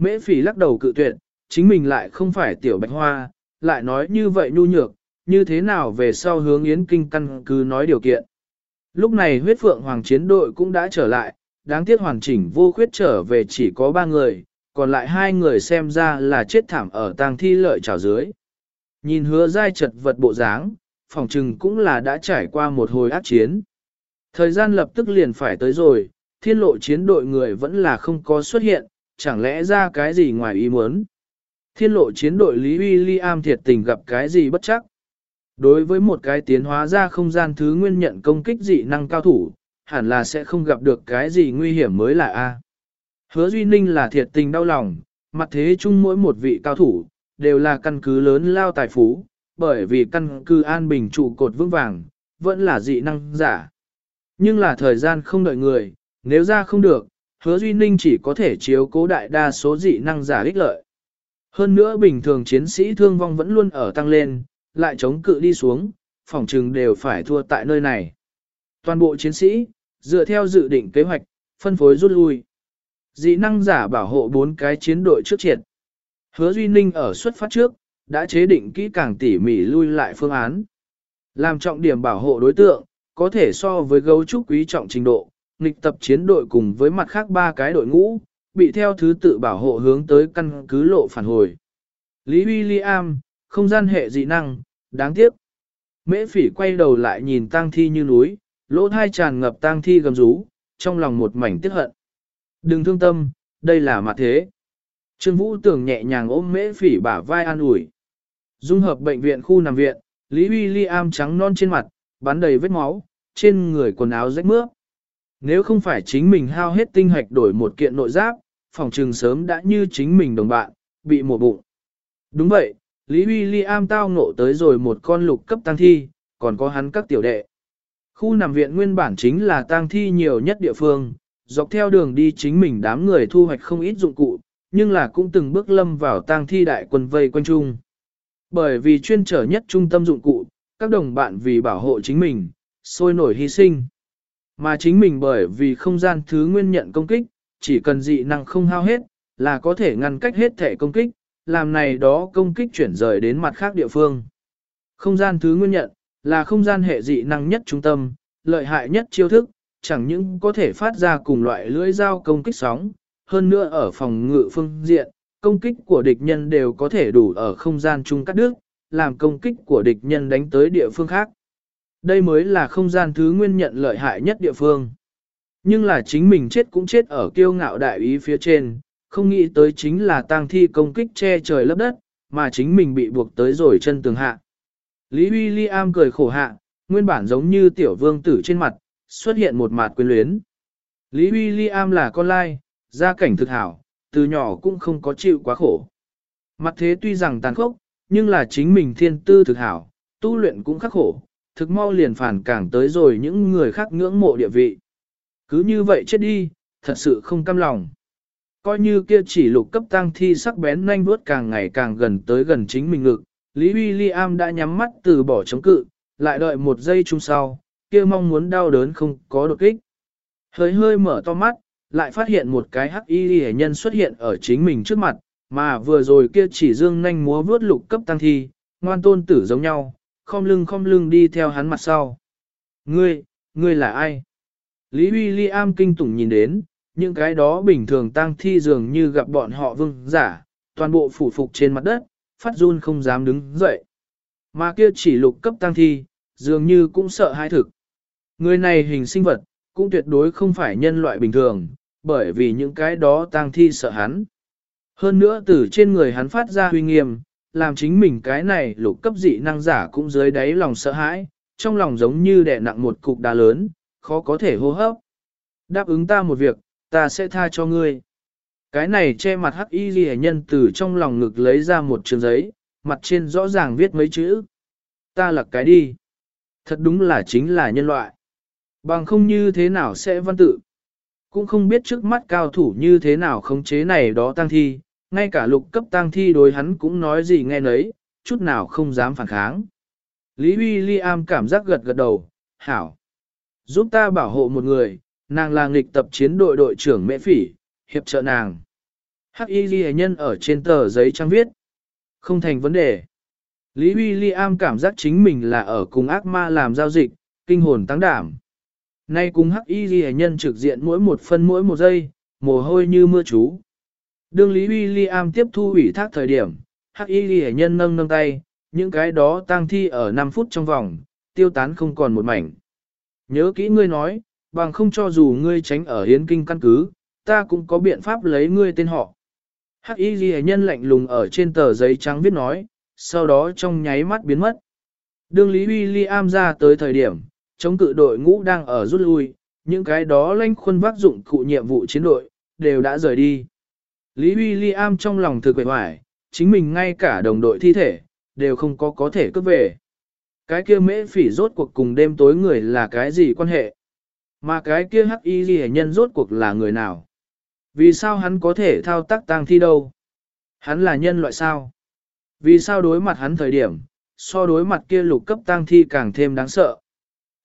Mễ phỉ lắc đầu cự tuyệt, chính mình lại không phải tiểu bạch hoa, lại nói như vậy nhu nhược, như thế nào về sau hướng yến kinh căn cứ nói điều kiện. Lúc này huyết phượng hoàng chiến đội cũng đã trở lại, đáng tiếc hoàn chỉnh vô khuyết trở về chỉ có ba người, còn lại hai người xem ra là chết thảm ở tang thi lợi trào dưới. Nhìn hứa dai chật vật bộ dáng, phòng trừng cũng là đã trải qua một hồi ác chiến. Thời gian lập tức liền phải tới rồi, thiên lộ chiến đội người vẫn là không có xuất hiện, chẳng lẽ ra cái gì ngoài ý muốn. Thiên lộ chiến đội Lý William thiệt tình gặp cái gì bất chắc. Đối với một cái tiến hóa ra không gian thứ nguyên nhận công kích dị năng cao thủ, hẳn là sẽ không gặp được cái gì nguy hiểm mới là A. Hứa Duy Ninh là thiệt tình đau lòng, mặt thế chung mỗi một vị cao thủ, đều là căn cứ lớn lao tài phú, bởi vì căn cứ an bình trụ cột vững vàng, vẫn là dị năng giả. Nhưng là thời gian không đợi người, nếu ra không được, hứa Duy Ninh chỉ có thể chiếu cố đại đa số dị năng giả ích lợi. Hơn nữa bình thường chiến sĩ thương vong vẫn luôn ở tăng lên, lại chống cự đi xuống, phòng trừng đều phải thua tại nơi này. Toàn bộ chiến sĩ, dựa theo dự định kế hoạch, phân phối rút lui. Dị năng giả bảo hộ bốn cái chiến đội trước triệt. Hứa Duy Ninh ở xuất phát trước, đã chế định kỹ càng tỉ mỉ lui lại phương án. Làm trọng điểm bảo hộ đối tượng, có thể so với gấu trúc quý trọng trình độ, nghịch tập chiến đội cùng với mặt khác ba cái đội ngũ, bị theo thứ tự bảo hộ hướng tới căn cứ lộ phản hồi. Lý William, không gian hệ dị năng, đáng tiếc. Mễ phỉ quay đầu lại nhìn tang thi như núi, lỗ thai tràn ngập tang thi gầm rú, trong lòng một mảnh tiếc hận. Đừng thương tâm, đây là mặt thế. Trương Vũ tưởng nhẹ nhàng ôm mễ phỉ bả vai an ủi. Dung hợp bệnh viện khu nằm viện, Lý William trắng non trên mặt, bắn đầy vết máu, trên người quần áo rách mướp. Nếu không phải chính mình hao hết tinh hạch đổi một kiện nội giáp, phòng trừng sớm đã như chính mình đồng bạn, bị một bụng. Đúng vậy, Lý William tao ngộ tới rồi một con lục cấp tăng thi, còn có hắn các tiểu đệ. Khu nằm viện nguyên bản chính là tang thi nhiều nhất địa phương, dọc theo đường đi chính mình đám người thu hoạch không ít dụng cụ, nhưng là cũng từng bước lâm vào tang thi đại quân vây quanh chung. Bởi vì chuyên trở nhất trung tâm dụng cụ, các đồng bạn vì bảo hộ chính mình, sôi nổi hy sinh. Mà chính mình bởi vì không gian thứ nguyên nhận công kích, chỉ cần dị năng không hao hết, là có thể ngăn cách hết thể công kích, làm này đó công kích chuyển rời đến mặt khác địa phương. Không gian thứ nguyên nhận, là không gian hệ dị năng nhất trung tâm, lợi hại nhất chiêu thức, chẳng những có thể phát ra cùng loại lưỡi dao công kích sóng, hơn nữa ở phòng ngự phương diện, công kích của địch nhân đều có thể đủ ở không gian chung cắt đứt, làm công kích của địch nhân đánh tới địa phương khác. Đây mới là không gian thứ nguyên nhận lợi hại nhất địa phương. Nhưng là chính mình chết cũng chết ở kiêu ngạo đại ý phía trên, không nghĩ tới chính là tang thi công kích che trời lấp đất, mà chính mình bị buộc tới rồi chân tường hạ. Lý William cười khổ hạ, nguyên bản giống như tiểu vương tử trên mặt, xuất hiện một mặt quyến luyến. Lý William là con lai, gia cảnh thực hảo, từ nhỏ cũng không có chịu quá khổ. Mặt thế tuy rằng tàn khốc, nhưng là chính mình thiên tư thực hảo, tu luyện cũng khắc khổ, thực mau liền phản càng tới rồi những người khác ngưỡng mộ địa vị. Cứ như vậy chết đi, thật sự không cam lòng. Coi như kia chỉ lục cấp tăng thi sắc bén nhanh vuốt càng ngày càng gần tới gần chính mình ngực, Lý William đã nhắm mắt từ bỏ chống cự, lại đợi một giây chung sau, kia mong muốn đau đớn không có đột kích. Hơi hơi mở to mắt, lại phát hiện một cái hắc y hệ nhân xuất hiện ở chính mình trước mặt, mà vừa rồi kia chỉ dương nhanh múa vuốt lục cấp tăng thi, ngoan tôn tử giống nhau, khom lưng khom lưng đi theo hắn mặt sau. Ngươi, ngươi là ai? Lý William kinh tủng nhìn đến, những cái đó bình thường tang thi dường như gặp bọn họ vương giả, toàn bộ phủ phục trên mặt đất, phát run không dám đứng dậy. Mà kia chỉ lục cấp tang thi, dường như cũng sợ hai thực. Người này hình sinh vật, cũng tuyệt đối không phải nhân loại bình thường, bởi vì những cái đó tang thi sợ hắn. Hơn nữa từ trên người hắn phát ra huy nghiêm, làm chính mình cái này lục cấp dị năng giả cũng dưới đáy lòng sợ hãi, trong lòng giống như đè nặng một cục đá lớn, khó có thể hô hấp. Đáp ứng ta một việc, ta sẽ tha cho ngươi. Cái này che mặt hắc y ghi nhân từ trong lòng ngực lấy ra một trường giấy, mặt trên rõ ràng viết mấy chữ. Ta là cái đi. Thật đúng là chính là nhân loại. Bằng không như thế nào sẽ văn tự. Cũng không biết trước mắt cao thủ như thế nào khống chế này đó tăng thi, ngay cả lục cấp tang thi đối hắn cũng nói gì nghe nấy, chút nào không dám phản kháng. Lý William cảm giác gật gật đầu, hảo. Giúp ta bảo hộ một người, nàng là nghịch tập chiến đội đội trưởng mẹ phỉ, hiệp trợ nàng. Hắc y ghi nhân ở trên tờ giấy trang viết. Không thành vấn đề. Lý William cảm giác chính mình là ở cùng ác ma làm giao dịch, kinh hồn tăng đảm. Nay cùng hắc y ghi nhân trực diện mỗi một phân mỗi một giây, mồ hôi như mưa chú. Đương Lý William tiếp thu ủy thác thời điểm, hắc y ghi nhân nâng nâng tay, những cái đó tang thi ở 5 phút trong vòng, tiêu tán không còn một mảnh. Nhớ kỹ ngươi nói, bằng không cho dù ngươi tránh ở hiến kinh căn cứ, ta cũng có biện pháp lấy ngươi tên họ. Hắc y ghi nhân lạnh lùng ở trên tờ giấy trắng viết nói, sau đó trong nháy mắt biến mất. Đương Lý William ra tới thời điểm, chống cự đội ngũ đang ở rút lui, những cái đó lanh khuân vác dụng cụ nhiệm vụ chiến đội, đều đã rời đi. Lý William trong lòng thực quệ hoài, chính mình ngay cả đồng đội thi thể, đều không có có thể cướp về. Cái kia mễ phỉ rốt cuộc cùng đêm tối người là cái gì quan hệ? Mà cái kia hắc y ghi nhân rốt cuộc là người nào? Vì sao hắn có thể thao tác tang thi đâu? Hắn là nhân loại sao? Vì sao đối mặt hắn thời điểm, so đối mặt kia lục cấp tang thi càng thêm đáng sợ?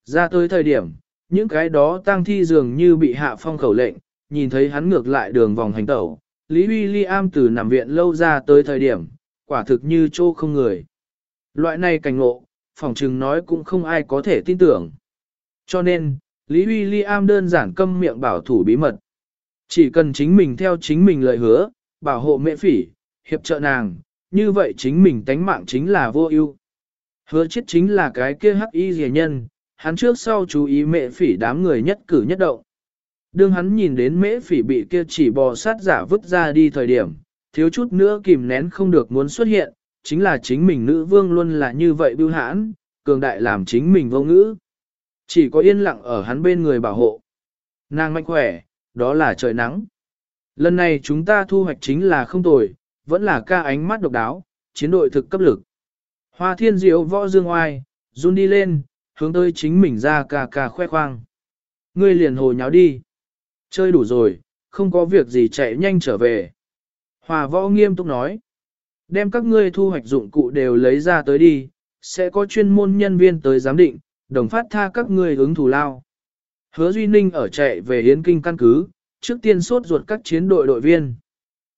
Ra tới thời điểm, những cái đó tang thi dường như bị hạ phong khẩu lệnh, nhìn thấy hắn ngược lại đường vòng hành tẩu. Lý William từ nằm viện lâu ra tới thời điểm, quả thực như trô không người. Loại này cảnh ngộ, phòng trừng nói cũng không ai có thể tin tưởng. Cho nên, Lý William đơn giản câm miệng bảo thủ bí mật. Chỉ cần chính mình theo chính mình lời hứa, bảo hộ mẹ phỉ, hiệp trợ nàng, như vậy chính mình tánh mạng chính là vô ưu. Hứa chết chính là cái kia hắc y rẻ nhân, hắn trước sau chú ý mẹ phỉ đám người nhất cử nhất động. Đương hắn nhìn đến mễ phỉ bị kia chỉ bò sát giả vứt ra đi thời điểm, thiếu chút nữa kìm nén không được muốn xuất hiện, chính là chính mình nữ vương luôn là như vậy bưu hãn, cường đại làm chính mình vô ngữ. Chỉ có yên lặng ở hắn bên người bảo hộ. Nàng mạnh khỏe, đó là trời nắng. Lần này chúng ta thu hoạch chính là không tồi, vẫn là ca ánh mắt độc đáo, chiến đội thực cấp lực. Hoa thiên diệu võ dương oai, run đi lên, hướng tới chính mình ra ca ca khoe khoang. Ngươi liền hồ nháo đi. Chơi đủ rồi, không có việc gì chạy nhanh trở về. Hòa võ nghiêm túc nói. Đem các ngươi thu hoạch dụng cụ đều lấy ra tới đi, sẽ có chuyên môn nhân viên tới giám định, đồng phát tha các ngươi ứng thủ lao. Hứa Duy Ninh ở chạy về Hiến Kinh căn cứ, trước tiên sốt ruột các chiến đội đội viên.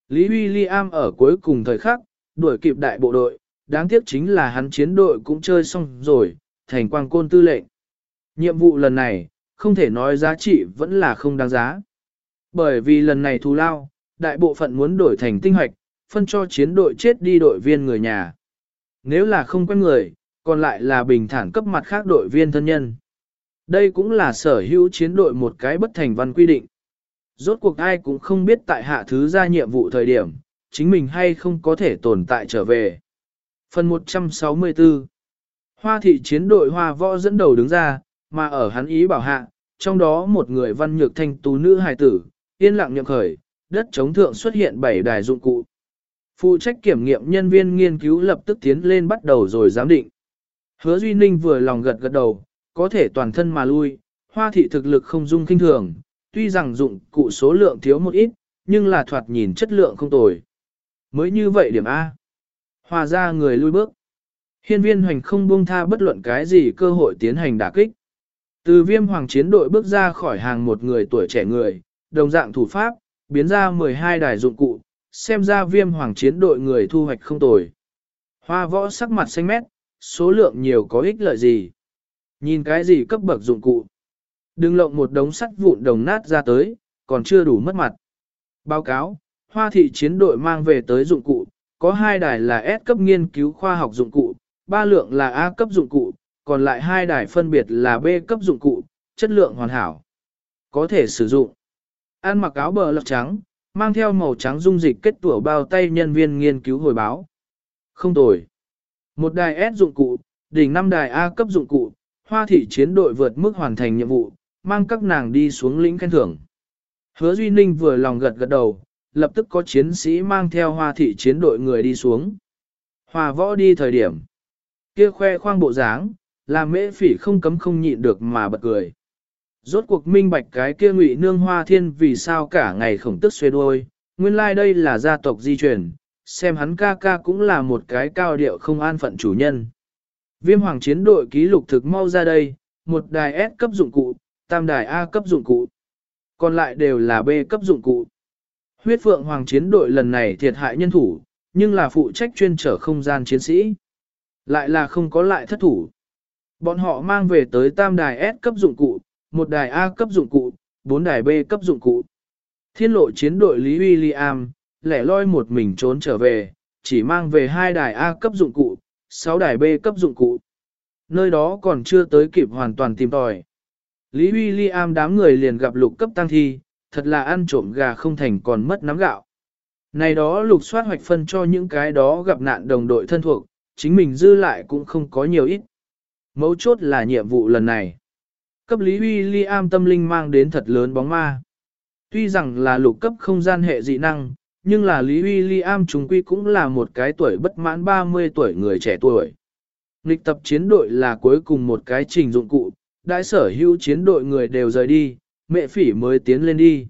Lý William ở cuối cùng thời khắc, đuổi kịp đại bộ đội, đáng tiếc chính là hắn chiến đội cũng chơi xong rồi, thành quang côn tư lệnh. Nhiệm vụ lần này, không thể nói giá trị vẫn là không đáng giá. Bởi vì lần này thù lao, đại bộ phận muốn đổi thành tinh hoạch, phân cho chiến đội chết đi đội viên người nhà. Nếu là không quen người, còn lại là bình thản cấp mặt khác đội viên thân nhân. Đây cũng là sở hữu chiến đội một cái bất thành văn quy định. Rốt cuộc ai cũng không biết tại hạ thứ ra nhiệm vụ thời điểm, chính mình hay không có thể tồn tại trở về. Phần 164 Hoa thị chiến đội hoa võ dẫn đầu đứng ra, mà ở hắn ý bảo hạ, trong đó một người văn nhược thanh tú nữ hài tử, yên lặng nhậm khởi, đất chống thượng xuất hiện bảy đài dụng cụ. Phụ trách kiểm nghiệm nhân viên nghiên cứu lập tức tiến lên bắt đầu rồi giám định. Hứa Duy Ninh vừa lòng gật gật đầu, có thể toàn thân mà lui, hoa thị thực lực không dung kinh thường, tuy rằng dụng cụ số lượng thiếu một ít, nhưng là thoạt nhìn chất lượng không tồi. Mới như vậy điểm A. Hòa ra người lui bước. Hiên viên hoành không buông tha bất luận cái gì cơ hội tiến hành đả kích. Từ viêm hoàng chiến đội bước ra khỏi hàng một người tuổi trẻ người, đồng dạng thủ pháp, biến ra 12 đài dụng cụ, xem ra viêm hoàng chiến đội người thu hoạch không tồi. Hoa võ sắc mặt xanh mét, số lượng nhiều có ích lợi gì. Nhìn cái gì cấp bậc dụng cụ. Đừng lộng một đống sắt vụn đồng nát ra tới, còn chưa đủ mất mặt. Báo cáo, hoa thị chiến đội mang về tới dụng cụ, có hai đài là S cấp nghiên cứu khoa học dụng cụ, ba lượng là A cấp dụng cụ, còn lại hai đài phân biệt là B cấp dụng cụ, chất lượng hoàn hảo. Có thể sử dụng. An mặc áo bờ lọc trắng, mang theo màu trắng dung dịch kết tủa bao tay nhân viên nghiên cứu hồi báo. Không tồi. Một đài S dụng cụ, đỉnh năm đài A cấp dụng cụ, hoa thị chiến đội vượt mức hoàn thành nhiệm vụ, mang các nàng đi xuống lĩnh khen thưởng. Hứa Duy Ninh vừa lòng gật gật đầu, lập tức có chiến sĩ mang theo hoa thị chiến đội người đi xuống. Hòa võ đi thời điểm. Kia khoe khoang bộ dáng, làm mễ phỉ không cấm không nhịn được mà bật cười. Rốt cuộc minh bạch cái kia ngụy nương hoa thiên vì sao cả ngày khổng tức xuê đuôi, nguyên lai like đây là gia tộc di truyền, xem hắn ca ca cũng là một cái cao điệu không an phận chủ nhân. Viêm hoàng chiến đội ký lục thực mau ra đây, một đài S cấp dụng cụ, tam đài A cấp dụng cụ, còn lại đều là B cấp dụng cụ. Huyết phượng hoàng chiến đội lần này thiệt hại nhân thủ, nhưng là phụ trách chuyên trở không gian chiến sĩ. Lại là không có lại thất thủ. Bọn họ mang về tới tam đài S cấp dụng cụ, một đài A cấp dụng cụ, bốn đài B cấp dụng cụ. Thiên lộ chiến đội Lý William, lẻ loi một mình trốn trở về, chỉ mang về hai đài A cấp dụng cụ, sáu đài B cấp dụng cụ. Nơi đó còn chưa tới kịp hoàn toàn tìm tòi. Lý William đám người liền gặp lục cấp tăng thi, thật là ăn trộm gà không thành còn mất nắm gạo. Này đó lục soát hoạch phân cho những cái đó gặp nạn đồng đội thân thuộc, chính mình dư lại cũng không có nhiều ít. Mấu chốt là nhiệm vụ lần này. Cấp Lý William tâm linh mang đến thật lớn bóng ma. Tuy rằng là lục cấp không gian hệ dị năng, nhưng là Lý William chúng quy cũng là một cái tuổi bất mãn 30 tuổi người trẻ tuổi. Nghịch tập chiến đội là cuối cùng một cái trình dụng cụ, đại sở hữu chiến đội người đều rời đi, mẹ phỉ mới tiến lên đi.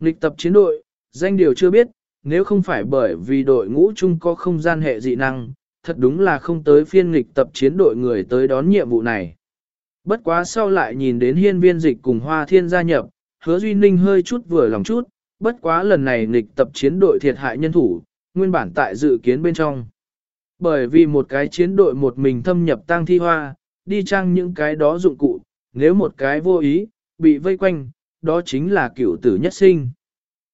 Nghịch tập chiến đội, danh điều chưa biết, nếu không phải bởi vì đội ngũ chung có không gian hệ dị năng, thật đúng là không tới phiên nghịch tập chiến đội người tới đón nhiệm vụ này. Bất quá sau lại nhìn đến hiên viên dịch cùng hoa thiên gia nhập, hứa duy ninh hơi chút vừa lòng chút, bất quá lần này nghịch tập chiến đội thiệt hại nhân thủ, nguyên bản tại dự kiến bên trong. Bởi vì một cái chiến đội một mình thâm nhập tang thi hoa, đi trang những cái đó dụng cụ, nếu một cái vô ý, bị vây quanh, đó chính là cựu tử nhất sinh.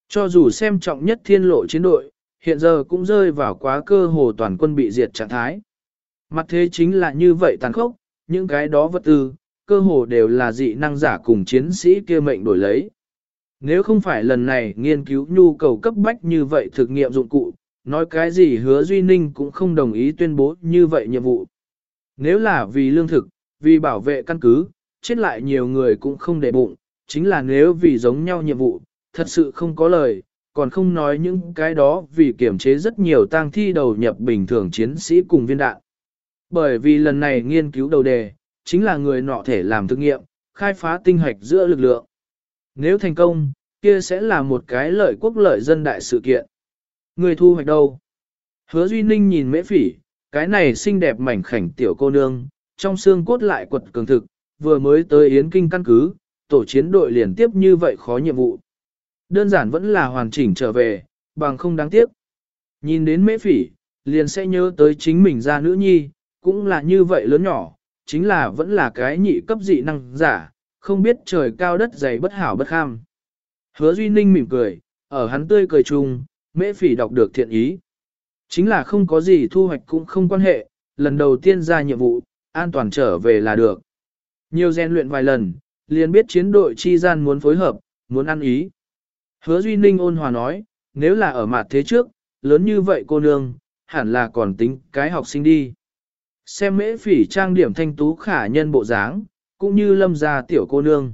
Cho dù xem trọng nhất thiên lộ chiến đội, hiện giờ cũng rơi vào quá cơ hồ toàn quân bị diệt trạng thái. Mặt thế chính là như vậy tàn khốc, những cái đó vật tư, cơ hồ đều là dị năng giả cùng chiến sĩ kia mệnh đổi lấy. Nếu không phải lần này nghiên cứu nhu cầu cấp bách như vậy thực nghiệm dụng cụ, nói cái gì hứa Duy Ninh cũng không đồng ý tuyên bố như vậy nhiệm vụ. Nếu là vì lương thực, vì bảo vệ căn cứ, chết lại nhiều người cũng không để bụng, chính là nếu vì giống nhau nhiệm vụ, thật sự không có lời, còn không nói những cái đó vì kiểm chế rất nhiều tang thi đầu nhập bình thường chiến sĩ cùng viên đạn. Bởi vì lần này nghiên cứu đầu đề, chính là người nọ thể làm thực nghiệm, khai phá tinh hoạch giữa lực lượng. Nếu thành công, kia sẽ là một cái lợi quốc lợi dân đại sự kiện. Người thu hoạch đâu? Hứa Duy Ninh nhìn mễ phỉ, cái này xinh đẹp mảnh khảnh tiểu cô nương, trong xương cốt lại quật cường thực, vừa mới tới Yến Kinh căn cứ, tổ chiến đội liền tiếp như vậy khó nhiệm vụ. Đơn giản vẫn là hoàn chỉnh trở về, bằng không đáng tiếc. Nhìn đến mễ phỉ, liền sẽ nhớ tới chính mình ra nữ nhi, cũng là như vậy lớn nhỏ, chính là vẫn là cái nhị cấp dị năng giả, không biết trời cao đất dày bất hảo bất kham. Hứa Duy Ninh mỉm cười, ở hắn tươi cười chung, mễ phỉ đọc được thiện ý. Chính là không có gì thu hoạch cũng không quan hệ, lần đầu tiên ra nhiệm vụ, an toàn trở về là được. Nhiều rèn luyện vài lần, liền biết chiến đội chi gian muốn phối hợp, muốn ăn ý. Hứa Duy Ninh ôn hòa nói, nếu là ở mặt thế trước, lớn như vậy cô nương, hẳn là còn tính cái học sinh đi. Xem mễ phỉ trang điểm thanh tú khả nhân bộ dáng, cũng như lâm gia tiểu cô nương.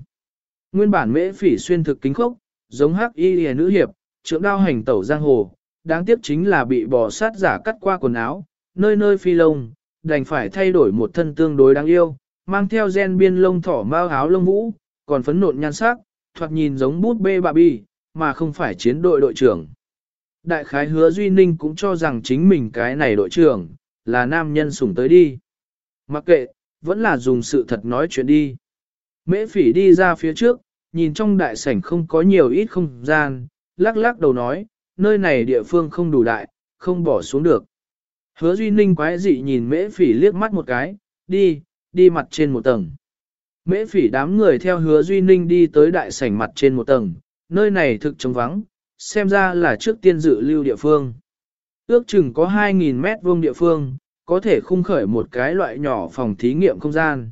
Nguyên bản mễ phỉ xuyên thực kính khốc, giống hắc y hề nữ hiệp, trưởng đao hành tẩu giang hồ, đáng tiếc chính là bị bò sát giả cắt qua quần áo, nơi nơi phi lông, đành phải thay đổi một thân tương đối đáng yêu, mang theo gen biên lông thỏ mao áo lông vũ, còn phấn nộn nhan sắc, thoạt nhìn giống bút bê bà bi, mà không phải chiến đội đội trưởng. Đại khái hứa Duy Ninh cũng cho rằng chính mình cái này đội trưởng, là nam nhân sủng tới đi. Mặc kệ, vẫn là dùng sự thật nói chuyện đi. Mễ phỉ đi ra phía trước, nhìn trong đại sảnh không có nhiều ít không gian, lắc lắc đầu nói, nơi này địa phương không đủ đại, không bỏ xuống được. Hứa Duy Ninh quái dị nhìn mễ phỉ liếc mắt một cái, đi, đi mặt trên một tầng. Mễ phỉ đám người theo hứa Duy Ninh đi tới đại sảnh mặt trên một tầng, nơi này thực trống vắng, xem ra là trước tiên dự lưu địa phương. Ước chừng có 2.000 mét vuông địa phương, có thể khung khởi một cái loại nhỏ phòng thí nghiệm không gian.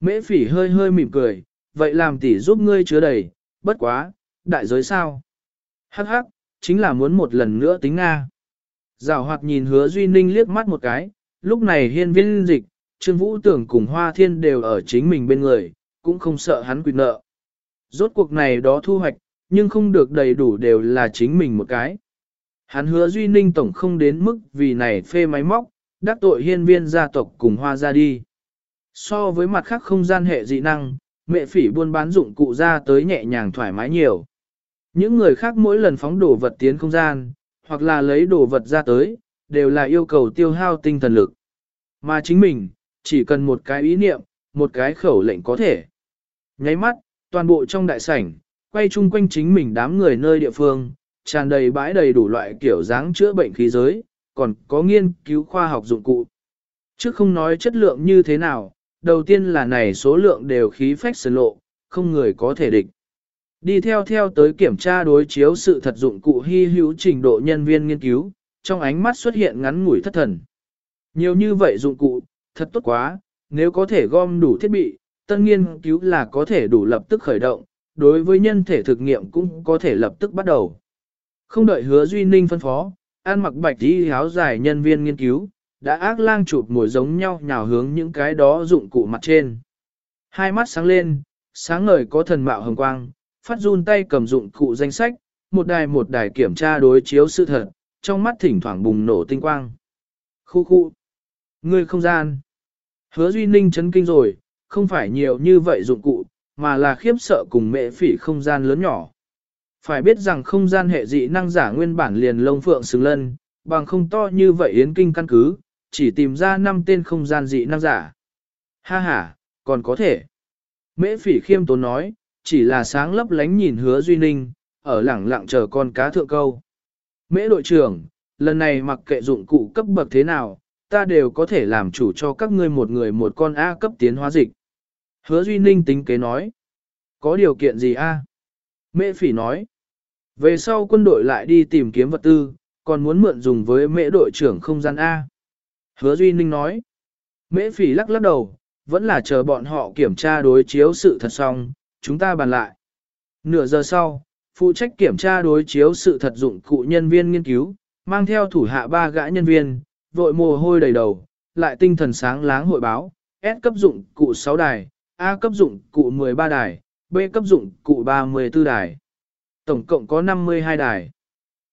Mễ phỉ hơi hơi mỉm cười, vậy làm tỷ giúp ngươi chứa đầy, bất quá, đại giới sao? Hắc hắc, chính là muốn một lần nữa tính Nga. Giảo hoạt nhìn hứa Duy Ninh liếc mắt một cái, lúc này hiên viên dịch, Trương Vũ Tưởng cùng Hoa Thiên đều ở chính mình bên người, cũng không sợ hắn quyền nợ. Rốt cuộc này đó thu hoạch, nhưng không được đầy đủ đều là chính mình một cái. Hắn hứa Duy Ninh tổng không đến mức vì này phê máy móc, đắc tội hiên viên gia tộc cùng hoa ra đi. So với mặt khác không gian hệ dị năng, mẹ phỉ buôn bán dụng cụ ra tới nhẹ nhàng thoải mái nhiều. Những người khác mỗi lần phóng đồ vật tiến không gian, hoặc là lấy đồ vật ra tới, đều là yêu cầu tiêu hao tinh thần lực. Mà chính mình, chỉ cần một cái ý niệm, một cái khẩu lệnh có thể. Nháy mắt, toàn bộ trong đại sảnh, quay chung quanh chính mình đám người nơi địa phương, tràn đầy bãi đầy đủ loại kiểu dáng chữa bệnh khí giới, còn có nghiên cứu khoa học dụng cụ. Trước không nói chất lượng như thế nào, đầu tiên là này số lượng đều khí phách sơn lộ, không người có thể địch. Đi theo theo tới kiểm tra đối chiếu sự thật dụng cụ hy hữu trình độ nhân viên nghiên cứu, trong ánh mắt xuất hiện ngắn ngủi thất thần. Nhiều như vậy dụng cụ, thật tốt quá, nếu có thể gom đủ thiết bị, tân nghiên cứu là có thể đủ lập tức khởi động, đối với nhân thể thực nghiệm cũng có thể lập tức bắt đầu. Không đợi hứa Duy Ninh phân phó, an mặc bạch đi áo dài nhân viên nghiên cứu, đã ác lang chụp mồi giống nhau nhào hướng những cái đó dụng cụ mặt trên. Hai mắt sáng lên, sáng ngời có thần mạo hồng quang, phát run tay cầm dụng cụ danh sách, một đài một đài kiểm tra đối chiếu sự thật, trong mắt thỉnh thoảng bùng nổ tinh quang. Khu khu. Người không gian. Hứa Duy Ninh chấn kinh rồi, không phải nhiều như vậy dụng cụ, mà là khiếp sợ cùng mẹ phỉ không gian lớn nhỏ. Phải biết rằng không gian hệ dị năng giả nguyên bản liền lông phượng xứng lân, bằng không to như vậy yến kinh căn cứ, chỉ tìm ra 5 tên không gian dị năng giả. Ha ha, còn có thể. Mễ phỉ khiêm tốn nói, chỉ là sáng lấp lánh nhìn hứa Duy Ninh, ở lẳng lặng chờ con cá thượng câu. Mễ đội trưởng, lần này mặc kệ dụng cụ cấp bậc thế nào, ta đều có thể làm chủ cho các ngươi một người một con A cấp tiến hóa dịch. Hứa Duy Ninh tính kế nói. Có điều kiện gì A? Mễ phỉ nói. Về sau quân đội lại đi tìm kiếm vật tư, còn muốn mượn dùng với mễ đội trưởng không gian A. Hứa Duy Ninh nói. Mễ phỉ lắc lắc đầu, vẫn là chờ bọn họ kiểm tra đối chiếu sự thật xong, chúng ta bàn lại. Nửa giờ sau, phụ trách kiểm tra đối chiếu sự thật dụng cụ nhân viên nghiên cứu, mang theo thủ hạ ba gã nhân viên, vội mồ hôi đầy đầu, lại tinh thần sáng láng hội báo, S cấp dụng cụ 6 đài, A cấp dụng cụ 13 đài, B cấp dụng cụ 34 đài. Tổng cộng có 52 đài.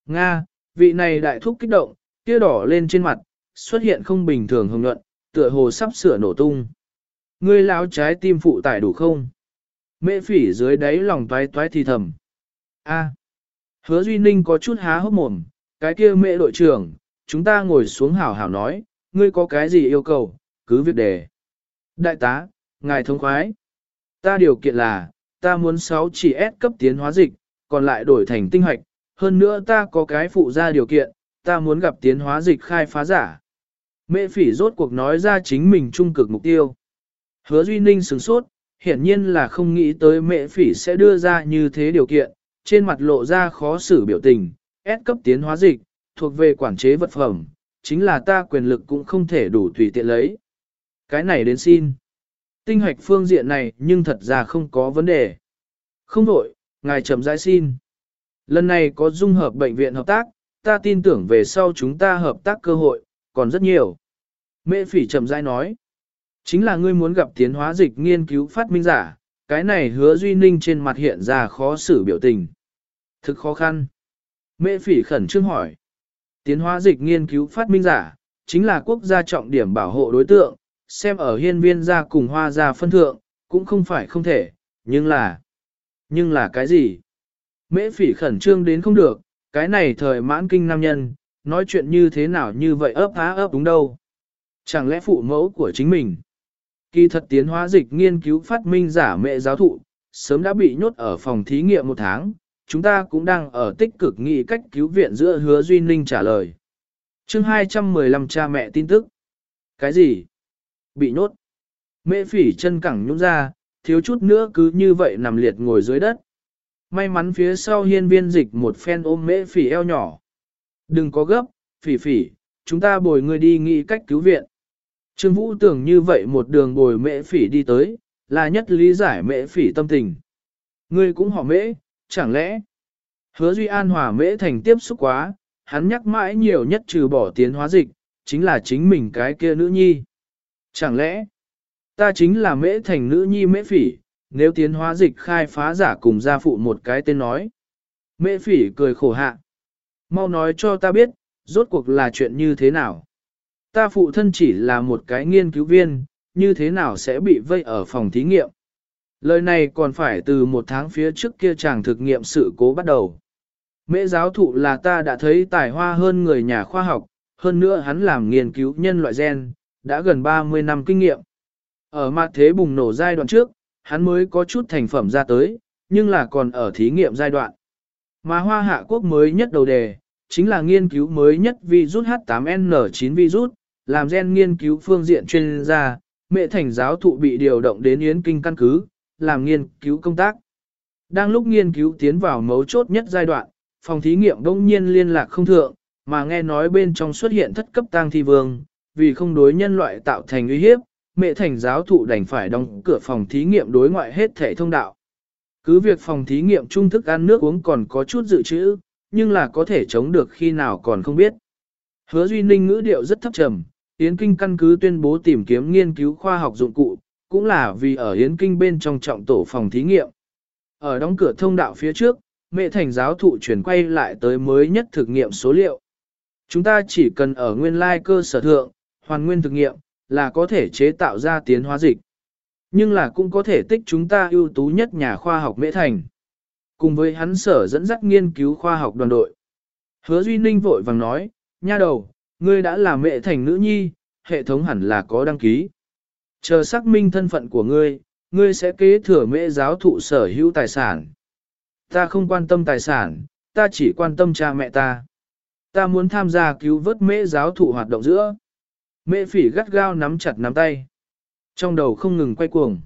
Nga, vị này đại thúc kích động, tia đỏ lên trên mặt, xuất hiện không bình thường hồng nhuận, tựa hồ sắp sửa nổ tung. Ngươi láo trái tim phụ tải đủ không? Mễ phỉ dưới đáy lòng toái toái thì thầm. A. Hứa Duy Ninh có chút há hốc mồm, cái kia mẹ đội trưởng, chúng ta ngồi xuống hảo hảo nói, ngươi có cái gì yêu cầu, cứ việc đề. Đại tá, ngài thông khoái. Ta điều kiện là, ta muốn 6 chỉ S cấp tiến hóa dịch, còn lại đổi thành tinh hoạch, hơn nữa ta có cái phụ ra điều kiện, ta muốn gặp tiến hóa dịch khai phá giả. Mẹ phỉ rốt cuộc nói ra chính mình trung cực mục tiêu. Hứa Duy Ninh sửng sốt, hiển nhiên là không nghĩ tới mẹ phỉ sẽ đưa ra như thế điều kiện, trên mặt lộ ra khó xử biểu tình, S cấp tiến hóa dịch, thuộc về quản chế vật phẩm, chính là ta quyền lực cũng không thể đủ tùy tiện lấy. Cái này đến xin. Tinh hoạch phương diện này nhưng thật ra không có vấn đề. Không đổi, ngài chậm rãi xin. Lần này có dung hợp bệnh viện hợp tác, ta tin tưởng về sau chúng ta hợp tác cơ hội, còn rất nhiều. Mễ phỉ chậm rãi nói. Chính là ngươi muốn gặp tiến hóa dịch nghiên cứu phát minh giả, cái này hứa duy ninh trên mặt hiện ra khó xử biểu tình. Thực khó khăn. Mễ phỉ khẩn trương hỏi. Tiến hóa dịch nghiên cứu phát minh giả, chính là quốc gia trọng điểm bảo hộ đối tượng, xem ở hiên viên ra cùng hoa ra phân thượng, cũng không phải không thể, nhưng là... Nhưng là cái gì? Mễ phỉ khẩn trương đến không được, cái này thời mãn kinh nam nhân, nói chuyện như thế nào như vậy ấp há ấp đúng đâu. Chẳng lẽ phụ mẫu của chính mình? Kỳ thật tiến hóa dịch nghiên cứu phát minh giả mẹ giáo thụ, sớm đã bị nhốt ở phòng thí nghiệm một tháng, chúng ta cũng đang ở tích cực nghĩ cách cứu viện giữa hứa Duy Ninh trả lời. chương 215 cha mẹ tin tức. Cái gì? Bị nhốt. Mẹ phỉ chân cẳng nhũn ra, thiếu chút nữa cứ như vậy nằm liệt ngồi dưới đất. May mắn phía sau hiên viên dịch một phen ôm mễ phỉ eo nhỏ. Đừng có gấp, phỉ phỉ, chúng ta bồi người đi nghĩ cách cứu viện. Trương Vũ tưởng như vậy một đường bồi mễ phỉ đi tới, là nhất lý giải mễ phỉ tâm tình. Ngươi cũng họ mễ, chẳng lẽ? Hứa Duy An hòa mễ thành tiếp xúc quá, hắn nhắc mãi nhiều nhất trừ bỏ tiến hóa dịch, chính là chính mình cái kia nữ nhi. Chẳng lẽ, ta chính là mễ thành nữ nhi mễ phỉ, nếu tiến hóa dịch khai phá giả cùng gia phụ một cái tên nói. Mễ phỉ cười khổ hạ. Mau nói cho ta biết, rốt cuộc là chuyện như thế nào. Ta phụ thân chỉ là một cái nghiên cứu viên, như thế nào sẽ bị vây ở phòng thí nghiệm. Lời này còn phải từ một tháng phía trước kia chàng thực nghiệm sự cố bắt đầu. Mễ giáo thụ là ta đã thấy tài hoa hơn người nhà khoa học, hơn nữa hắn làm nghiên cứu nhân loại gen, đã gần 30 năm kinh nghiệm. Ở mặt thế bùng nổ giai đoạn trước, hắn mới có chút thành phẩm ra tới, nhưng là còn ở thí nghiệm giai đoạn. Mà hoa hạ quốc mới nhất đầu đề, chính là nghiên cứu mới nhất virus H8N9 virus, làm gen nghiên cứu phương diện chuyên gia, mẹ thành giáo thụ bị điều động đến Yến Kinh căn cứ, làm nghiên cứu công tác. Đang lúc nghiên cứu tiến vào mấu chốt nhất giai đoạn, phòng thí nghiệm đông nhiên liên lạc không thượng, mà nghe nói bên trong xuất hiện thất cấp tang thi vương, vì không đối nhân loại tạo thành uy hiếp, mẹ thành giáo thụ đành phải đóng cửa phòng thí nghiệm đối ngoại hết thể thông đạo. Cứ việc phòng thí nghiệm trung thức ăn nước uống còn có chút dự trữ, nhưng là có thể chống được khi nào còn không biết. Hứa Duy Ninh ngữ điệu rất thấp trầm, Yến Kinh căn cứ tuyên bố tìm kiếm nghiên cứu khoa học dụng cụ, cũng là vì ở Yến Kinh bên trong trọng tổ phòng thí nghiệm. Ở đóng cửa thông đạo phía trước, mẹ thành giáo thụ chuyển quay lại tới mới nhất thực nghiệm số liệu. Chúng ta chỉ cần ở nguyên lai cơ sở thượng, hoàn nguyên thực nghiệm, là có thể chế tạo ra tiến hóa dịch. Nhưng là cũng có thể tích chúng ta ưu tú nhất nhà khoa học mễ thành. Cùng với hắn sở dẫn dắt nghiên cứu khoa học đoàn đội. Hứa Duy Ninh vội vàng nói, nha đầu, ngươi đã là mẹ thành nữ nhi, hệ thống hẳn là có đăng ký. Chờ xác minh thân phận của ngươi, ngươi sẽ kế thừa mẹ giáo thụ sở hữu tài sản. Ta không quan tâm tài sản, ta chỉ quan tâm cha mẹ ta. Ta muốn tham gia cứu vớt mẹ giáo thụ hoạt động giữa. Mẹ phỉ gắt gao nắm chặt nắm tay. Trong đầu không ngừng quay cuồng.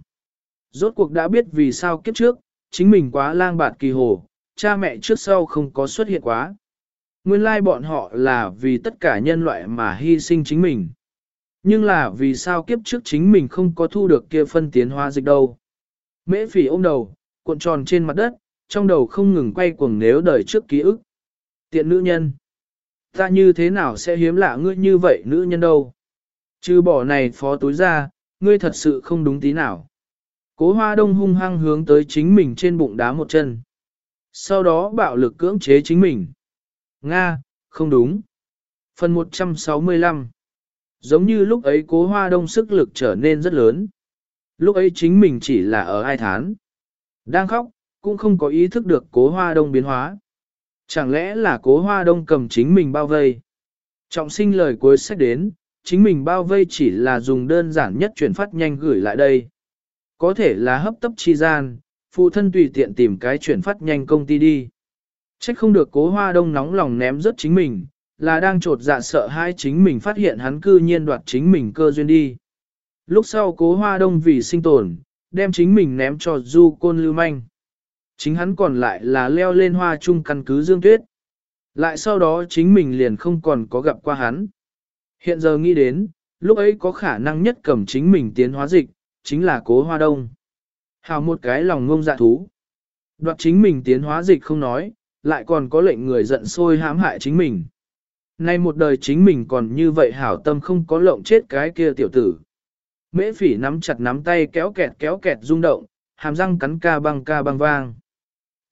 Rốt cuộc đã biết vì sao kiếp trước, chính mình quá lang bạt kỳ hồ, cha mẹ trước sau không có xuất hiện quá. Nguyên lai bọn họ là vì tất cả nhân loại mà hy sinh chính mình. Nhưng là vì sao kiếp trước chính mình không có thu được kia phân tiến hóa dịch đâu. Mễ phỉ ôm đầu, cuộn tròn trên mặt đất, trong đầu không ngừng quay cuồng nếu đời trước ký ức. Tiện nữ nhân. Ta như thế nào sẽ hiếm lạ ngươi như vậy nữ nhân đâu chứ bỏ này phó túi ra, ngươi thật sự không đúng tí nào. Cố hoa đông hung hăng hướng tới chính mình trên bụng đá một chân. Sau đó bạo lực cưỡng chế chính mình. Nga, không đúng. Phần 165 Giống như lúc ấy cố hoa đông sức lực trở nên rất lớn. Lúc ấy chính mình chỉ là ở ai thán. Đang khóc, cũng không có ý thức được cố hoa đông biến hóa. Chẳng lẽ là cố hoa đông cầm chính mình bao vây. Trọng sinh lời cuối sách đến, chính mình bao vây chỉ là dùng đơn giản nhất chuyển phát nhanh gửi lại đây. Có thể là hấp tấp chi gian, phụ thân tùy tiện tìm cái chuyển phát nhanh công ty đi. Trách không được cố hoa đông nóng lòng ném rớt chính mình, là đang trột dạ sợ hai chính mình phát hiện hắn cư nhiên đoạt chính mình cơ duyên đi. Lúc sau cố hoa đông vì sinh tồn, đem chính mình ném cho du côn lưu manh. Chính hắn còn lại là leo lên hoa chung căn cứ dương tuyết. Lại sau đó chính mình liền không còn có gặp qua hắn. Hiện giờ nghĩ đến, lúc ấy có khả năng nhất cầm chính mình tiến hóa dịch, chính là cố hoa đông. Hào một cái lòng ngông dạ thú. Đoạt chính mình tiến hóa dịch không nói, lại còn có lệnh người giận sôi hãm hại chính mình. Nay một đời chính mình còn như vậy hảo tâm không có lộng chết cái kia tiểu tử. Mễ phỉ nắm chặt nắm tay kéo kẹt kéo kẹt rung động, hàm răng cắn ca băng ca băng vang.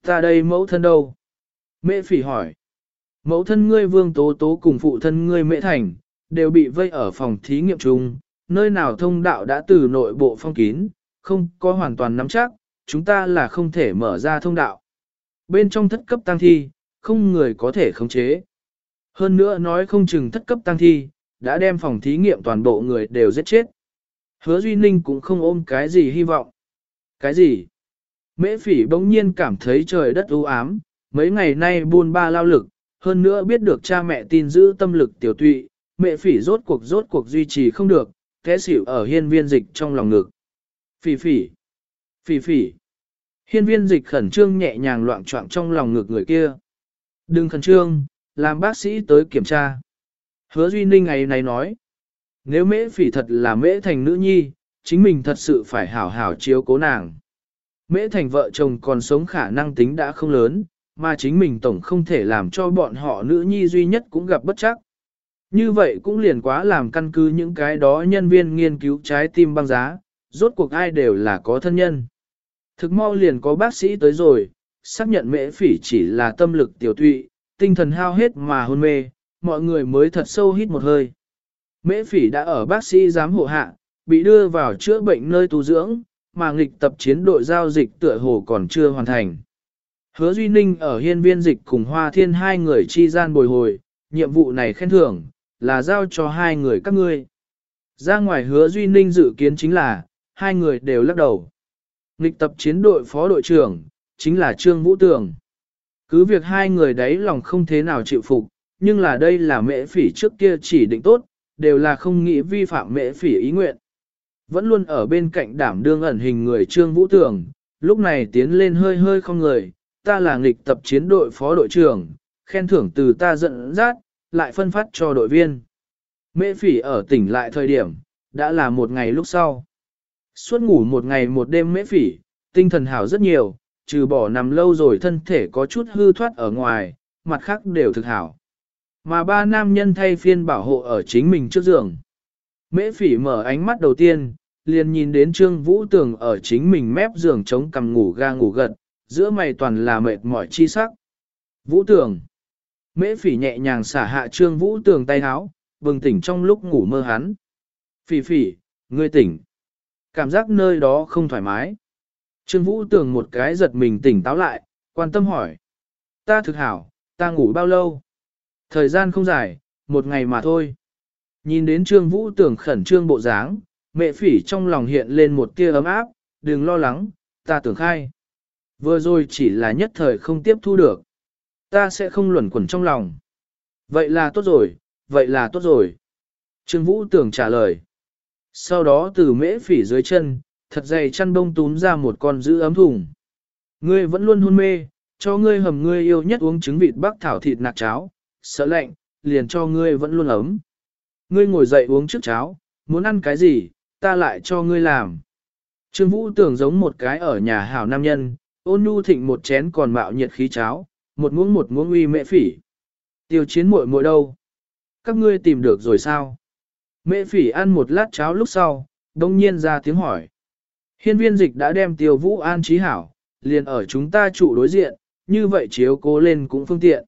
Ta đây mẫu thân đâu? Mễ phỉ hỏi. Mẫu thân ngươi vương tố tố cùng phụ thân ngươi mễ thành, đều bị vây ở phòng thí nghiệm chung, nơi nào thông đạo đã từ nội bộ phong kín, không có hoàn toàn nắm chắc, chúng ta là không thể mở ra thông đạo. Bên trong thất cấp tăng thi, không người có thể khống chế. Hơn nữa nói không chừng thất cấp tăng thi, đã đem phòng thí nghiệm toàn bộ người đều giết chết. Hứa Duy Ninh cũng không ôm cái gì hy vọng. Cái gì? Mễ phỉ bỗng nhiên cảm thấy trời đất u ám, mấy ngày nay buôn ba lao lực, hơn nữa biết được cha mẹ tin giữ tâm lực tiểu tụy, mẹ phỉ rốt cuộc rốt cuộc duy trì không được, té xỉu ở hiên viên dịch trong lòng ngực. Phỉ phỉ, phỉ phỉ. Hiên viên dịch khẩn trương nhẹ nhàng loạn trọng trong lòng ngực người kia. Đừng khẩn trương, làm bác sĩ tới kiểm tra. Hứa Duy Ninh ngày này nói, nếu mễ phỉ thật là mễ thành nữ nhi, chính mình thật sự phải hảo hảo chiếu cố nàng. Mễ thành vợ chồng còn sống khả năng tính đã không lớn, mà chính mình tổng không thể làm cho bọn họ nữ nhi duy nhất cũng gặp bất chắc. Như vậy cũng liền quá làm căn cứ những cái đó nhân viên nghiên cứu trái tim băng giá, rốt cuộc ai đều là có thân nhân. Thực mau liền có bác sĩ tới rồi, xác nhận mễ phỉ chỉ là tâm lực tiểu tụy, tinh thần hao hết mà hôn mê, mọi người mới thật sâu hít một hơi. Mễ phỉ đã ở bác sĩ giám hộ hạ, bị đưa vào chữa bệnh nơi tu dưỡng, mà nghịch tập chiến đội giao dịch tựa hồ còn chưa hoàn thành. Hứa Duy Ninh ở hiên viên dịch cùng Hoa Thiên hai người chi gian bồi hồi, nhiệm vụ này khen thưởng, là giao cho hai người các ngươi. Ra ngoài hứa Duy Ninh dự kiến chính là, hai người đều lắc đầu. Nghịch tập chiến đội phó đội trưởng, chính là Trương Vũ Tường. Cứ việc hai người đấy lòng không thế nào chịu phục, nhưng là đây là mễ phỉ trước kia chỉ định tốt, đều là không nghĩ vi phạm mễ phỉ ý nguyện. Vẫn luôn ở bên cạnh đảm đương ẩn hình người Trương Vũ Tường, lúc này tiến lên hơi hơi không người, ta là nghịch tập chiến đội phó đội trưởng, khen thưởng từ ta dẫn dắt, lại phân phát cho đội viên. Mễ phỉ ở tỉnh lại thời điểm, đã là một ngày lúc sau. Suốt ngủ một ngày một đêm mễ phỉ, tinh thần hảo rất nhiều, trừ bỏ nằm lâu rồi thân thể có chút hư thoát ở ngoài, mặt khác đều thực hảo. Mà ba nam nhân thay phiên bảo hộ ở chính mình trước giường. Mễ phỉ mở ánh mắt đầu tiên, liền nhìn đến Trương Vũ Tường ở chính mình mép giường chống cằm ngủ ga ngủ gật, giữa mày toàn là mệt mỏi chi sắc. Vũ Tường. Mễ phỉ nhẹ nhàng xả hạ Trương Vũ Tường tay háo, bừng tỉnh trong lúc ngủ mơ hắn. Phỉ phỉ, ngươi tỉnh. Cảm giác nơi đó không thoải mái. Trương Vũ Tường một cái giật mình tỉnh táo lại, quan tâm hỏi. Ta thực hảo, ta ngủ bao lâu? Thời gian không dài, một ngày mà thôi. Nhìn đến Trương Vũ Tường khẩn trương bộ dáng, mẹ phỉ trong lòng hiện lên một tia ấm áp, đừng lo lắng, ta tưởng khai. Vừa rồi chỉ là nhất thời không tiếp thu được. Ta sẽ không luẩn quẩn trong lòng. Vậy là tốt rồi, vậy là tốt rồi. Trương Vũ Tường trả lời. Sau đó từ mễ phỉ dưới chân, thật dày chăn bông túm ra một con giữ ấm thùng. Ngươi vẫn luôn hôn mê, cho ngươi hầm ngươi yêu nhất uống trứng vịt bắc thảo thịt nạc cháo, sợ lạnh, liền cho ngươi vẫn luôn ấm. Ngươi ngồi dậy uống trước cháo, muốn ăn cái gì, ta lại cho ngươi làm. Trương Vũ tưởng giống một cái ở nhà hảo nam nhân, ôn nhu thịnh một chén còn mạo nhiệt khí cháo, một muỗng một muỗng uy mẹ phỉ. Tiêu chiến muội muội đâu? Các ngươi tìm được rồi sao? Mẹ phỉ ăn một lát cháo lúc sau, đông nhiên ra tiếng hỏi. Hiên viên dịch đã đem tiêu vũ an trí hảo, liền ở chúng ta trụ đối diện, như vậy chiếu cố lên cũng phương tiện.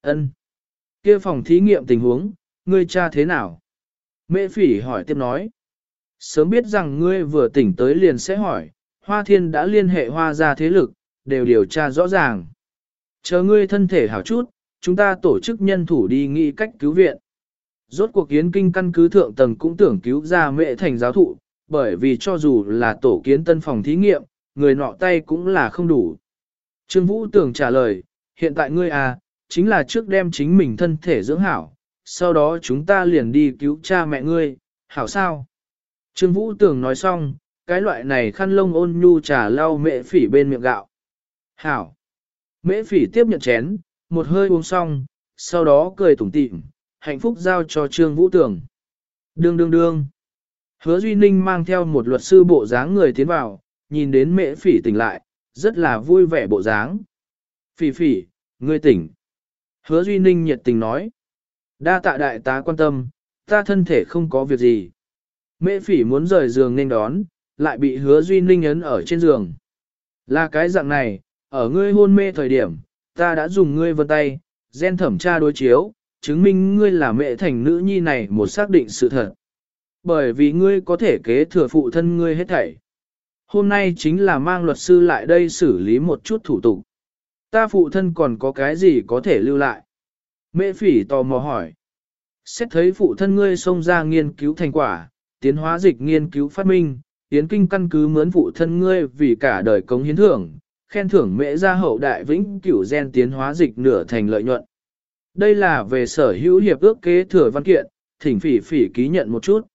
Ân. Kia phòng thí nghiệm tình huống, ngươi cha thế nào? Mẹ phỉ hỏi tiếp nói. Sớm biết rằng ngươi vừa tỉnh tới liền sẽ hỏi, Hoa Thiên đã liên hệ Hoa ra thế lực, đều điều tra rõ ràng. Chờ ngươi thân thể hảo chút, chúng ta tổ chức nhân thủ đi nghĩ cách cứu viện. Rốt cuộc kiến kinh căn cứ thượng tầng cũng tưởng cứu ra mẹ thành giáo thụ, bởi vì cho dù là tổ kiến tân phòng thí nghiệm, người nọ tay cũng là không đủ. Trương Vũ tưởng trả lời, hiện tại ngươi à, chính là trước đem chính mình thân thể dưỡng hảo, sau đó chúng ta liền đi cứu cha mẹ ngươi, hảo sao? Trương Vũ tưởng nói xong, cái loại này khăn lông ôn nhu trà lau mẹ phỉ bên miệng gạo. Hảo! Mễ phỉ tiếp nhận chén, một hơi uống xong, sau đó cười tủm tỉm, hạnh phúc giao cho Trương Vũ Tường. Đương đương đương. Hứa Duy Ninh mang theo một luật sư bộ dáng người tiến vào, nhìn đến Mễ phỉ tỉnh lại, rất là vui vẻ bộ dáng. Phỉ phỉ, ngươi tỉnh. Hứa Duy Ninh nhiệt tình nói. Đa tạ đại tá quan tâm, ta thân thể không có việc gì. Mễ phỉ muốn rời giường nên đón, lại bị hứa Duy Ninh ấn ở trên giường. Là cái dạng này, ở ngươi hôn mê thời điểm, ta đã dùng ngươi vân tay, gen thẩm tra đối chiếu, chứng minh ngươi là mẹ thành nữ nhi này một xác định sự thật. Bởi vì ngươi có thể kế thừa phụ thân ngươi hết thảy. Hôm nay chính là mang luật sư lại đây xử lý một chút thủ tục. Ta phụ thân còn có cái gì có thể lưu lại? Mẹ phỉ tò mò hỏi. Xét thấy phụ thân ngươi xông ra nghiên cứu thành quả, tiến hóa dịch nghiên cứu phát minh, tiến kinh căn cứ mướn phụ thân ngươi vì cả đời cống hiến thưởng, khen thưởng mẹ gia hậu đại vĩnh cửu gen tiến hóa dịch nửa thành lợi nhuận. Đây là về sở hữu hiệp ước kế thừa văn kiện, thỉnh phỉ phỉ ký nhận một chút.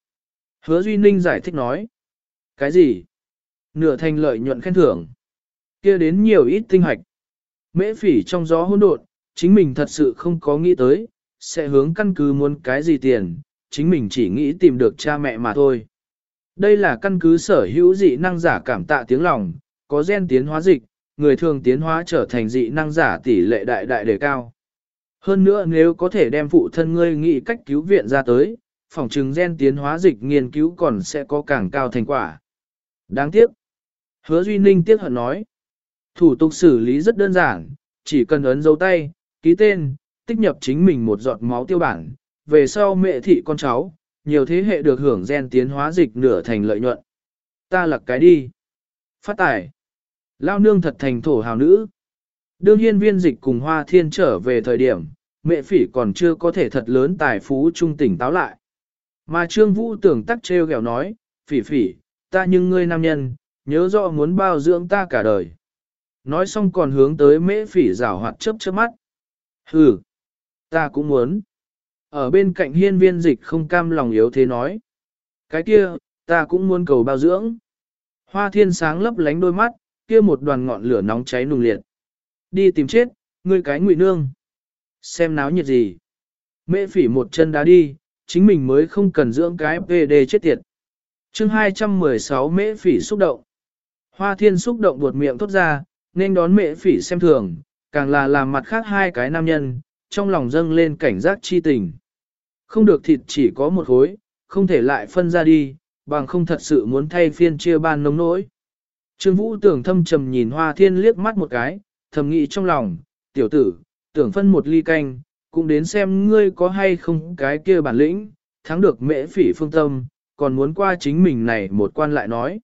Hứa Duy Ninh giải thích nói. Cái gì? Nửa thành lợi nhuận khen thưởng. kia đến nhiều ít tinh hoạch. Mễ phỉ trong gió hỗn độn, chính mình thật sự không có nghĩ tới, sẽ hướng căn cứ muốn cái gì tiền, chính mình chỉ nghĩ tìm được cha mẹ mà thôi. Đây là căn cứ sở hữu dị năng giả cảm tạ tiếng lòng, có gen tiến hóa dịch, người thường tiến hóa trở thành dị năng giả tỷ lệ đại đại đề cao. Hơn nữa nếu có thể đem phụ thân ngươi nghĩ cách cứu viện ra tới, phòng trừng gen tiến hóa dịch nghiên cứu còn sẽ có càng cao thành quả. Đáng tiếc. Hứa Duy Ninh tiếc hận nói. Thủ tục xử lý rất đơn giản, chỉ cần ấn dấu tay, ký tên, tích nhập chính mình một giọt máu tiêu bản, về sau mẹ thị con cháu, nhiều thế hệ được hưởng gen tiến hóa dịch nửa thành lợi nhuận. Ta lặc cái đi. Phát tài. Lao nương thật thành thổ hào nữ. Đương hiên viên dịch cùng hoa thiên trở về thời điểm, mẹ phỉ còn chưa có thể thật lớn tài phú trung tỉnh táo lại. Mà trương vũ tưởng tắc treo gẹo nói, phỉ phỉ, ta nhưng ngươi nam nhân, nhớ rõ muốn bao dưỡng ta cả đời. Nói xong còn hướng tới mễ phỉ rảo hoạt chớp chớp mắt. Hừ, ta cũng muốn. Ở bên cạnh hiên viên dịch không cam lòng yếu thế nói. Cái kia, ta cũng muốn cầu bao dưỡng. Hoa thiên sáng lấp lánh đôi mắt, kia một đoàn ngọn lửa nóng cháy nùng liệt. Đi tìm chết, ngươi cái ngụy nương. Xem náo nhiệt gì. Mễ phỉ một chân đá đi, chính mình mới không cần dưỡng cái PD chết tiệt. chương 216 mễ phỉ xúc động. Hoa thiên xúc động buột miệng thốt ra, nên đón mễ phỉ xem thường, càng là làm mặt khác hai cái nam nhân, trong lòng dâng lên cảnh giác chi tình. Không được thịt chỉ có một khối, không thể lại phân ra đi, bằng không thật sự muốn thay phiên chia ban nông nỗi. Trương Vũ tưởng thâm trầm nhìn Hoa Thiên liếc mắt một cái, thầm nghĩ trong lòng, tiểu tử, tưởng phân một ly canh, cũng đến xem ngươi có hay không cái kia bản lĩnh, thắng được mễ phỉ phương tâm, còn muốn qua chính mình này một quan lại nói.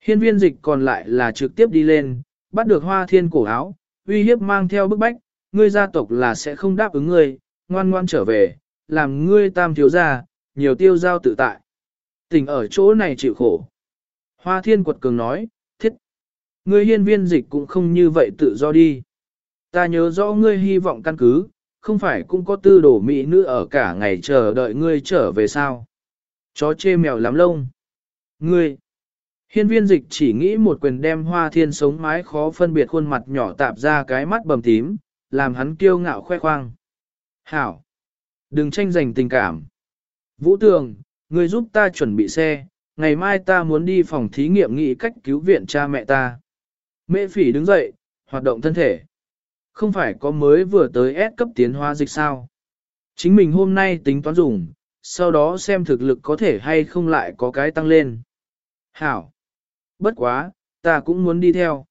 Hiên viên dịch còn lại là trực tiếp đi lên, bắt được Hoa Thiên cổ áo, uy hiếp mang theo bức bách, ngươi gia tộc là sẽ không đáp ứng ngươi, ngoan ngoan trở về, làm ngươi tam thiếu gia, nhiều tiêu giao tự tại. Tình ở chỗ này chịu khổ. Hoa thiên quật cường nói. Ngươi hiên viên dịch cũng không như vậy tự do đi. Ta nhớ rõ ngươi hy vọng căn cứ, không phải cũng có tư đổ mỹ nữ ở cả ngày chờ đợi ngươi trở về sao. Chó chê mèo lắm lông. Ngươi. Hiên viên dịch chỉ nghĩ một quyền đem hoa thiên sống mái khó phân biệt khuôn mặt nhỏ tạp ra cái mắt bầm tím, làm hắn kiêu ngạo khoe khoang. Hảo! Đừng tranh giành tình cảm. Vũ Tường, ngươi giúp ta chuẩn bị xe, ngày mai ta muốn đi phòng thí nghiệm nghị cách cứu viện cha mẹ ta. Mễ phỉ đứng dậy, hoạt động thân thể. Không phải có mới vừa tới S cấp tiến hóa dịch sao. Chính mình hôm nay tính toán dùng, sau đó xem thực lực có thể hay không lại có cái tăng lên. Hảo! Bất quá, ta cũng muốn đi theo.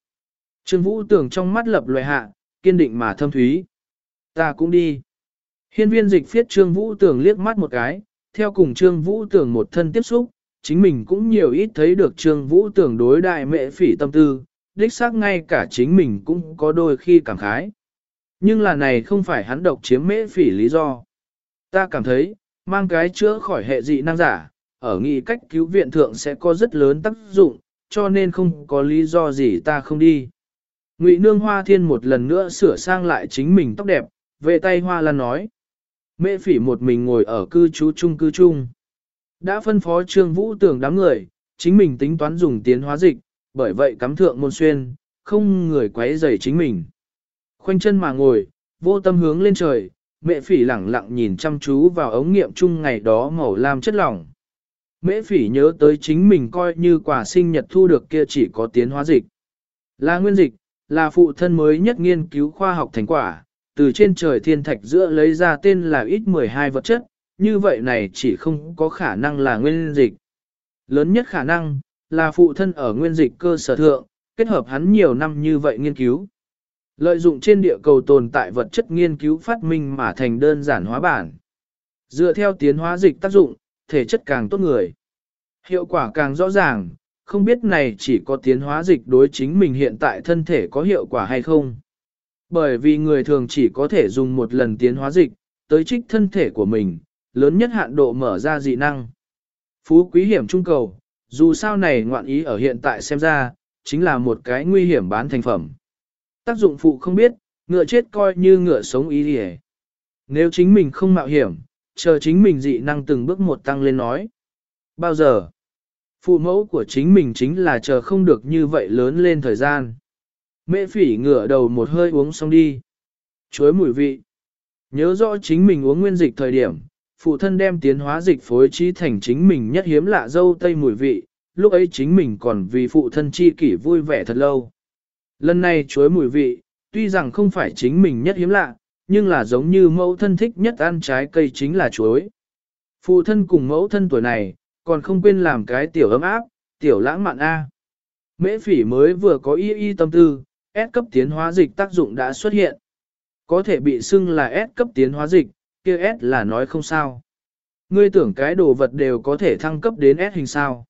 Trương Vũ tưởng trong mắt lập loại hạ, kiên định mà thâm thúy. Ta cũng đi. Hiên viên dịch phiết Trương Vũ Tưởng liếc mắt một cái, theo cùng Trương Vũ Tưởng một thân tiếp xúc, chính mình cũng nhiều ít thấy được Trương Vũ Tưởng đối đại mệ phỉ tâm tư, đích xác ngay cả chính mình cũng có đôi khi cảm khái. Nhưng là này không phải hắn độc chiếm mễ phỉ lý do. Ta cảm thấy, mang cái chữa khỏi hệ dị năng giả, ở nghị cách cứu viện thượng sẽ có rất lớn tác dụng, cho nên không có lý do gì ta không đi. Ngụy Nương Hoa Thiên một lần nữa sửa sang lại chính mình tóc đẹp, về tay Hoa Lan nói. Mễ phỉ một mình ngồi ở cư trú chung cư chung. Đã phân phó Trương Vũ tưởng đám người, chính mình tính toán dùng tiến hóa dịch, bởi vậy cắm thượng môn xuyên, không người quấy rầy chính mình. Khoanh chân mà ngồi, vô tâm hướng lên trời, mẹ phỉ lẳng lặng nhìn chăm chú vào ống nghiệm chung ngày đó màu lam chất lỏng. Mễ phỉ nhớ tới chính mình coi như quả sinh nhật thu được kia chỉ có tiến hóa dịch. Là nguyên dịch, là phụ thân mới nhất nghiên cứu khoa học thành quả, từ trên trời thiên thạch giữa lấy ra tên là ít 12 vật chất, như vậy này chỉ không có khả năng là nguyên dịch. Lớn nhất khả năng, là phụ thân ở nguyên dịch cơ sở thượng, kết hợp hắn nhiều năm như vậy nghiên cứu. Lợi dụng trên địa cầu tồn tại vật chất nghiên cứu phát minh mà thành đơn giản hóa bản. Dựa theo tiến hóa dịch tác dụng, thể chất càng tốt người. Hiệu quả càng rõ ràng, không biết này chỉ có tiến hóa dịch đối chính mình hiện tại thân thể có hiệu quả hay không. Bởi vì người thường chỉ có thể dùng một lần tiến hóa dịch, tới trích thân thể của mình, lớn nhất hạn độ mở ra dị năng. Phú quý hiểm trung cầu, dù sao này ngoạn ý ở hiện tại xem ra, chính là một cái nguy hiểm bán thành phẩm. Tác dụng phụ không biết, ngựa chết coi như ngựa sống ý đi Nếu chính mình không mạo hiểm, chờ chính mình dị năng từng bước một tăng lên nói. Bao giờ? Phụ mẫu của chính mình chính là chờ không được như vậy lớn lên thời gian. Mẹ phỉ ngửa đầu một hơi uống xong đi. Chuối mùi vị. Nhớ rõ chính mình uống nguyên dịch thời điểm, phụ thân đem tiến hóa dịch phối trí thành chính mình nhất hiếm lạ dâu tây mùi vị, lúc ấy chính mình còn vì phụ thân chi kỷ vui vẻ thật lâu. Lần này chuối mùi vị, tuy rằng không phải chính mình nhất hiếm lạ, nhưng là giống như mẫu thân thích nhất ăn trái cây chính là chuối. Phụ thân cùng mẫu thân tuổi này, còn không quên làm cái tiểu ấm áp, tiểu lãng mạn A. Mễ phỉ mới vừa có y y tâm tư, S cấp tiến hóa dịch tác dụng đã xuất hiện. Có thể bị xưng là S cấp tiến hóa dịch, kia S là nói không sao. Ngươi tưởng cái đồ vật đều có thể thăng cấp đến S hình sao.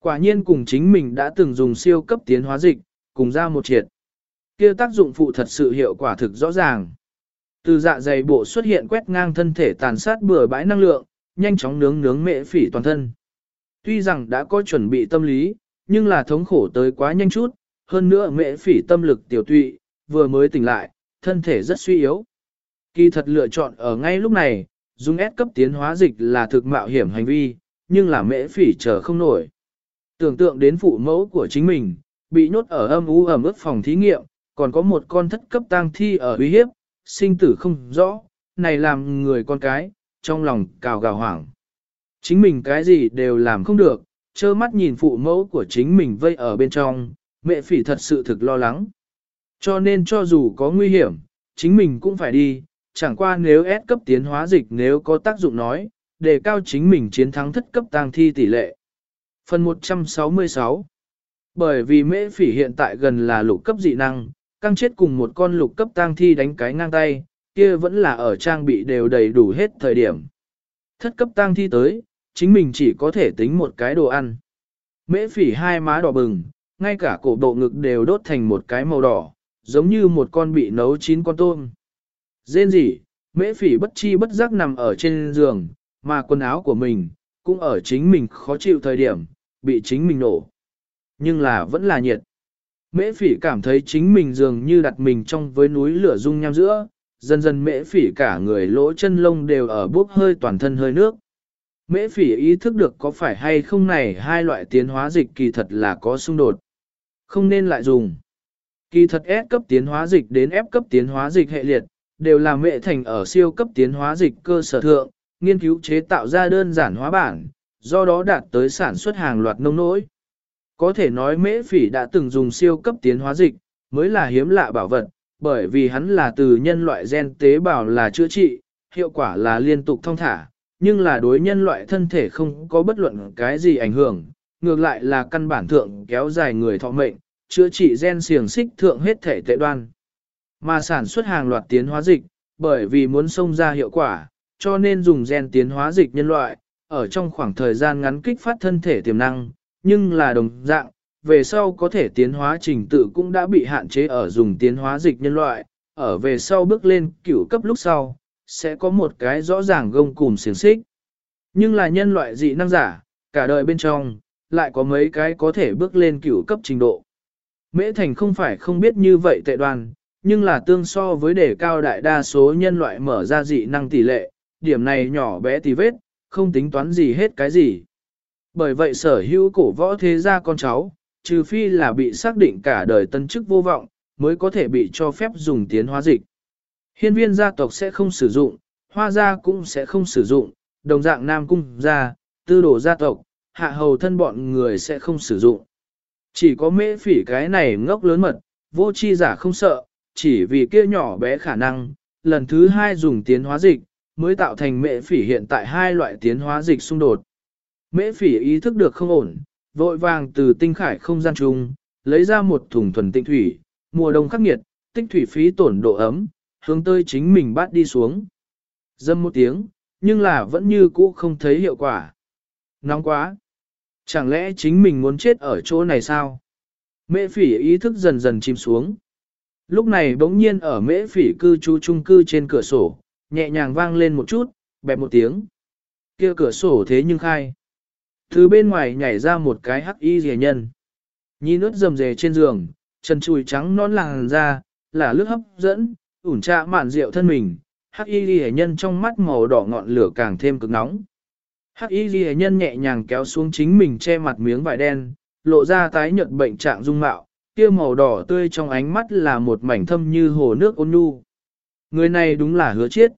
Quả nhiên cùng chính mình đã từng dùng siêu cấp tiến hóa dịch, cùng ra một triệt. Kia tác dụng phụ thật sự hiệu quả thực rõ ràng. Từ dạ dày bộ xuất hiện quét ngang thân thể tàn sát bừa bãi năng lượng, nhanh chóng nướng nướng mệ phỉ toàn thân. Tuy rằng đã có chuẩn bị tâm lý, nhưng là thống khổ tới quá nhanh chút, hơn nữa mệ phỉ tâm lực tiểu tụy, vừa mới tỉnh lại, thân thể rất suy yếu. Kỳ thật lựa chọn ở ngay lúc này, dùng S cấp tiến hóa dịch là thực mạo hiểm hành vi, nhưng là mễ phỉ chờ không nổi. Tưởng tượng đến phụ mẫu của chính mình, bị nhốt ở âm u ẩm ướt phòng thí nghiệm, còn có một con thất cấp tang thi ở uy hiếp, sinh tử không rõ, này làm người con cái, trong lòng cào gào hoảng. Chính mình cái gì đều làm không được, trơ mắt nhìn phụ mẫu của chính mình vây ở bên trong, mẹ phỉ thật sự thực lo lắng. Cho nên cho dù có nguy hiểm, chính mình cũng phải đi, chẳng qua nếu S cấp tiến hóa dịch nếu có tác dụng nói, đề cao chính mình chiến thắng thất cấp tang thi tỷ lệ. Phần 166 Bởi vì mễ phỉ hiện tại gần là lục cấp dị năng, căng chết cùng một con lục cấp tang thi đánh cái ngang tay, kia vẫn là ở trang bị đều đầy đủ hết thời điểm. Thất cấp tang thi tới, chính mình chỉ có thể tính một cái đồ ăn. Mễ phỉ hai má đỏ bừng, ngay cả cổ bộ ngực đều đốt thành một cái màu đỏ, giống như một con bị nấu chín con tôm. Dên gì, mễ phỉ bất chi bất giác nằm ở trên giường, mà quần áo của mình, cũng ở chính mình khó chịu thời điểm, bị chính mình nổ. Nhưng là vẫn là nhiệt. Mễ phỉ cảm thấy chính mình dường như đặt mình trong với núi lửa dung nham giữa, dần dần mễ phỉ cả người lỗ chân lông đều ở bốc hơi toàn thân hơi nước. Mễ phỉ ý thức được có phải hay không này hai loại tiến hóa dịch kỳ thật là có xung đột. Không nên lại dùng. Kỳ thật S cấp tiến hóa dịch đến F cấp tiến hóa dịch hệ liệt, đều là mệ thành ở siêu cấp tiến hóa dịch cơ sở thượng, nghiên cứu chế tạo ra đơn giản hóa bản, do đó đạt tới sản xuất hàng loạt nông nỗi. Có thể nói mễ phỉ đã từng dùng siêu cấp tiến hóa dịch, mới là hiếm lạ bảo vật, bởi vì hắn là từ nhân loại gen tế bào là chữa trị, hiệu quả là liên tục thông thả, nhưng là đối nhân loại thân thể không có bất luận cái gì ảnh hưởng, ngược lại là căn bản thượng kéo dài người thọ mệnh, chữa trị gen xiềng xích thượng hết thể tệ đoan. Mà sản xuất hàng loạt tiến hóa dịch, bởi vì muốn xông ra hiệu quả, cho nên dùng gen tiến hóa dịch nhân loại, ở trong khoảng thời gian ngắn kích phát thân thể tiềm năng, nhưng là đồng dạng, về sau có thể tiến hóa trình tự cũng đã bị hạn chế ở dùng tiến hóa dịch nhân loại, ở về sau bước lên cửu cấp lúc sau, sẽ có một cái rõ ràng gông cùng xiềng xích. Nhưng là nhân loại dị năng giả, cả đời bên trong, lại có mấy cái có thể bước lên cửu cấp trình độ. Mễ Thành không phải không biết như vậy tệ đoàn, nhưng là tương so với đề cao đại đa số nhân loại mở ra dị năng tỷ lệ, điểm này nhỏ bé tí vết, không tính toán gì hết cái gì. Bởi vậy sở hữu cổ võ thế gia con cháu, trừ phi là bị xác định cả đời tân chức vô vọng, mới có thể bị cho phép dùng tiến hóa dịch. Hiên viên gia tộc sẽ không sử dụng, hoa gia cũng sẽ không sử dụng, đồng dạng nam cung gia, tư đồ gia tộc, hạ hầu thân bọn người sẽ không sử dụng. Chỉ có mễ phỉ cái này ngốc lớn mật, vô chi giả không sợ, chỉ vì kia nhỏ bé khả năng, lần thứ hai dùng tiến hóa dịch, mới tạo thành mễ phỉ hiện tại hai loại tiến hóa dịch xung đột. Mễ phỉ ý thức được không ổn, vội vàng từ tinh khải không gian chung, lấy ra một thùng thuần tinh thủy, mùa đông khắc nghiệt, tinh thủy phí tổn độ ấm, hướng tới chính mình bắt đi xuống. Dâm một tiếng, nhưng là vẫn như cũ không thấy hiệu quả. Nóng quá! Chẳng lẽ chính mình muốn chết ở chỗ này sao? Mễ phỉ ý thức dần dần chìm xuống. Lúc này bỗng nhiên ở mễ phỉ cư trú chung cư trên cửa sổ, nhẹ nhàng vang lên một chút, bẹp một tiếng. kia cửa sổ thế nhưng khai. Từ bên ngoài nhảy ra một cái hắc y rẻ nhân. Nhìn nước rầm rề trên giường, chân chùi trắng non làng ra, là lướt hấp dẫn, ủn trạ mạn rượu thân mình. Hắc y rẻ nhân trong mắt màu đỏ ngọn lửa càng thêm cực nóng. Hắc y rẻ nhân nhẹ nhàng kéo xuống chính mình che mặt miếng vải đen, lộ ra tái nhợt bệnh trạng dung mạo, kia màu đỏ tươi trong ánh mắt là một mảnh thâm như hồ nước ôn nhu. Người này đúng là hứa chiết.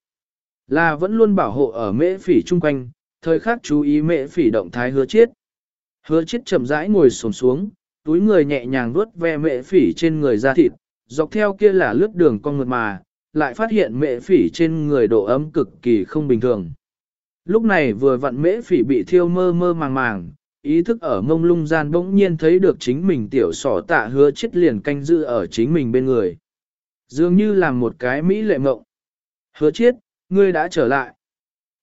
Là vẫn luôn bảo hộ ở mễ phỉ chung quanh, thời khắc chú ý mễ phỉ động thái hứa chiết. Hứa chiết chậm rãi ngồi xổm xuống, túi người nhẹ nhàng vuốt ve mễ phỉ trên người da thịt, dọc theo kia là lướt đường con ngược mà, lại phát hiện mễ phỉ trên người độ ấm cực kỳ không bình thường. Lúc này vừa vặn mễ phỉ bị thiêu mơ mơ màng màng, ý thức ở mông lung gian bỗng nhiên thấy được chính mình tiểu sỏ tạ hứa chết liền canh giữ ở chính mình bên người. Dường như làm một cái mỹ lệ mộng. Hứa chết, ngươi đã trở lại.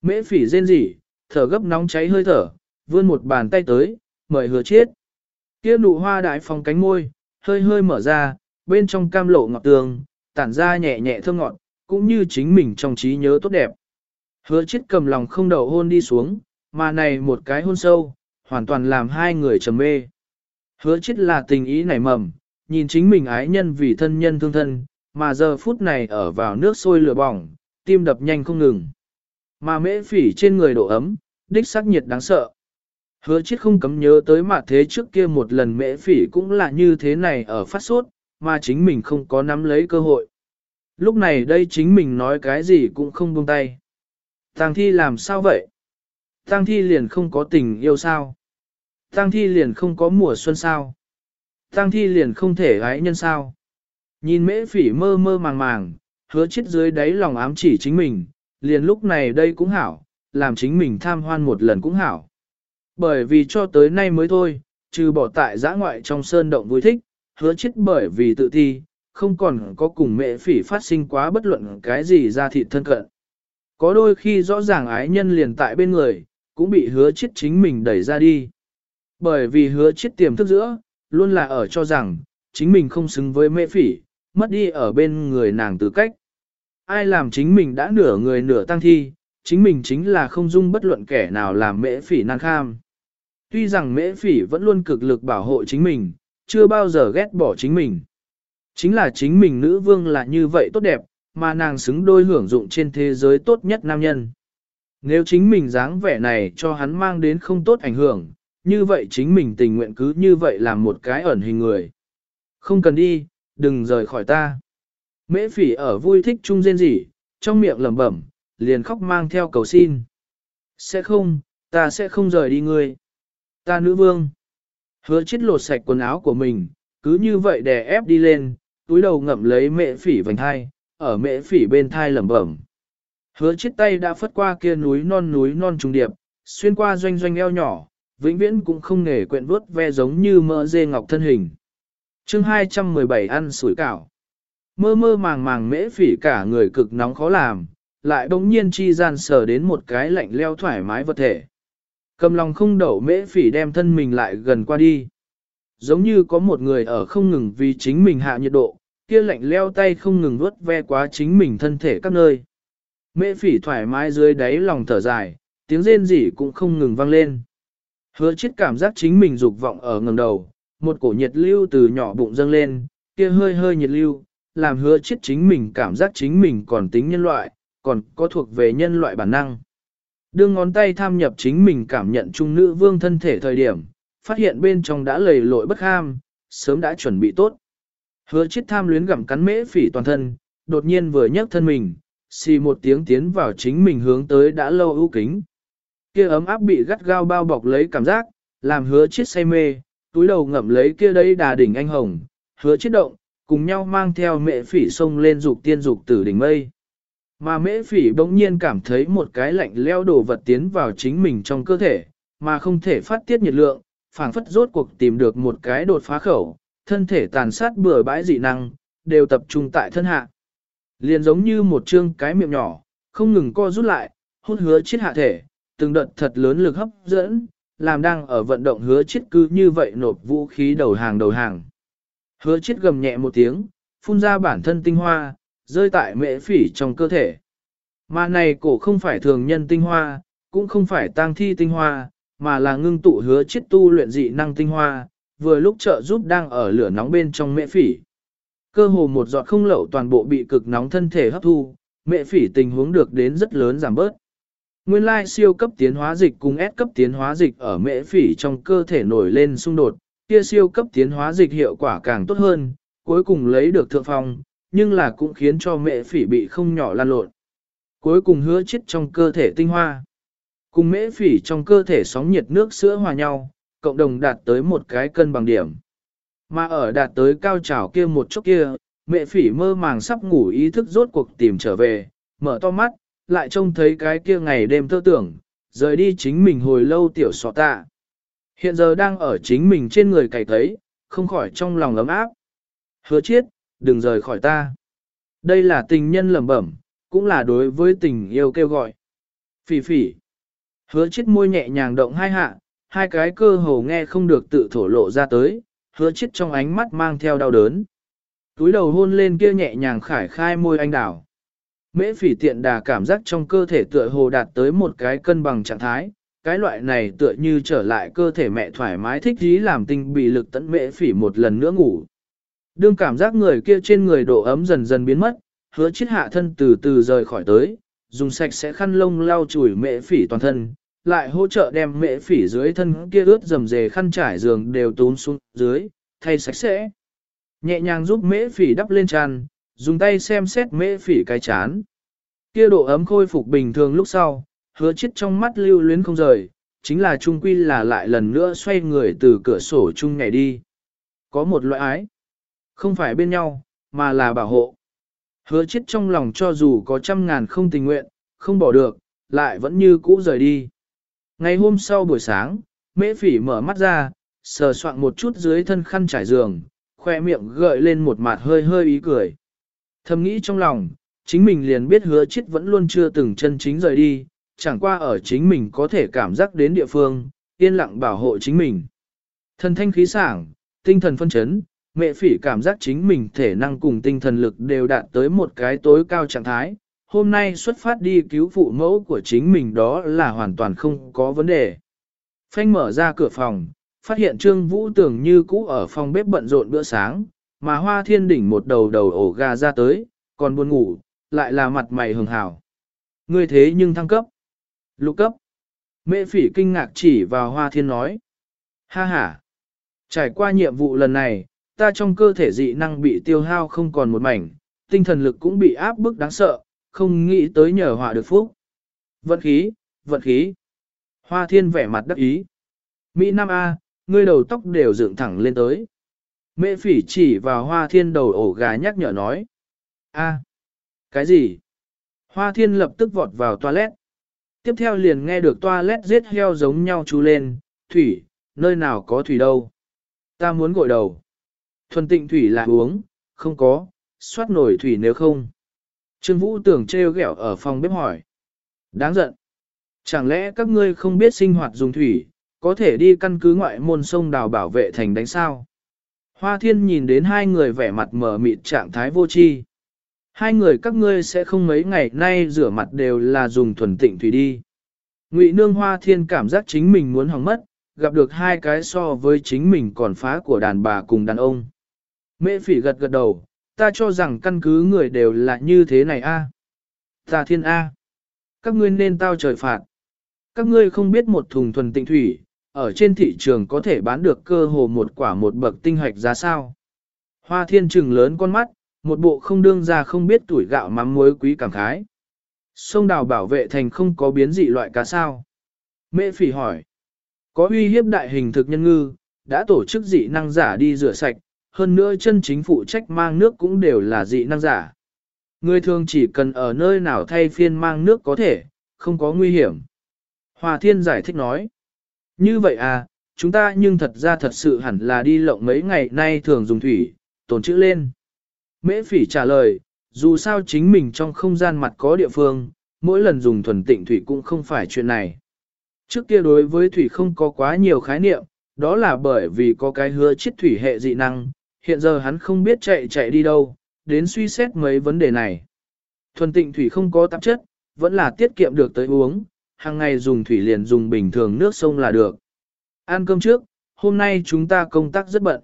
Mễ phỉ rên rỉ, thở gấp nóng cháy hơi thở, vươn một bàn tay tới, mời hứa chết. Kia nụ hoa đại phong cánh môi, hơi hơi mở ra, bên trong cam lộ ngọt tường, tản ra nhẹ nhẹ thơm ngọt, cũng như chính mình trong trí nhớ tốt đẹp. Hứa chết cầm lòng không đầu hôn đi xuống, mà này một cái hôn sâu, hoàn toàn làm hai người trầm mê. Hứa chết là tình ý nảy mầm, nhìn chính mình ái nhân vì thân nhân thương thân, mà giờ phút này ở vào nước sôi lửa bỏng, tim đập nhanh không ngừng. Mà mễ phỉ trên người độ ấm, đích sắc nhiệt đáng sợ. Hứa chết không cấm nhớ tới mặt thế trước kia một lần mễ phỉ cũng là như thế này ở phát sốt, mà chính mình không có nắm lấy cơ hội. Lúc này đây chính mình nói cái gì cũng không buông tay. Tang thi làm sao vậy? Tang thi liền không có tình yêu sao? Tang thi liền không có mùa xuân sao? Tang thi liền không thể gái nhân sao? Nhìn mễ phỉ mơ mơ màng màng, hứa chết dưới đáy lòng ám chỉ chính mình, liền lúc này đây cũng hảo, làm chính mình tham hoan một lần cũng hảo. Bởi vì cho tới nay mới thôi, trừ bỏ tại giã ngoại trong sơn động vui thích, hứa chết bởi vì tự thi, không còn có cùng mẹ phỉ phát sinh quá bất luận cái gì ra thịt thân cận. Có đôi khi rõ ràng ái nhân liền tại bên người, cũng bị hứa chết chính mình đẩy ra đi. Bởi vì hứa chết tiềm thức giữa, luôn là ở cho rằng, chính mình không xứng với mẹ phỉ, mất đi ở bên người nàng tư cách. Ai làm chính mình đã nửa người nửa tăng thi, chính mình chính là không dung bất luận kẻ nào làm mễ phỉ nan kham. Tuy rằng mễ phỉ vẫn luôn cực lực bảo hộ chính mình, chưa bao giờ ghét bỏ chính mình. Chính là chính mình nữ vương là như vậy tốt đẹp, mà nàng xứng đôi hưởng dụng trên thế giới tốt nhất nam nhân. Nếu chính mình dáng vẻ này cho hắn mang đến không tốt ảnh hưởng, như vậy chính mình tình nguyện cứ như vậy làm một cái ẩn hình người. Không cần đi, đừng rời khỏi ta. Mễ phỉ ở vui thích chung rên rỉ, trong miệng lẩm bẩm, liền khóc mang theo cầu xin. Sẽ không, ta sẽ không rời đi ngươi. Ta nữ vương. Hứa chết lột sạch quần áo của mình, cứ như vậy đè ép đi lên, túi đầu ngậm lấy mễ phỉ vành thai, ở mễ phỉ bên thai lẩm bẩm. Hứa chết tay đã phất qua kia núi non núi non trùng điệp, xuyên qua doanh doanh eo nhỏ, vĩnh viễn cũng không nghề quyện vớt ve giống như mỡ dê ngọc thân hình. chương 217 ăn sủi cảo. Mơ mơ màng màng mễ phỉ cả người cực nóng khó làm, lại bỗng nhiên chi gian sờ đến một cái lạnh leo thoải mái vật thể. Cầm lòng không đậu mễ phỉ đem thân mình lại gần qua đi. Giống như có một người ở không ngừng vì chính mình hạ nhiệt độ, kia lạnh leo tay không ngừng vuốt ve quá chính mình thân thể các nơi. Mễ phỉ thoải mái dưới đáy lòng thở dài, tiếng rên rỉ cũng không ngừng vang lên. Hứa chết cảm giác chính mình dục vọng ở ngầm đầu, một cổ nhiệt lưu từ nhỏ bụng dâng lên, kia hơi hơi nhiệt lưu, làm hứa chết chính mình cảm giác chính mình còn tính nhân loại, còn có thuộc về nhân loại bản năng. Đưa ngón tay tham nhập chính mình cảm nhận trung nữ vương thân thể thời điểm, phát hiện bên trong đã lầy lội bất ham, sớm đã chuẩn bị tốt. Hứa chết tham luyến gặm cắn mễ phỉ toàn thân, đột nhiên vừa nhấc thân mình, xì một tiếng tiến vào chính mình hướng tới đã lâu ưu kính. Kia ấm áp bị gắt gao bao bọc lấy cảm giác, làm hứa chết say mê, túi đầu ngậm lấy kia đấy đà đỉnh anh hồng, hứa chết động, cùng nhau mang theo mẹ phỉ sông lên dục tiên dục tử đỉnh mây. Mà mễ phỉ bỗng nhiên cảm thấy một cái lạnh leo đổ vật tiến vào chính mình trong cơ thể, mà không thể phát tiết nhiệt lượng, phảng phất rốt cuộc tìm được một cái đột phá khẩu, thân thể tàn sát bừa bãi dị năng, đều tập trung tại thân hạ. Liền giống như một chương cái miệng nhỏ, không ngừng co rút lại, hút hứa chết hạ thể, từng đợt thật lớn lực hấp dẫn, làm đang ở vận động hứa chết cứ như vậy nộp vũ khí đầu hàng đầu hàng. Hứa chết gầm nhẹ một tiếng, phun ra bản thân tinh hoa, rơi tại mễ phỉ trong cơ thể. Mà này cổ không phải thường nhân tinh hoa, cũng không phải tang thi tinh hoa, mà là ngưng tụ hứa chết tu luyện dị năng tinh hoa, vừa lúc trợ giúp đang ở lửa nóng bên trong mễ phỉ. Cơ hồ một giọt không lậu toàn bộ bị cực nóng thân thể hấp thu, mễ phỉ tình huống được đến rất lớn giảm bớt. Nguyên lai siêu cấp tiến hóa dịch cùng S cấp tiến hóa dịch ở mễ phỉ trong cơ thể nổi lên xung đột, kia siêu cấp tiến hóa dịch hiệu quả càng tốt hơn, cuối cùng lấy được thượng phong, nhưng là cũng khiến cho mễ phỉ bị không nhỏ lan lộn. Cuối cùng hứa chết trong cơ thể tinh hoa. Cùng mễ phỉ trong cơ thể sóng nhiệt nước sữa hòa nhau, cộng đồng đạt tới một cái cân bằng điểm. Mà ở đạt tới cao trào kia một chốc kia, mẹ phỉ mơ màng sắp ngủ ý thức rốt cuộc tìm trở về, mở to mắt, lại trông thấy cái kia ngày đêm thơ tưởng, rời đi chính mình hồi lâu tiểu sọ tạ. Hiện giờ đang ở chính mình trên người cày thấy, không khỏi trong lòng ấm áp. Hứa chiết, đừng rời khỏi ta. Đây là tình nhân lẩm bẩm, cũng là đối với tình yêu kêu gọi. Phỉ phỉ. Hứa chiết môi nhẹ nhàng động hai hạ, hai cái cơ hồ nghe không được tự thổ lộ ra tới, hứa chiết trong ánh mắt mang theo đau đớn. Túi đầu hôn lên kia nhẹ nhàng khải khai môi anh đảo. Mễ phỉ tiện đà cảm giác trong cơ thể tựa hồ đạt tới một cái cân bằng trạng thái, cái loại này tựa như trở lại cơ thể mẹ thoải mái thích ý làm tinh bị lực tận mễ phỉ một lần nữa ngủ. Đương cảm giác người kia trên người độ ấm dần dần biến mất, hứa chiết hạ thân từ từ rời khỏi tới, dùng sạch sẽ khăn lông lau chùi mễ phỉ toàn thân, lại hỗ trợ đem mễ phỉ dưới thân kia ướt dầm dề khăn trải giường đều tốn xuống dưới, thay sạch sẽ. Nhẹ nhàng giúp mễ phỉ đắp lên tràn, dùng tay xem xét mễ phỉ cái chán. Kia độ ấm khôi phục bình thường lúc sau, hứa chết trong mắt lưu luyến không rời, chính là trung quy là lại lần nữa xoay người từ cửa sổ chung nhảy đi. Có một loại ái, không phải bên nhau, mà là bảo hộ. Hứa chết trong lòng cho dù có trăm ngàn không tình nguyện, không bỏ được, lại vẫn như cũ rời đi. Ngày hôm sau buổi sáng, mễ phỉ mở mắt ra, sờ soạn một chút dưới thân khăn trải giường, khoe miệng gợi lên một mặt hơi hơi ý cười. Thầm nghĩ trong lòng, chính mình liền biết hứa chết vẫn luôn chưa từng chân chính rời đi, chẳng qua ở chính mình có thể cảm giác đến địa phương, yên lặng bảo hộ chính mình. Thần thanh khí sảng, tinh thần phân chấn, mẹ phỉ cảm giác chính mình thể năng cùng tinh thần lực đều đạt tới một cái tối cao trạng thái. Hôm nay xuất phát đi cứu phụ mẫu của chính mình đó là hoàn toàn không có vấn đề. Phanh mở ra cửa phòng, phát hiện Trương Vũ tưởng như cũ ở phòng bếp bận rộn bữa sáng, mà hoa thiên đỉnh một đầu đầu ổ gà ra tới, còn buồn ngủ, lại là mặt mày hường hào. Ngươi thế nhưng thăng cấp. Lục cấp. Mẹ phỉ kinh ngạc chỉ vào hoa thiên nói. Ha ha. Trải qua nhiệm vụ lần này, ta trong cơ thể dị năng bị tiêu hao không còn một mảnh, tinh thần lực cũng bị áp bức đáng sợ, không nghĩ tới nhờ họa được phúc. Vận khí, vận khí. Hoa thiên vẻ mặt đắc ý. Mỹ Nam A, ngươi đầu tóc đều dựng thẳng lên tới. Mẹ phỉ chỉ vào hoa thiên đầu ổ gà nhắc nhở nói. A, cái gì? Hoa thiên lập tức vọt vào toilet. Tiếp theo liền nghe được toilet giết heo giống nhau chú lên, thủy, nơi nào có thủy đâu. Ta muốn gội đầu. Thuần tịnh thủy là uống, không có, xoát nổi thủy nếu không. Trương Vũ tưởng trêu ghẹo ở phòng bếp hỏi. Đáng giận. Chẳng lẽ các ngươi không biết sinh hoạt dùng thủy, có thể đi căn cứ ngoại môn sông đào bảo vệ thành đánh sao? Hoa thiên nhìn đến hai người vẻ mặt mở mịt trạng thái vô tri. Hai người các ngươi sẽ không mấy ngày nay rửa mặt đều là dùng thuần tịnh thủy đi. Ngụy nương hoa thiên cảm giác chính mình muốn hỏng mất, gặp được hai cái so với chính mình còn phá của đàn bà cùng đàn ông. Mễ phỉ gật gật đầu, ta cho rằng căn cứ người đều là như thế này a. Ta thiên a. Các ngươi nên tao trời phạt. Các ngươi không biết một thùng thuần tịnh thủy, ở trên thị trường có thể bán được cơ hồ một quả một bậc tinh hoạch giá sao. Hoa thiên trừng lớn con mắt, một bộ không đương ra không biết tuổi gạo mắm muối quý cảm khái. Sông đào bảo vệ thành không có biến dị loại cá sao. Mễ phỉ hỏi. Có uy hiếp đại hình thực nhân ngư, đã tổ chức dị năng giả đi rửa sạch, hơn nữa chân chính phụ trách mang nước cũng đều là dị năng giả. Người thường chỉ cần ở nơi nào thay phiên mang nước có thể, không có nguy hiểm. Hòa Thiên giải thích nói. Như vậy à, chúng ta nhưng thật ra thật sự hẳn là đi lộng mấy ngày nay thường dùng thủy, tồn chữ lên. Mễ phỉ trả lời, dù sao chính mình trong không gian mặt có địa phương, mỗi lần dùng thuần tịnh thủy cũng không phải chuyện này. Trước kia đối với thủy không có quá nhiều khái niệm, đó là bởi vì có cái hứa chết thủy hệ dị năng, hiện giờ hắn không biết chạy chạy đi đâu, đến suy xét mấy vấn đề này. Thuần tịnh thủy không có tạp chất, vẫn là tiết kiệm được tới uống, hàng ngày dùng thủy liền dùng bình thường nước sông là được. Ăn cơm trước, hôm nay chúng ta công tác rất bận.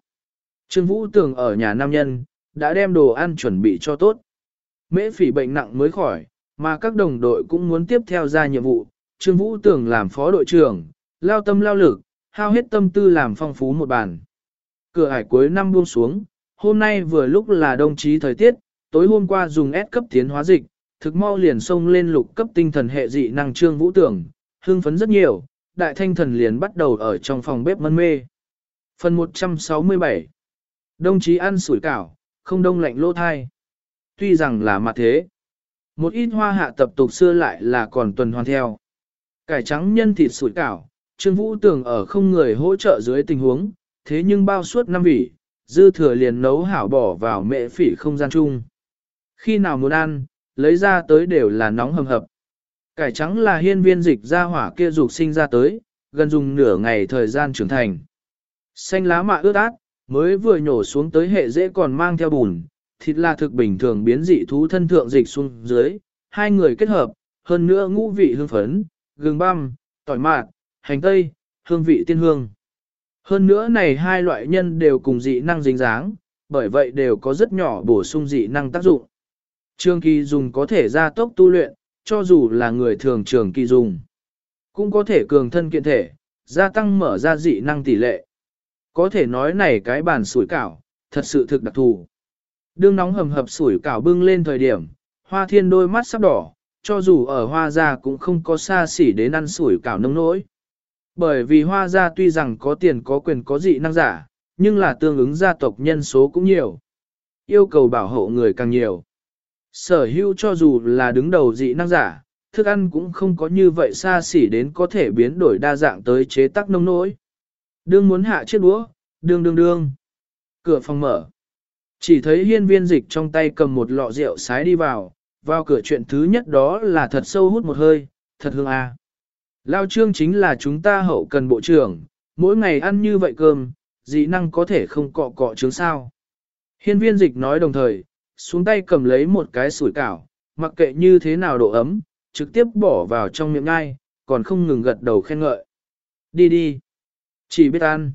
Trương Vũ Tường ở nhà nam nhân, đã đem đồ ăn chuẩn bị cho tốt. Mễ phỉ bệnh nặng mới khỏi, mà các đồng đội cũng muốn tiếp theo ra nhiệm vụ. Trương Vũ Tường làm phó đội trưởng, lao tâm lao lực, hao hết tâm tư làm phong phú một bàn. Cửa hải cuối năm buông xuống, hôm nay vừa lúc là đồng chí thời tiết, tối hôm qua dùng S cấp tiến hóa dịch, thực mau liền xông lên lục cấp tinh thần hệ dị năng trương vũ tưởng, hương phấn rất nhiều, đại thanh thần liền bắt đầu ở trong phòng bếp mân mê. Phần 167 Đồng chí ăn sủi cảo, không đông lạnh lô thai. Tuy rằng là mặt thế, một ít hoa hạ tập tục xưa lại là còn tuần hoàn theo. Cải trắng nhân thịt sủi cảo, Trương Vũ Tường ở không người hỗ trợ dưới tình huống, thế nhưng bao suốt năm vị, dư thừa liền nấu hảo bỏ vào mệ phỉ không gian chung. Khi nào muốn ăn, lấy ra tới đều là nóng hầm hập. Cải trắng là hiên viên dịch ra hỏa kia dục sinh ra tới, gần dùng nửa ngày thời gian trưởng thành. Xanh lá mạ ướt át, mới vừa nhổ xuống tới hệ dễ còn mang theo bùn, thịt là thực bình thường biến dị thú thân thượng dịch xuống dưới, hai người kết hợp, hơn nữa ngũ vị hương phấn, gừng băm, tỏi mạt, hành tây, hương vị tiên hương. Hơn nữa này hai loại nhân đều cùng dị năng dính dáng, bởi vậy đều có rất nhỏ bổ sung dị năng tác dụng. Trường kỳ dùng có thể gia tốc tu luyện, cho dù là người thường trường kỳ dùng. Cũng có thể cường thân kiện thể, gia tăng mở ra dị năng tỷ lệ. Có thể nói này cái bàn sủi cảo, thật sự thực đặc thù. Đương nóng hầm hập sủi cảo bưng lên thời điểm, hoa thiên đôi mắt sắp đỏ, cho dù ở hoa gia cũng không có xa xỉ đến ăn sủi cảo nông nỗi. Bởi vì hoa gia tuy rằng có tiền có quyền có dị năng giả, nhưng là tương ứng gia tộc nhân số cũng nhiều. Yêu cầu bảo hộ người càng nhiều. Sở hữu cho dù là đứng đầu dị năng giả, thức ăn cũng không có như vậy xa xỉ đến có thể biến đổi đa dạng tới chế tác nông nỗi. Đương muốn hạ chiếc đũa, đương đương đương. Cửa phòng mở. Chỉ thấy hiên viên dịch trong tay cầm một lọ rượu sái đi vào, vào cửa chuyện thứ nhất đó là thật sâu hút một hơi, thật hương à. Lao trương chính là chúng ta hậu cần bộ trưởng, mỗi ngày ăn như vậy cơm, dị năng có thể không cọ cọ trứng sao. Hiên viên dịch nói đồng thời, xuống tay cầm lấy một cái sủi cảo, mặc kệ như thế nào độ ấm, trực tiếp bỏ vào trong miệng ngai, còn không ngừng gật đầu khen ngợi. Đi đi. Chỉ biết ăn.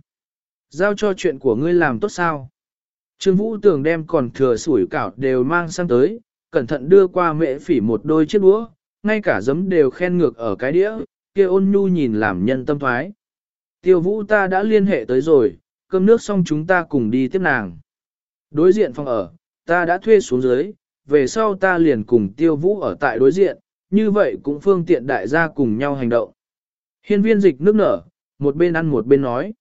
Giao cho chuyện của ngươi làm tốt sao. Trương Vũ tưởng đem còn thừa sủi cảo đều mang sang tới, cẩn thận đưa qua mẹ phỉ một đôi chiếc đũa, ngay cả giấm đều khen ngược ở cái đĩa, kia ôn nhu nhìn làm nhân tâm thoái. Tiêu vũ ta đã liên hệ tới rồi, cơm nước xong chúng ta cùng đi tiếp nàng. Đối diện phòng ở, ta đã thuê xuống dưới, về sau ta liền cùng tiêu vũ ở tại đối diện, như vậy cũng phương tiện đại gia cùng nhau hành động. Hiên viên dịch nước nở, một bên ăn một bên nói.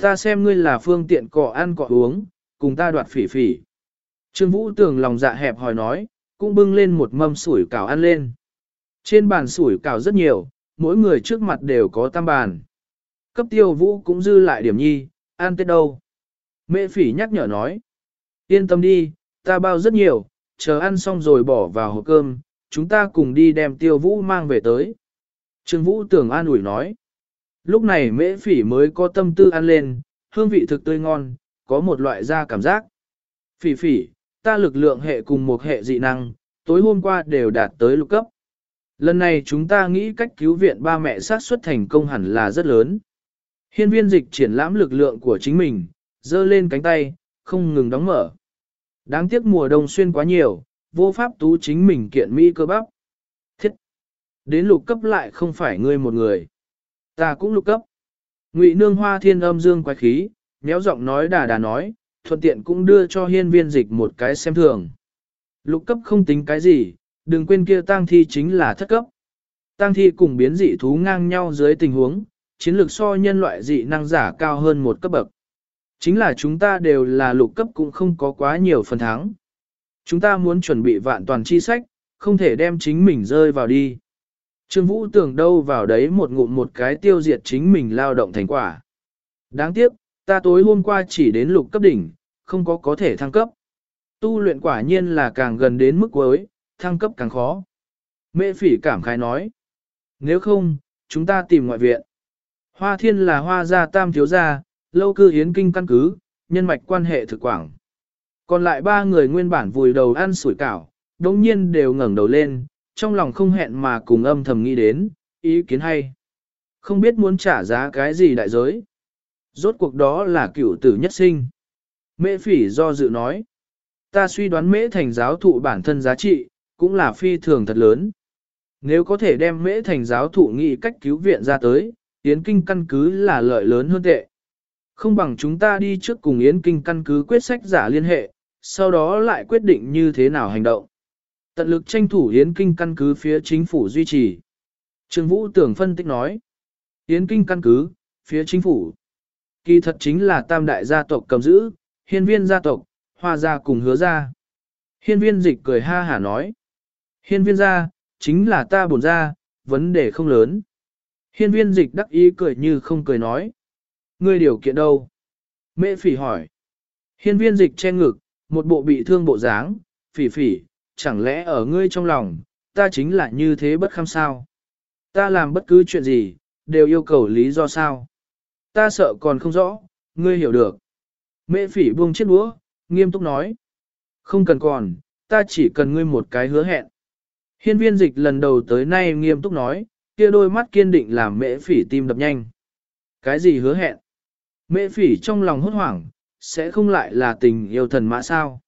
Ta xem ngươi là phương tiện cọ ăn cọ uống, cùng ta đoạt phỉ phỉ. Trương Vũ tưởng lòng dạ hẹp hỏi nói, cũng bưng lên một mâm sủi cảo ăn lên. Trên bàn sủi cảo rất nhiều, mỗi người trước mặt đều có tam bàn. Cấp tiêu vũ cũng dư lại điểm nhi, ăn tết đâu. Mẹ phỉ nhắc nhở nói. Yên tâm đi, ta bao rất nhiều, chờ ăn xong rồi bỏ vào hộp cơm, chúng ta cùng đi đem tiêu vũ mang về tới. Trương Vũ tưởng an ủi nói. Lúc này mễ phỉ mới có tâm tư ăn lên, hương vị thực tươi ngon, có một loại da cảm giác. Phỉ phỉ, ta lực lượng hệ cùng một hệ dị năng, tối hôm qua đều đạt tới lục cấp. Lần này chúng ta nghĩ cách cứu viện ba mẹ sát xuất thành công hẳn là rất lớn. Hiên viên dịch triển lãm lực lượng của chính mình, giơ lên cánh tay, không ngừng đóng mở. Đáng tiếc mùa đông xuyên quá nhiều, vô pháp tú chính mình kiện Mỹ cơ bắp. Thiết! Đến lục cấp lại không phải ngươi một người. Ta cũng lục cấp. Ngụy nương hoa thiên âm dương quái khí, méo giọng nói đà đà nói, thuận tiện cũng đưa cho hiên viên dịch một cái xem thường. Lục cấp không tính cái gì, đừng quên kia tang thi chính là thất cấp. Tang thi cùng biến dị thú ngang nhau dưới tình huống, chiến lược so nhân loại dị năng giả cao hơn một cấp bậc. Chính là chúng ta đều là lục cấp cũng không có quá nhiều phần thắng. Chúng ta muốn chuẩn bị vạn toàn chi sách, không thể đem chính mình rơi vào đi. Trương Vũ tưởng đâu vào đấy một ngụm một cái tiêu diệt chính mình lao động thành quả. Đáng tiếc, ta tối hôm qua chỉ đến lục cấp đỉnh, không có có thể thăng cấp. Tu luyện quả nhiên là càng gần đến mức cuối, thăng cấp càng khó. Mẹ phỉ cảm khái nói. Nếu không, chúng ta tìm ngoại viện. Hoa thiên là hoa gia tam thiếu gia, lâu cư hiến kinh căn cứ, nhân mạch quan hệ thực quảng. Còn lại ba người nguyên bản vùi đầu ăn sủi cảo, đồng nhiên đều ngẩng đầu lên, trong lòng không hẹn mà cùng âm thầm nghĩ đến, ý kiến hay. Không biết muốn trả giá cái gì đại giới. Rốt cuộc đó là cựu tử nhất sinh. Mễ phỉ do dự nói. Ta suy đoán mễ thành giáo thụ bản thân giá trị, cũng là phi thường thật lớn. Nếu có thể đem mễ thành giáo thụ nghị cách cứu viện ra tới, tiến Kinh căn cứ là lợi lớn hơn tệ. Không bằng chúng ta đi trước cùng Yến Kinh căn cứ quyết sách giả liên hệ, sau đó lại quyết định như thế nào hành động. Tận lực tranh thủ Yến Kinh căn cứ phía chính phủ duy trì. Trương Vũ Tưởng phân tích nói. Yến Kinh căn cứ, phía chính phủ. Kỳ thật chính là tam đại gia tộc cầm giữ, hiên viên gia tộc, hoa gia cùng hứa gia. Hiên viên dịch cười ha hả nói. Hiên viên gia, chính là ta bổn gia, vấn đề không lớn. Hiên viên dịch đắc ý cười như không cười nói. Ngươi điều kiện đâu? Mẹ phỉ hỏi. Hiên viên dịch che ngực, một bộ bị thương bộ dáng, phỉ phỉ, chẳng lẽ ở ngươi trong lòng, ta chính là như thế bất kham sao? Ta làm bất cứ chuyện gì, đều yêu cầu lý do sao? Ta sợ còn không rõ, ngươi hiểu được. Mẹ phỉ buông chiếc đũa, nghiêm túc nói. Không cần còn, ta chỉ cần ngươi một cái hứa hẹn. Hiên viên dịch lần đầu tới nay nghiêm túc nói, kia đôi mắt kiên định làm mễ phỉ tim đập nhanh. Cái gì hứa hẹn? Mễ phỉ trong lòng hốt hoảng, sẽ không lại là tình yêu thần mã sao?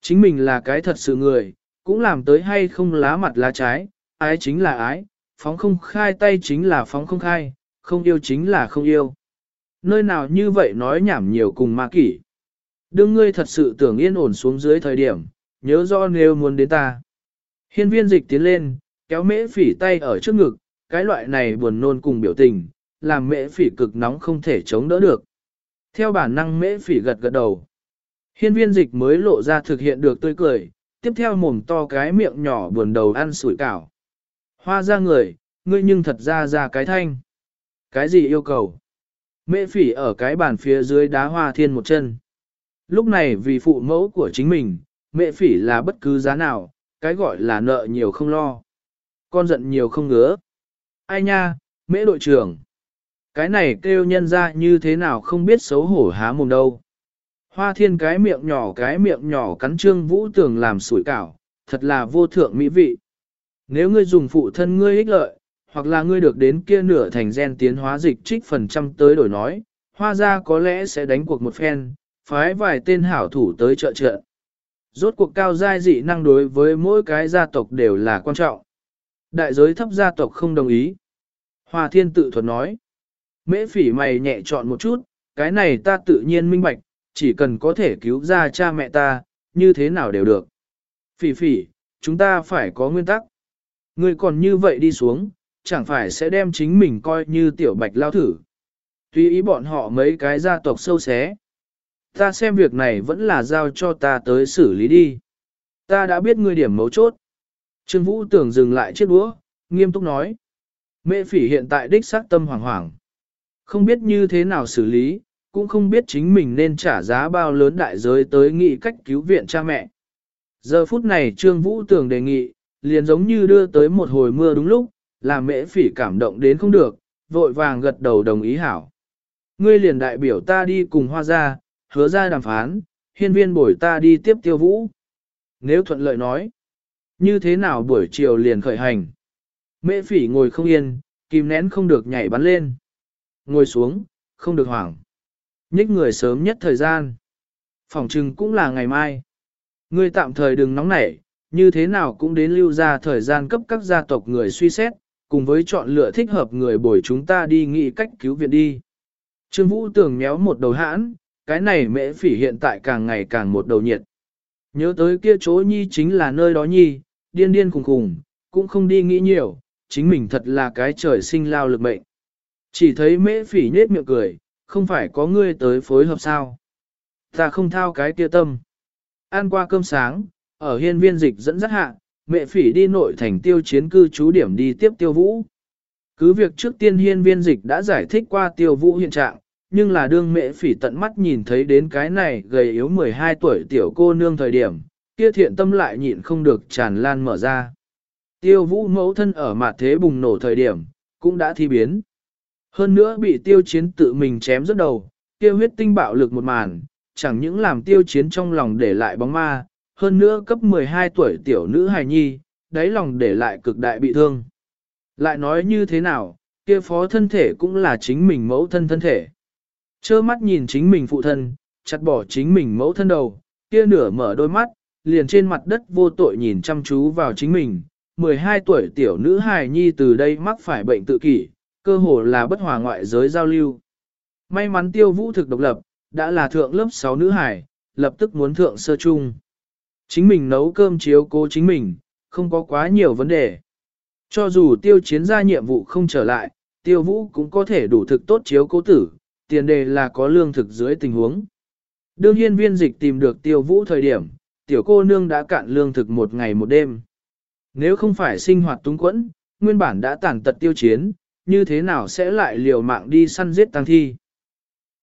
Chính mình là cái thật sự người, cũng làm tới hay không lá mặt lá trái, ái chính là ái, phóng không khai tay chính là phóng không khai, không yêu chính là không yêu. Nơi nào như vậy nói nhảm nhiều cùng ma kỷ. Đương ngươi thật sự tưởng yên ổn xuống dưới thời điểm, nhớ rõ nếu muốn đến ta. Hiên viên dịch tiến lên, kéo mễ phỉ tay ở trước ngực, cái loại này buồn nôn cùng biểu tình, làm mễ phỉ cực nóng không thể chống đỡ được. Theo bản năng mễ phỉ gật gật đầu. Hiên viên dịch mới lộ ra thực hiện được tươi cười, tiếp theo mồm to cái miệng nhỏ buồn đầu ăn sủi cảo. Hoa ra người, ngươi nhưng thật ra ra cái thanh. Cái gì yêu cầu? Mễ phỉ ở cái bàn phía dưới đá hoa thiên một chân. Lúc này vì phụ mẫu của chính mình, mễ phỉ là bất cứ giá nào, cái gọi là nợ nhiều không lo. Con giận nhiều không ngứa. Ai nha, mễ đội trưởng. Cái này kêu nhân ra như thế nào không biết xấu hổ há mồm đâu. Hoa thiên cái miệng nhỏ cái miệng nhỏ cắn trương vũ tường làm sủi cảo, thật là vô thượng mỹ vị. Nếu ngươi dùng phụ thân ngươi ích lợi, hoặc là ngươi được đến kia nửa thành gen tiến hóa dịch trích phần trăm tới đổi nói, hoa ra có lẽ sẽ đánh cuộc một phen, phái vài tên hảo thủ tới trợ trợ. Rốt cuộc cao giai dị năng đối với mỗi cái gia tộc đều là quan trọng. Đại giới thấp gia tộc không đồng ý. Hoa thiên tự thuật nói. Mễ phỉ mày nhẹ chọn một chút, cái này ta tự nhiên minh bạch, chỉ cần có thể cứu ra cha mẹ ta, như thế nào đều được. Phỉ phỉ, chúng ta phải có nguyên tắc. Ngươi còn như vậy đi xuống, chẳng phải sẽ đem chính mình coi như tiểu bạch lao thử. Tuy ý bọn họ mấy cái gia tộc sâu xé. Ta xem việc này vẫn là giao cho ta tới xử lý đi. Ta đã biết ngươi điểm mấu chốt. Trương Vũ tưởng dừng lại chiếc đũa, nghiêm túc nói. Mẹ phỉ hiện tại đích xác tâm hoảng hoảng. Không biết như thế nào xử lý, cũng không biết chính mình nên trả giá bao lớn đại giới tới nghị cách cứu viện cha mẹ. Giờ phút này Trương Vũ tưởng đề nghị, liền giống như đưa tới một hồi mưa đúng lúc, làm mẹ phỉ cảm động đến không được, vội vàng gật đầu đồng ý hảo. Ngươi liền đại biểu ta đi cùng hoa ra, hứa ra đàm phán, hiên viên bổi ta đi tiếp tiêu vũ. Nếu thuận lợi nói, như thế nào buổi chiều liền khởi hành? Mễ phỉ ngồi không yên, kìm nén không được nhảy bắn lên. Ngồi xuống, không được hoảng. Nhích người sớm nhất thời gian. Phòng trừng cũng là ngày mai. Ngươi tạm thời đừng nóng nảy, như thế nào cũng đến lưu ra thời gian cấp các gia tộc người suy xét, cùng với chọn lựa thích hợp người bồi chúng ta đi nghĩ cách cứu viện đi. Trương Vũ tưởng méo một đầu hãn, cái này mễ phỉ hiện tại càng ngày càng một đầu nhiệt. Nhớ tới kia chỗ nhi chính là nơi đó nhi, điên điên khùng khùng, cũng không đi nghĩ nhiều, chính mình thật là cái trời sinh lao lực mệnh. Chỉ thấy mễ phỉ nhết miệng cười, không phải có ngươi tới phối hợp sao. Ta không thao cái kia tâm. Ăn qua cơm sáng, ở hiên viên dịch dẫn dắt hạ, mẹ phỉ đi nội thành tiêu chiến cư trú điểm đi tiếp tiêu vũ. Cứ việc trước tiên hiên viên dịch đã giải thích qua tiêu vũ hiện trạng, nhưng là đương mẹ phỉ tận mắt nhìn thấy đến cái này gầy yếu 12 tuổi tiểu cô nương thời điểm, kia thiện tâm lại nhịn không được tràn lan mở ra. Tiêu vũ mẫu thân ở mặt thế bùng nổ thời điểm, cũng đã thi biến. Hơn nữa bị tiêu chiến tự mình chém rất đầu, kia huyết tinh bạo lực một màn, chẳng những làm tiêu chiến trong lòng để lại bóng ma, hơn nữa cấp 12 tuổi tiểu nữ hài nhi, đáy lòng để lại cực đại bị thương. Lại nói như thế nào, kia phó thân thể cũng là chính mình mẫu thân thân thể. Chơ mắt nhìn chính mình phụ thân, chặt bỏ chính mình mẫu thân đầu, kia nửa mở đôi mắt, liền trên mặt đất vô tội nhìn chăm chú vào chính mình. 12 tuổi tiểu nữ hài nhi từ đây mắc phải bệnh tự kỷ, cơ hồ là bất hòa ngoại giới giao lưu. May mắn tiêu vũ thực độc lập, đã là thượng lớp 6 nữ hải lập tức muốn thượng sơ trung. Chính mình nấu cơm chiếu cố chính mình, không có quá nhiều vấn đề. Cho dù tiêu chiến ra nhiệm vụ không trở lại, tiêu vũ cũng có thể đủ thực tốt chiếu cố tử, tiền đề là có lương thực dưới tình huống. Đương hiên viên dịch tìm được tiêu vũ thời điểm, tiểu cô nương đã cạn lương thực một ngày một đêm. Nếu không phải sinh hoạt túng quẫn, nguyên bản đã tàn tật tiêu chiến, như thế nào sẽ lại liều mạng đi săn giết tăng thi.